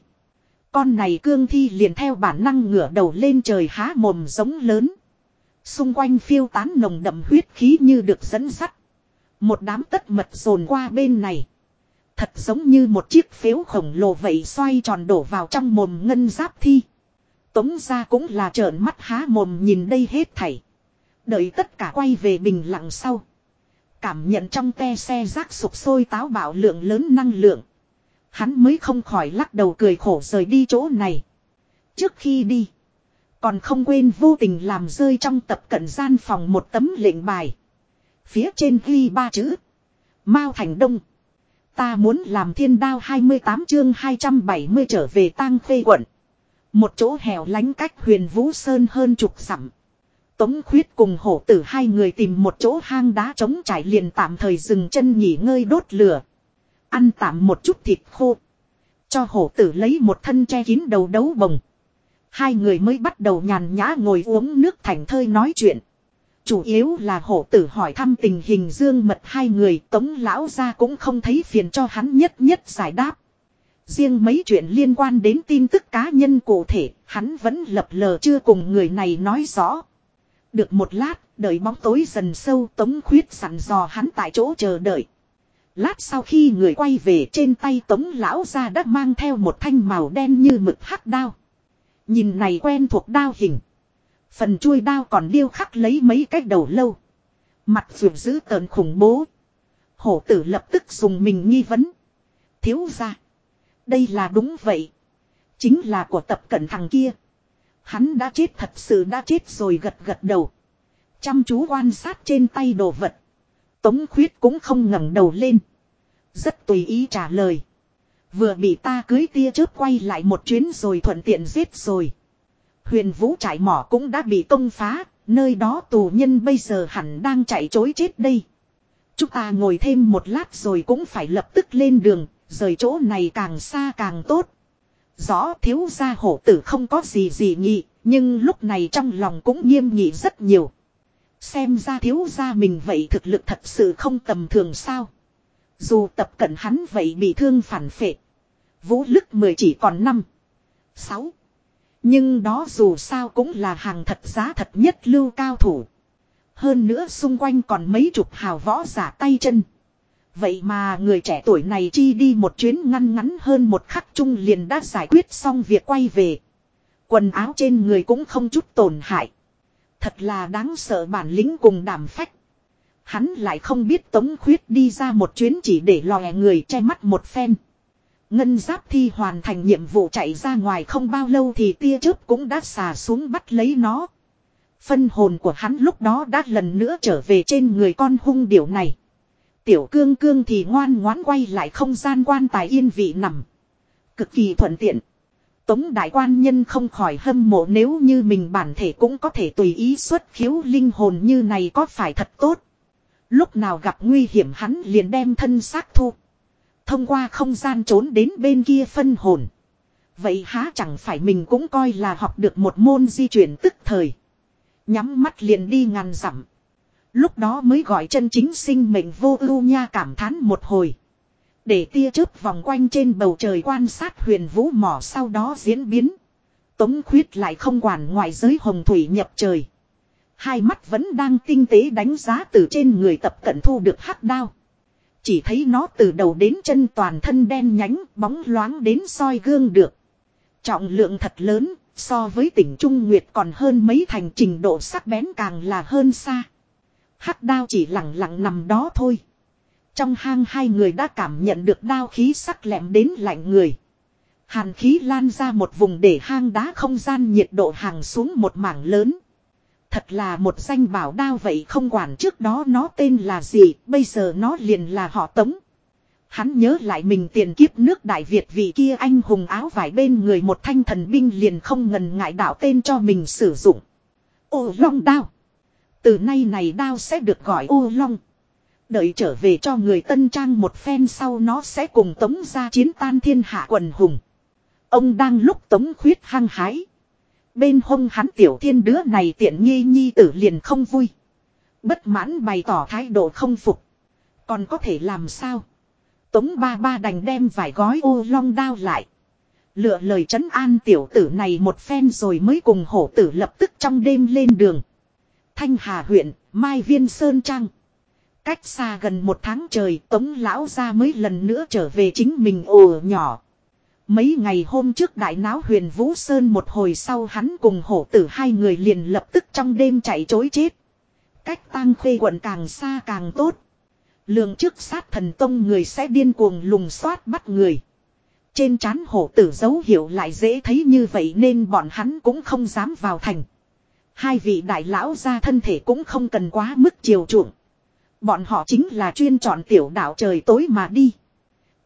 Con này cương thi liền theo bản năng ngửa đầu lên trời há mồm giống lớn. Xung quanh phiêu tán nồng đậm huyết khí như được dẫn sắt. Một đám tất mật dồn qua bên này. Thật giống như một chiếc phếu khổng lồ vậy xoay tròn đổ vào trong mồm ngân giáp thi. Tống ra cũng là trợn mắt há mồm nhìn đây hết thảy. Đợi tất cả quay về bình lặng sau. Cảm nhận trong te xe rác sụp sôi táo bạo lượng lớn năng lượng. Hắn mới không khỏi lắc đầu cười khổ rời đi chỗ này. Trước khi đi. Còn không quên vô tình làm rơi trong tập cận gian phòng một tấm lệnh bài. Phía trên ghi ba chữ. Mao Thành Đông. Ta muốn làm thiên đao 28 chương 270 trở về tang phê quận. Một chỗ hẻo lánh cách huyền Vũ Sơn hơn chục dặm. Tống khuyết cùng hổ tử hai người tìm một chỗ hang đá trống trải liền tạm thời dừng chân nghỉ ngơi đốt lửa. Ăn tạm một chút thịt khô. Cho hổ tử lấy một thân che kín đầu đấu bồng. Hai người mới bắt đầu nhàn nhã ngồi uống nước thành thơi nói chuyện. Chủ yếu là hổ tử hỏi thăm tình hình dương mật hai người tống lão ra cũng không thấy phiền cho hắn nhất nhất giải đáp. Riêng mấy chuyện liên quan đến tin tức cá nhân cụ thể, hắn vẫn lập lờ chưa cùng người này nói rõ. Được một lát, đợi bóng tối dần sâu tống khuyết sẵn dò hắn tại chỗ chờ đợi. Lát sau khi người quay về trên tay tống lão ra đã mang theo một thanh màu đen như mực hắc đao. Nhìn này quen thuộc đao hình. Phần chuôi đao còn điêu khắc lấy mấy cái đầu lâu. Mặt vượt giữ tợn khủng bố. Hổ tử lập tức dùng mình nghi vấn. Thiếu ra. Đây là đúng vậy. Chính là của tập cận thằng kia. Hắn đã chết thật sự đã chết rồi gật gật đầu. Chăm chú quan sát trên tay đồ vật. Tống khuyết cũng không ngẩng đầu lên. Rất tùy ý trả lời. Vừa bị ta cưới tia chớp quay lại một chuyến rồi thuận tiện giết rồi. Huyền vũ trại mỏ cũng đã bị công phá, nơi đó tù nhân bây giờ hẳn đang chạy chối chết đây. Chúng ta ngồi thêm một lát rồi cũng phải lập tức lên đường, rời chỗ này càng xa càng tốt. Rõ thiếu gia hổ tử không có gì gì nhị, nhưng lúc này trong lòng cũng nghiêm nghị rất nhiều. Xem ra thiếu gia mình vậy thực lực thật sự không tầm thường sao. Dù tập cận hắn vậy bị thương phản phệ. Vũ lức mười chỉ còn năm sáu Nhưng đó dù sao cũng là hàng thật giá thật nhất lưu cao thủ. Hơn nữa xung quanh còn mấy chục hào võ giả tay chân. Vậy mà người trẻ tuổi này chi đi một chuyến ngăn ngắn hơn một khắc chung liền đã giải quyết xong việc quay về. Quần áo trên người cũng không chút tổn hại. Thật là đáng sợ bản lĩnh cùng đảm phách. Hắn lại không biết tống khuyết đi ra một chuyến chỉ để lòe người che mắt một phen. Ngân giáp thi hoàn thành nhiệm vụ chạy ra ngoài không bao lâu thì tia chớp cũng đã xà xuống bắt lấy nó. Phân hồn của hắn lúc đó đã lần nữa trở về trên người con hung điểu này. Tiểu cương cương thì ngoan ngoãn quay lại không gian quan tài yên vị nằm. Cực kỳ thuận tiện. Tống đại quan nhân không khỏi hâm mộ nếu như mình bản thể cũng có thể tùy ý xuất khiếu linh hồn như này có phải thật tốt. Lúc nào gặp nguy hiểm hắn liền đem thân xác thu. Thông qua không gian trốn đến bên kia phân hồn. Vậy há chẳng phải mình cũng coi là học được một môn di chuyển tức thời. Nhắm mắt liền đi ngàn dặm. Lúc đó mới gọi chân chính sinh mệnh vô ưu nha cảm thán một hồi. Để tia chớp vòng quanh trên bầu trời quan sát huyền vũ mỏ sau đó diễn biến. Tống khuyết lại không quản ngoại giới hồng thủy nhập trời. Hai mắt vẫn đang tinh tế đánh giá từ trên người tập cận thu được hắc đao. Chỉ thấy nó từ đầu đến chân toàn thân đen nhánh bóng loáng đến soi gương được. Trọng lượng thật lớn, so với tỉnh Trung Nguyệt còn hơn mấy thành trình độ sắc bén càng là hơn xa. Hắc đao chỉ lặng lặng nằm đó thôi. Trong hang hai người đã cảm nhận được đao khí sắc lẹm đến lạnh người. Hàn khí lan ra một vùng để hang đá không gian nhiệt độ hàng xuống một mảng lớn. Thật là một danh bảo đao vậy không quản trước đó nó tên là gì, bây giờ nó liền là họ tống. Hắn nhớ lại mình tiền kiếp nước Đại Việt vị kia anh hùng áo vải bên người một thanh thần binh liền không ngần ngại đạo tên cho mình sử dụng. Ô long đao. Từ nay này đao sẽ được gọi ô long. Đợi trở về cho người tân trang một phen sau nó sẽ cùng tống ra chiến tan thiên hạ quần hùng. Ông đang lúc tống khuyết hăng hái. Bên hông hắn tiểu thiên đứa này tiện nghi nhi tử liền không vui. Bất mãn bày tỏ thái độ không phục. Còn có thể làm sao? Tống ba ba đành đem vài gói ô long đao lại. Lựa lời trấn an tiểu tử này một phen rồi mới cùng hổ tử lập tức trong đêm lên đường. Thanh Hà huyện, Mai Viên Sơn Trang. Cách xa gần một tháng trời tống lão ra mới lần nữa trở về chính mình ồ nhỏ. Mấy ngày hôm trước đại náo huyền Vũ Sơn một hồi sau hắn cùng hổ tử hai người liền lập tức trong đêm chạy chối chết. Cách tang khuê quận càng xa càng tốt. Lượng trước sát thần tông người sẽ điên cuồng lùng soát bắt người. Trên trán hổ tử dấu hiệu lại dễ thấy như vậy nên bọn hắn cũng không dám vào thành. Hai vị đại lão ra thân thể cũng không cần quá mức chiều chuộng. Bọn họ chính là chuyên chọn tiểu đạo trời tối mà đi.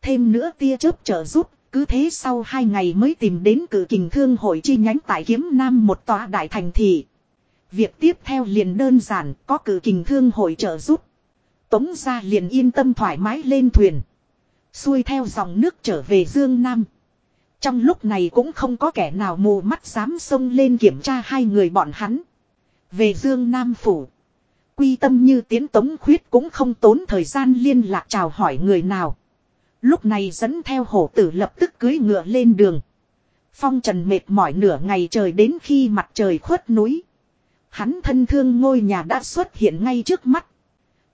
Thêm nữa tia chớp trợ giúp, cứ thế sau hai ngày mới tìm đến cử kình thương hội chi nhánh tại kiếm nam một tòa đại thành thị. Việc tiếp theo liền đơn giản, có cử kình thương hội trợ giúp. Tống ra liền yên tâm thoải mái lên thuyền. Xuôi theo dòng nước trở về Dương Nam. Trong lúc này cũng không có kẻ nào mù mắt dám xông lên kiểm tra hai người bọn hắn. Về Dương Nam Phủ. Quy tâm như tiến tống khuyết cũng không tốn thời gian liên lạc chào hỏi người nào. Lúc này dẫn theo hổ tử lập tức cưới ngựa lên đường. Phong trần mệt mỏi nửa ngày trời đến khi mặt trời khuất núi. Hắn thân thương ngôi nhà đã xuất hiện ngay trước mắt.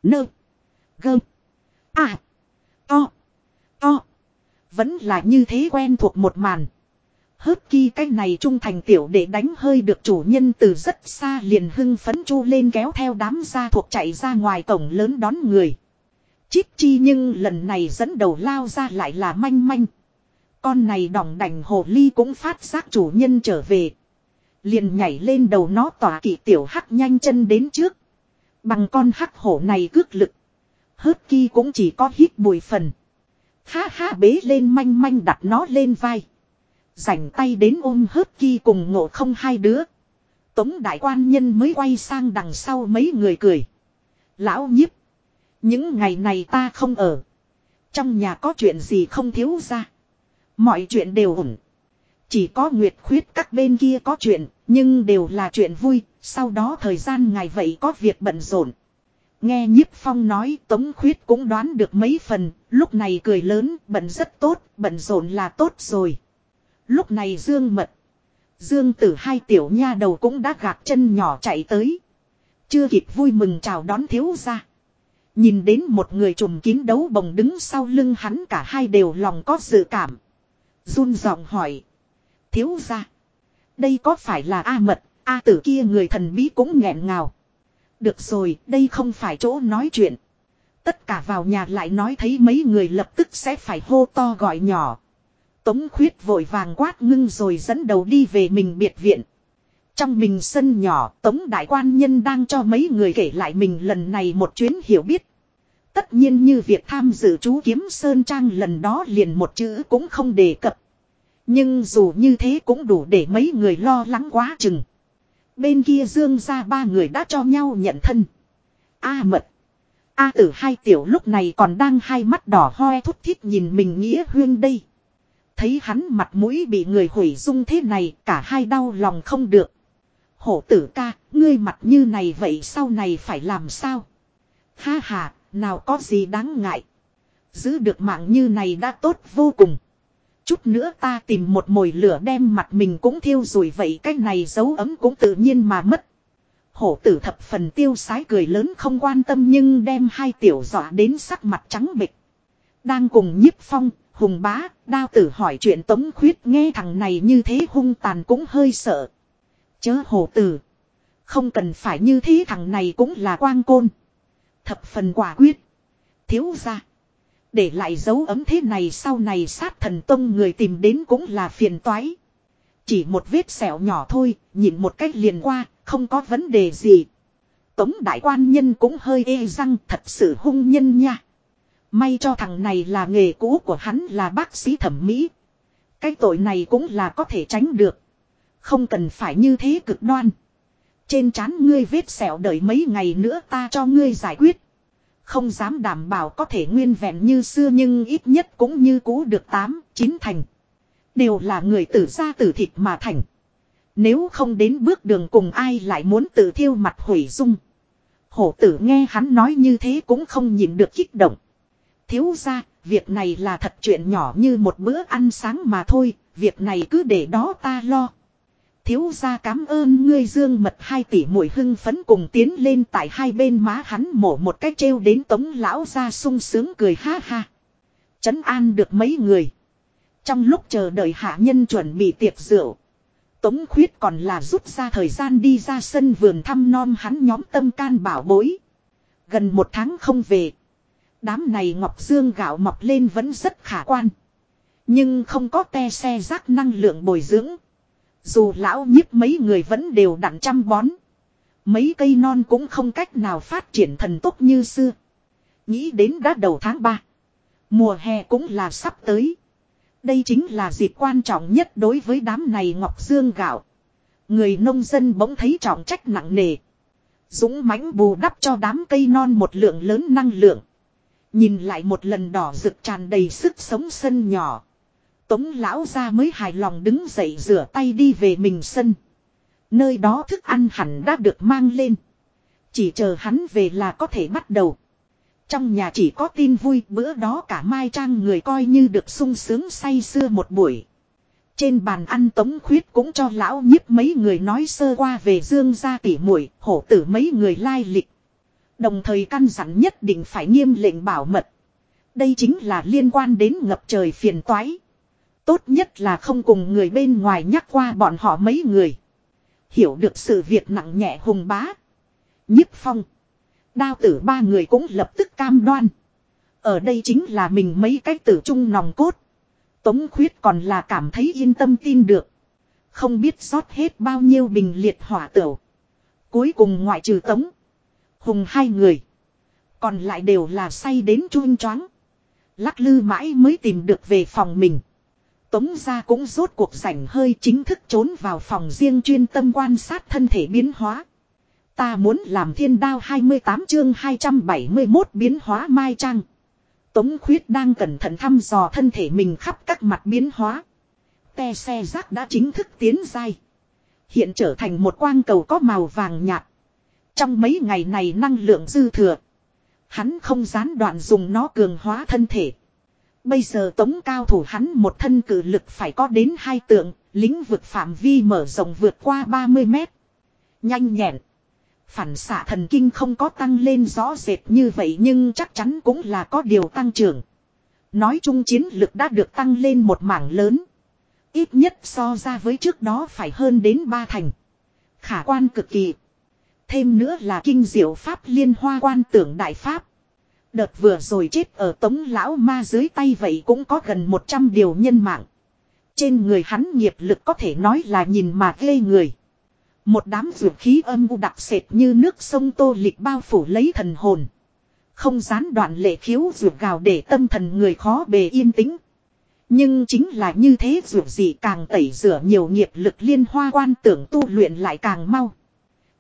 Nơ. Gơ. À. To. To. Vẫn là như thế quen thuộc một màn. Hớp kỳ cái này trung thành tiểu để đánh hơi được chủ nhân từ rất xa liền hưng phấn chu lên kéo theo đám gia thuộc chạy ra ngoài cổng lớn đón người. Chít chi nhưng lần này dẫn đầu lao ra lại là manh manh. Con này đỏng đành hồ ly cũng phát giác chủ nhân trở về. Liền nhảy lên đầu nó tỏa kỵ tiểu hắc nhanh chân đến trước. Bằng con hắc hổ này cước lực. Hớt kỳ cũng chỉ có hít bùi phần. Ha ha bế lên manh manh đặt nó lên vai. Rảnh tay đến ôm hớt kỳ cùng ngộ không hai đứa. Tống đại quan nhân mới quay sang đằng sau mấy người cười. Lão nhiếp. Những ngày này ta không ở. Trong nhà có chuyện gì không thiếu ra. Mọi chuyện đều ổn. Chỉ có Nguyệt Khuyết các bên kia có chuyện, nhưng đều là chuyện vui, sau đó thời gian ngày vậy có việc bận rộn. Nghe nhiếp phong nói Tống Khuyết cũng đoán được mấy phần, lúc này cười lớn, bận rất tốt, bận rộn là tốt rồi. Lúc này Dương Mật, Dương Tử hai tiểu nha đầu cũng đã gạt chân nhỏ chạy tới. Chưa kịp vui mừng chào đón thiếu gia. Nhìn đến một người trùm kín đấu bồng đứng sau lưng hắn cả hai đều lòng có dự cảm. run giọng hỏi. Thiếu gia Đây có phải là A mật, A tử kia người thần bí cũng nghẹn ngào. Được rồi, đây không phải chỗ nói chuyện. Tất cả vào nhà lại nói thấy mấy người lập tức sẽ phải hô to gọi nhỏ. Tống khuyết vội vàng quát ngưng rồi dẫn đầu đi về mình biệt viện. Trong mình sân nhỏ, Tống Đại Quan Nhân đang cho mấy người kể lại mình lần này một chuyến hiểu biết. Tất nhiên như việc tham dự chú kiếm Sơn Trang lần đó liền một chữ cũng không đề cập. Nhưng dù như thế cũng đủ để mấy người lo lắng quá chừng. Bên kia dương ra ba người đã cho nhau nhận thân. A mật. A tử hai tiểu lúc này còn đang hai mắt đỏ hoe thút thít nhìn mình nghĩa huyên đây. Thấy hắn mặt mũi bị người hủy dung thế này cả hai đau lòng không được. Hổ tử ca, ngươi mặt như này vậy sau này phải làm sao? Ha ha, nào có gì đáng ngại. Giữ được mạng như này đã tốt vô cùng. Chút nữa ta tìm một mồi lửa đem mặt mình cũng thiêu rồi vậy cái này dấu ấm cũng tự nhiên mà mất. Hổ tử thập phần tiêu sái cười lớn không quan tâm nhưng đem hai tiểu dọa đến sắc mặt trắng bịch. Đang cùng nhiếp phong, hùng bá, đao tử hỏi chuyện tống khuyết nghe thằng này như thế hung tàn cũng hơi sợ. Chớ Hồ tử. Không cần phải như thế thằng này cũng là quang côn. Thập phần quả quyết. Thiếu ra. Để lại dấu ấm thế này sau này sát thần tông người tìm đến cũng là phiền toái. Chỉ một vết sẹo nhỏ thôi, nhìn một cách liền qua, không có vấn đề gì. Tống đại quan nhân cũng hơi ê răng thật sự hung nhân nha. May cho thằng này là nghề cũ của hắn là bác sĩ thẩm mỹ. Cái tội này cũng là có thể tránh được. Không cần phải như thế cực đoan. Trên trán ngươi vết sẹo đợi mấy ngày nữa ta cho ngươi giải quyết. Không dám đảm bảo có thể nguyên vẹn như xưa nhưng ít nhất cũng như cũ được tám, chín thành. Đều là người tử ra tử thịt mà thành. Nếu không đến bước đường cùng ai lại muốn tự thiêu mặt hủy dung. Hổ tử nghe hắn nói như thế cũng không nhìn được kích động. Thiếu ra, việc này là thật chuyện nhỏ như một bữa ăn sáng mà thôi, việc này cứ để đó ta lo. Thiếu gia cảm ơn ngươi dương mật hai tỷ mũi hưng phấn cùng tiến lên tại hai bên má hắn mổ một cách trêu đến tống lão ra sung sướng cười ha ha. Chấn an được mấy người. Trong lúc chờ đợi hạ nhân chuẩn bị tiệc rượu. Tống khuyết còn là rút ra thời gian đi ra sân vườn thăm non hắn nhóm tâm can bảo bối. Gần một tháng không về. Đám này ngọc dương gạo mọc lên vẫn rất khả quan. Nhưng không có te xe rác năng lượng bồi dưỡng. Dù lão nhiếp mấy người vẫn đều đặn chăm bón. Mấy cây non cũng không cách nào phát triển thần tốc như xưa. Nghĩ đến đã đầu tháng 3. Mùa hè cũng là sắp tới. Đây chính là dịp quan trọng nhất đối với đám này ngọc dương gạo. Người nông dân bỗng thấy trọng trách nặng nề. Dũng mãnh bù đắp cho đám cây non một lượng lớn năng lượng. Nhìn lại một lần đỏ rực tràn đầy sức sống sân nhỏ. Tống lão ra mới hài lòng đứng dậy rửa tay đi về mình sân. Nơi đó thức ăn hẳn đã được mang lên. Chỉ chờ hắn về là có thể bắt đầu. Trong nhà chỉ có tin vui, bữa đó cả Mai Trang người coi như được sung sướng say sưa một buổi. Trên bàn ăn tống khuyết cũng cho lão nhiếp mấy người nói sơ qua về dương gia tỉ muội, hổ tử mấy người lai lịch. Đồng thời căn dặn nhất định phải nghiêm lệnh bảo mật. Đây chính là liên quan đến ngập trời phiền toái. Tốt nhất là không cùng người bên ngoài nhắc qua bọn họ mấy người. Hiểu được sự việc nặng nhẹ hùng bá. Nhiếp phong. Đao tử ba người cũng lập tức cam đoan. Ở đây chính là mình mấy cái tử trung nòng cốt. Tống khuyết còn là cảm thấy yên tâm tin được. Không biết rót hết bao nhiêu bình liệt hỏa tửu. Cuối cùng ngoại trừ tống. Hùng hai người. Còn lại đều là say đến chuông choáng. Lắc lư mãi mới tìm được về phòng mình. Tống ra cũng rốt cuộc rảnh hơi chính thức trốn vào phòng riêng chuyên tâm quan sát thân thể biến hóa. Ta muốn làm thiên đao 28 chương 271 biến hóa mai trang. Tống khuyết đang cẩn thận thăm dò thân thể mình khắp các mặt biến hóa. Te xe rác đã chính thức tiến dai. Hiện trở thành một quang cầu có màu vàng nhạt. Trong mấy ngày này năng lượng dư thừa. Hắn không gián đoạn dùng nó cường hóa thân thể. Bây giờ tống cao thủ hắn một thân cử lực phải có đến hai tượng, lĩnh vực phạm vi mở rộng vượt qua 30 mét. Nhanh nhẹn. Phản xạ thần kinh không có tăng lên rõ rệt như vậy nhưng chắc chắn cũng là có điều tăng trưởng. Nói chung chiến lực đã được tăng lên một mảng lớn. Ít nhất so ra với trước đó phải hơn đến ba thành. Khả quan cực kỳ. Thêm nữa là kinh diệu pháp liên hoa quan tưởng đại pháp. Đợt vừa rồi chết ở tống lão ma dưới tay vậy cũng có gần 100 điều nhân mạng. Trên người hắn nghiệp lực có thể nói là nhìn mà ghê người. Một đám dược khí âm u đặc sệt như nước sông tô lịch bao phủ lấy thần hồn. Không gián đoạn lệ khiếu dược gào để tâm thần người khó bề yên tĩnh. Nhưng chính là như thế dược gì càng tẩy rửa nhiều nghiệp lực liên hoa quan tưởng tu luyện lại càng mau.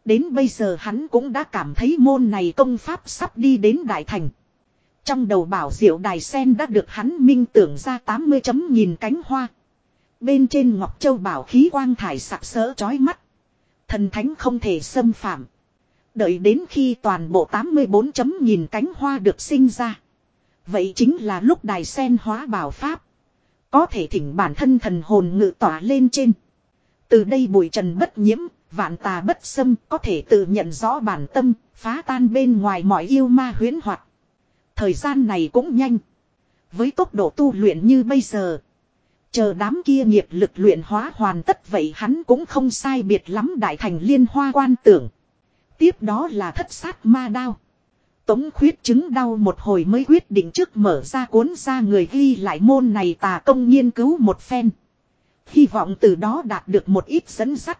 Đến bây giờ hắn cũng đã cảm thấy môn này công pháp sắp đi đến đại thành. Trong đầu bảo diệu đài sen đã được hắn minh tưởng ra 80 chấm nhìn cánh hoa. Bên trên ngọc châu bảo khí quang thải sặc sỡ chói mắt. Thần thánh không thể xâm phạm. Đợi đến khi toàn bộ 84 chấm nhìn cánh hoa được sinh ra. Vậy chính là lúc đài sen hóa bảo pháp. Có thể thỉnh bản thân thần hồn ngự tỏa lên trên. Từ đây bụi trần bất nhiễm, vạn tà bất xâm, có thể tự nhận rõ bản tâm, phá tan bên ngoài mọi yêu ma huyến hoạt. Thời gian này cũng nhanh. Với tốc độ tu luyện như bây giờ. Chờ đám kia nghiệp lực luyện hóa hoàn tất vậy hắn cũng không sai biệt lắm đại thành liên hoa quan tưởng. Tiếp đó là thất sát ma đao. Tống khuyết chứng đau một hồi mới quyết định trước mở ra cuốn ra người ghi lại môn này tà công nghiên cứu một phen. Hy vọng từ đó đạt được một ít dẫn sắt.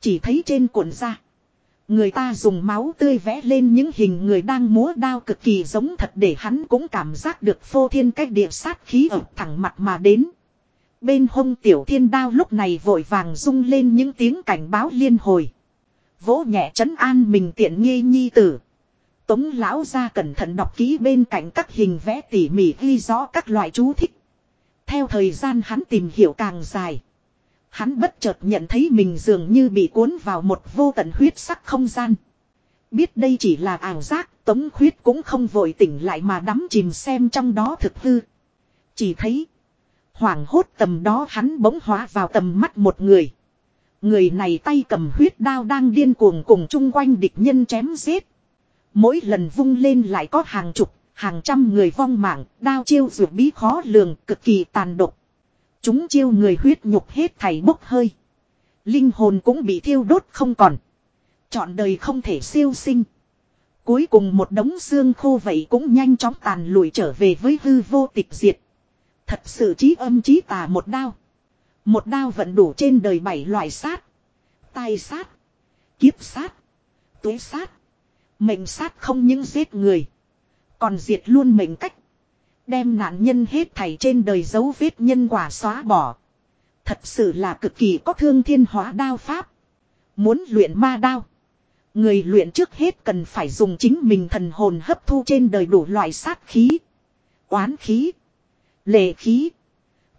Chỉ thấy trên cuộn ra. Người ta dùng máu tươi vẽ lên những hình người đang múa đao cực kỳ giống thật để hắn cũng cảm giác được phô thiên cách địa sát khí ở thẳng mặt mà đến. Bên hông tiểu thiên đao lúc này vội vàng rung lên những tiếng cảnh báo liên hồi. Vỗ nhẹ trấn an mình tiện nghi nhi tử. Tống lão ra cẩn thận đọc kỹ bên cạnh các hình vẽ tỉ mỉ ghi rõ các loại chú thích. Theo thời gian hắn tìm hiểu càng dài. Hắn bất chợt nhận thấy mình dường như bị cuốn vào một vô tận huyết sắc không gian. Biết đây chỉ là ảo giác, tống huyết cũng không vội tỉnh lại mà đắm chìm xem trong đó thực hư. Chỉ thấy, hoảng hốt tầm đó hắn bỗng hóa vào tầm mắt một người. Người này tay cầm huyết đao đang điên cuồng cùng chung quanh địch nhân chém giết. Mỗi lần vung lên lại có hàng chục, hàng trăm người vong mạng, đao chiêu dược bí khó lường, cực kỳ tàn độc. Chúng chiêu người huyết nhục hết thảy bốc hơi. Linh hồn cũng bị thiêu đốt không còn. Chọn đời không thể siêu sinh. Cuối cùng một đống xương khô vậy cũng nhanh chóng tàn lùi trở về với hư vô tịch diệt. Thật sự trí âm trí tà một đao. Một đao vẫn đủ trên đời bảy loại sát. Tai sát. Kiếp sát. Tuế sát. Mệnh sát không những giết người. Còn diệt luôn mệnh cách. Đem nạn nhân hết thảy trên đời dấu vết nhân quả xóa bỏ. Thật sự là cực kỳ có thương thiên hóa đao pháp. Muốn luyện ma đao. Người luyện trước hết cần phải dùng chính mình thần hồn hấp thu trên đời đủ loại sát khí. Oán khí. Lệ khí.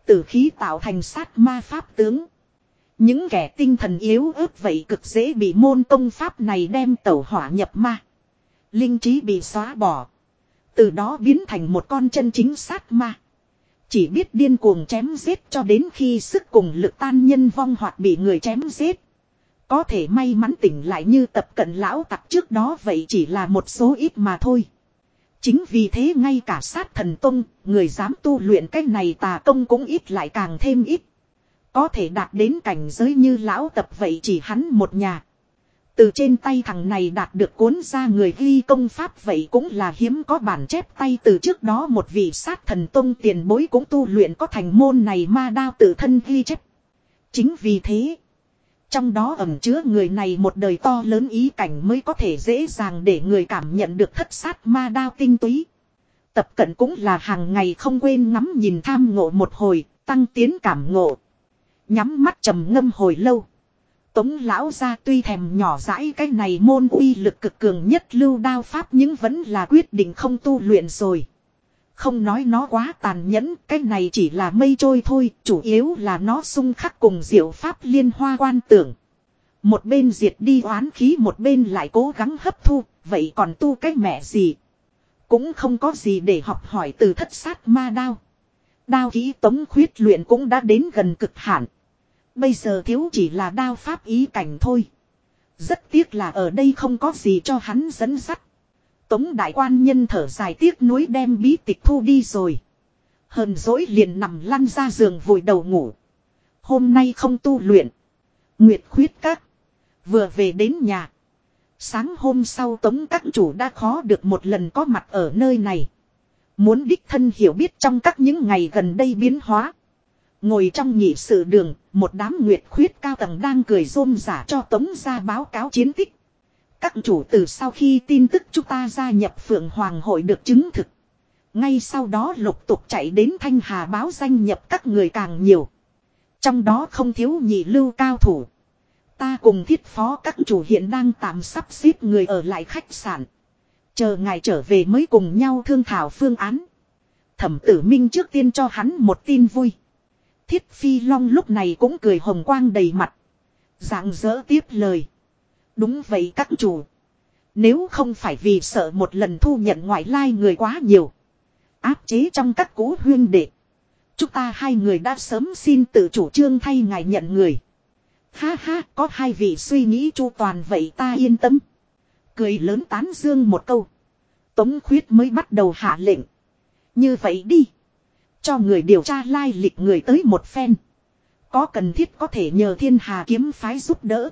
Tử khí tạo thành sát ma pháp tướng. Những kẻ tinh thần yếu ớt vậy cực dễ bị môn công pháp này đem tẩu hỏa nhập ma. Linh trí bị xóa bỏ. Từ đó biến thành một con chân chính sát ma. Chỉ biết điên cuồng chém giết cho đến khi sức cùng lực tan nhân vong hoặc bị người chém giết. Có thể may mắn tỉnh lại như tập cận lão tặc trước đó vậy chỉ là một số ít mà thôi. Chính vì thế ngay cả sát thần tông, người dám tu luyện cái này tà công cũng ít lại càng thêm ít. Có thể đạt đến cảnh giới như lão tập vậy chỉ hắn một nhà. Từ trên tay thằng này đạt được cuốn ra người ghi công pháp vậy cũng là hiếm có bản chép tay từ trước đó một vị sát thần tông tiền bối cũng tu luyện có thành môn này ma đao tự thân ghi chép. Chính vì thế, trong đó ẩm chứa người này một đời to lớn ý cảnh mới có thể dễ dàng để người cảm nhận được thất sát ma đao tinh túy. Tập cận cũng là hàng ngày không quên ngắm nhìn tham ngộ một hồi, tăng tiến cảm ngộ. Nhắm mắt trầm ngâm hồi lâu. Tống lão ra tuy thèm nhỏ dãi cái này môn uy lực cực cường nhất lưu đao pháp nhưng vẫn là quyết định không tu luyện rồi. Không nói nó quá tàn nhẫn, cái này chỉ là mây trôi thôi, chủ yếu là nó xung khắc cùng diệu pháp liên hoa quan tưởng. Một bên diệt đi oán khí một bên lại cố gắng hấp thu, vậy còn tu cái mẹ gì? Cũng không có gì để học hỏi từ thất sát ma đao. Đao kỹ tống khuyết luyện cũng đã đến gần cực hạn. Bây giờ thiếu chỉ là đao pháp ý cảnh thôi. Rất tiếc là ở đây không có gì cho hắn dẫn dắt. Tống đại quan nhân thở dài tiếc nuối đem bí tịch thu đi rồi. Hờn dỗi liền nằm lăn ra giường vùi đầu ngủ. Hôm nay không tu luyện. Nguyệt khuyết các. Vừa về đến nhà. Sáng hôm sau tống các chủ đã khó được một lần có mặt ở nơi này. Muốn đích thân hiểu biết trong các những ngày gần đây biến hóa. Ngồi trong nhị sự đường, một đám nguyệt khuyết cao tầng đang cười rôm giả cho tống ra báo cáo chiến tích. Các chủ từ sau khi tin tức chúng ta gia nhập Phượng Hoàng hội được chứng thực. Ngay sau đó lục tục chạy đến Thanh Hà báo danh nhập các người càng nhiều. Trong đó không thiếu nhị lưu cao thủ. Ta cùng thiết phó các chủ hiện đang tạm sắp xếp người ở lại khách sạn. Chờ ngài trở về mới cùng nhau thương thảo phương án. Thẩm tử minh trước tiên cho hắn một tin vui. Thiết phi long lúc này cũng cười hồng quang đầy mặt. Dạng dỡ tiếp lời. Đúng vậy các chủ. Nếu không phải vì sợ một lần thu nhận ngoại lai người quá nhiều. Áp chế trong các cố huyên đệ. Chúng ta hai người đã sớm xin tự chủ trương thay ngài nhận người. Ha ha, có hai vị suy nghĩ chu toàn vậy ta yên tâm. Cười lớn tán dương một câu. Tống khuyết mới bắt đầu hạ lệnh. Như vậy đi. Cho người điều tra lai lịch người tới một phen. Có cần thiết có thể nhờ thiên hà kiếm phái giúp đỡ.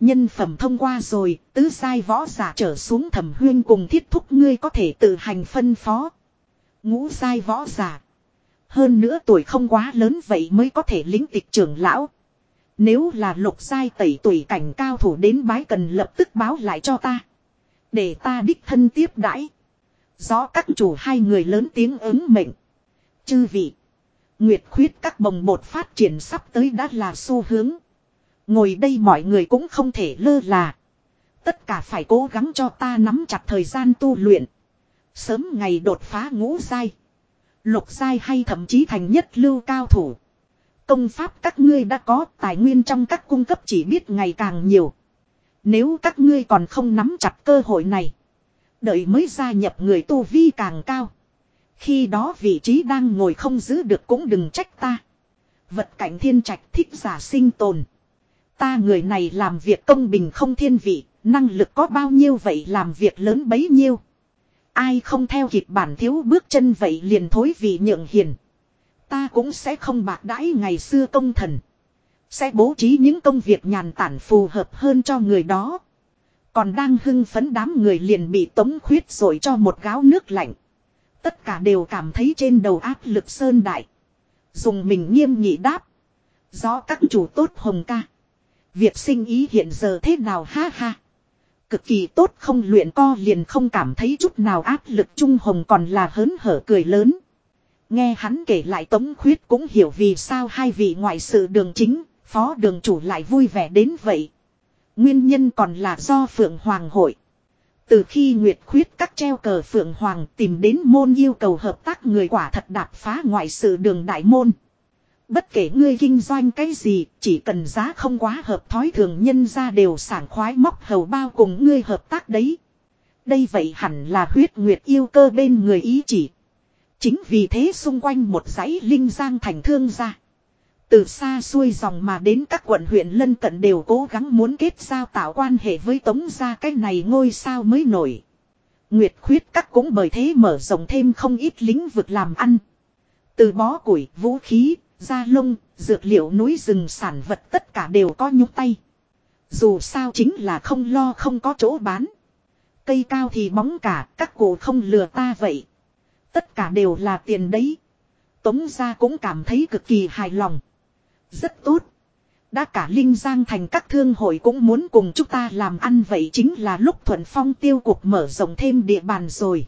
Nhân phẩm thông qua rồi, tứ sai võ giả trở xuống thẩm huyên cùng thiết thúc ngươi có thể tự hành phân phó. Ngũ sai võ giả. Hơn nữa tuổi không quá lớn vậy mới có thể lính tịch trưởng lão. Nếu là lục sai tẩy tuổi cảnh cao thủ đến bái cần lập tức báo lại cho ta. Để ta đích thân tiếp đãi. Gió các chủ hai người lớn tiếng ứng mệnh. Chư vị. Nguyệt khuyết các bồng bột phát triển sắp tới đã là xu hướng. Ngồi đây mọi người cũng không thể lơ là. Tất cả phải cố gắng cho ta nắm chặt thời gian tu luyện. Sớm ngày đột phá ngũ dai. Lục dai hay thậm chí thành nhất lưu cao thủ. Công pháp các ngươi đã có, tài nguyên trong các cung cấp chỉ biết ngày càng nhiều. Nếu các ngươi còn không nắm chặt cơ hội này. Đợi mới gia nhập người tu vi càng cao. Khi đó vị trí đang ngồi không giữ được cũng đừng trách ta. Vật cảnh thiên trạch thích giả sinh tồn. Ta người này làm việc công bình không thiên vị, năng lực có bao nhiêu vậy làm việc lớn bấy nhiêu. Ai không theo kịp bản thiếu bước chân vậy liền thối vị nhượng hiền. Ta cũng sẽ không bạc đãi ngày xưa công thần. Sẽ bố trí những công việc nhàn tản phù hợp hơn cho người đó. Còn đang hưng phấn đám người liền bị tống khuyết rồi cho một gáo nước lạnh. Tất cả đều cảm thấy trên đầu áp lực sơn đại. Dùng mình nghiêm nghị đáp. Do các chủ tốt hồng ca. Việc sinh ý hiện giờ thế nào ha ha. Cực kỳ tốt không luyện co liền không cảm thấy chút nào áp lực trung hồng còn là hớn hở cười lớn. Nghe hắn kể lại tống khuyết cũng hiểu vì sao hai vị ngoại sự đường chính, phó đường chủ lại vui vẻ đến vậy. Nguyên nhân còn là do Phượng Hoàng hội. Từ khi Nguyệt khuyết các treo cờ Phượng Hoàng tìm đến môn yêu cầu hợp tác người quả thật đạp phá ngoại sự đường đại môn. Bất kể ngươi kinh doanh cái gì, chỉ cần giá không quá hợp thói thường nhân ra đều sảng khoái móc hầu bao cùng ngươi hợp tác đấy. Đây vậy hẳn là huyết nguyệt yêu cơ bên người ý chỉ. Chính vì thế xung quanh một dãy linh giang thành thương ra. Từ xa xuôi dòng mà đến các quận huyện lân cận đều cố gắng muốn kết giao tạo quan hệ với tống gia cái này ngôi sao mới nổi. Nguyệt khuyết các cũng bởi thế mở rộng thêm không ít lĩnh vực làm ăn. Từ bó củi, vũ khí, da lông, dược liệu núi rừng sản vật tất cả đều có nhúc tay. Dù sao chính là không lo không có chỗ bán. Cây cao thì bóng cả, các cụ không lừa ta vậy. Tất cả đều là tiền đấy. Tống gia cũng cảm thấy cực kỳ hài lòng. Rất tốt. Đã cả Linh Giang thành các thương hội cũng muốn cùng chúng ta làm ăn vậy chính là lúc Thuận Phong tiêu cục mở rộng thêm địa bàn rồi.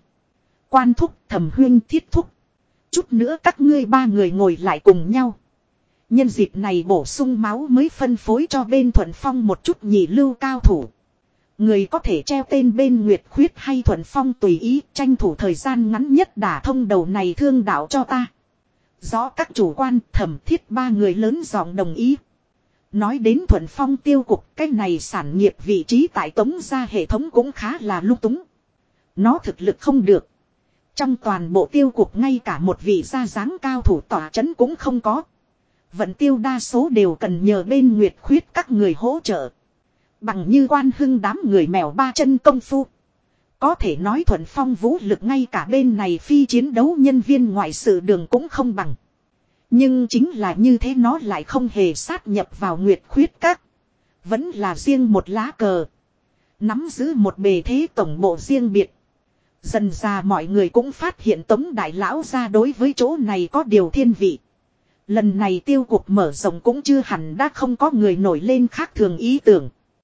Quan thúc, thẩm huyên thiết thúc. Chút nữa các ngươi ba người ngồi lại cùng nhau. Nhân dịp này bổ sung máu mới phân phối cho bên Thuận Phong một chút nhị lưu cao thủ. Người có thể treo tên bên Nguyệt Khuyết hay Thuận Phong tùy ý tranh thủ thời gian ngắn nhất đả thông đầu này thương đạo cho ta. Rõ các chủ quan thẩm thiết ba người lớn giọng đồng ý. Nói đến Thuận Phong tiêu cục, cái này sản nghiệp vị trí tại tống gia hệ thống cũng khá là lung túng. Nó thực lực không được. Trong toàn bộ tiêu cục ngay cả một vị gia dáng cao thủ tỏa chấn cũng không có. Vận tiêu đa số đều cần nhờ bên Nguyệt Khuyết các người hỗ trợ. Bằng như quan hưng đám người mèo ba chân công phu. Có thể nói thuận phong vũ lực ngay cả bên này phi chiến đấu nhân viên ngoại sự đường cũng không bằng. Nhưng chính là như thế nó lại không hề sát nhập vào nguyệt khuyết các. Vẫn là riêng một lá cờ. Nắm giữ một bề thế tổng bộ riêng biệt. Dần ra mọi người cũng phát hiện tống đại lão ra đối với chỗ này có điều thiên vị. Lần này tiêu cục mở rộng cũng chưa hẳn đã không có người nổi lên khác thường ý tưởng.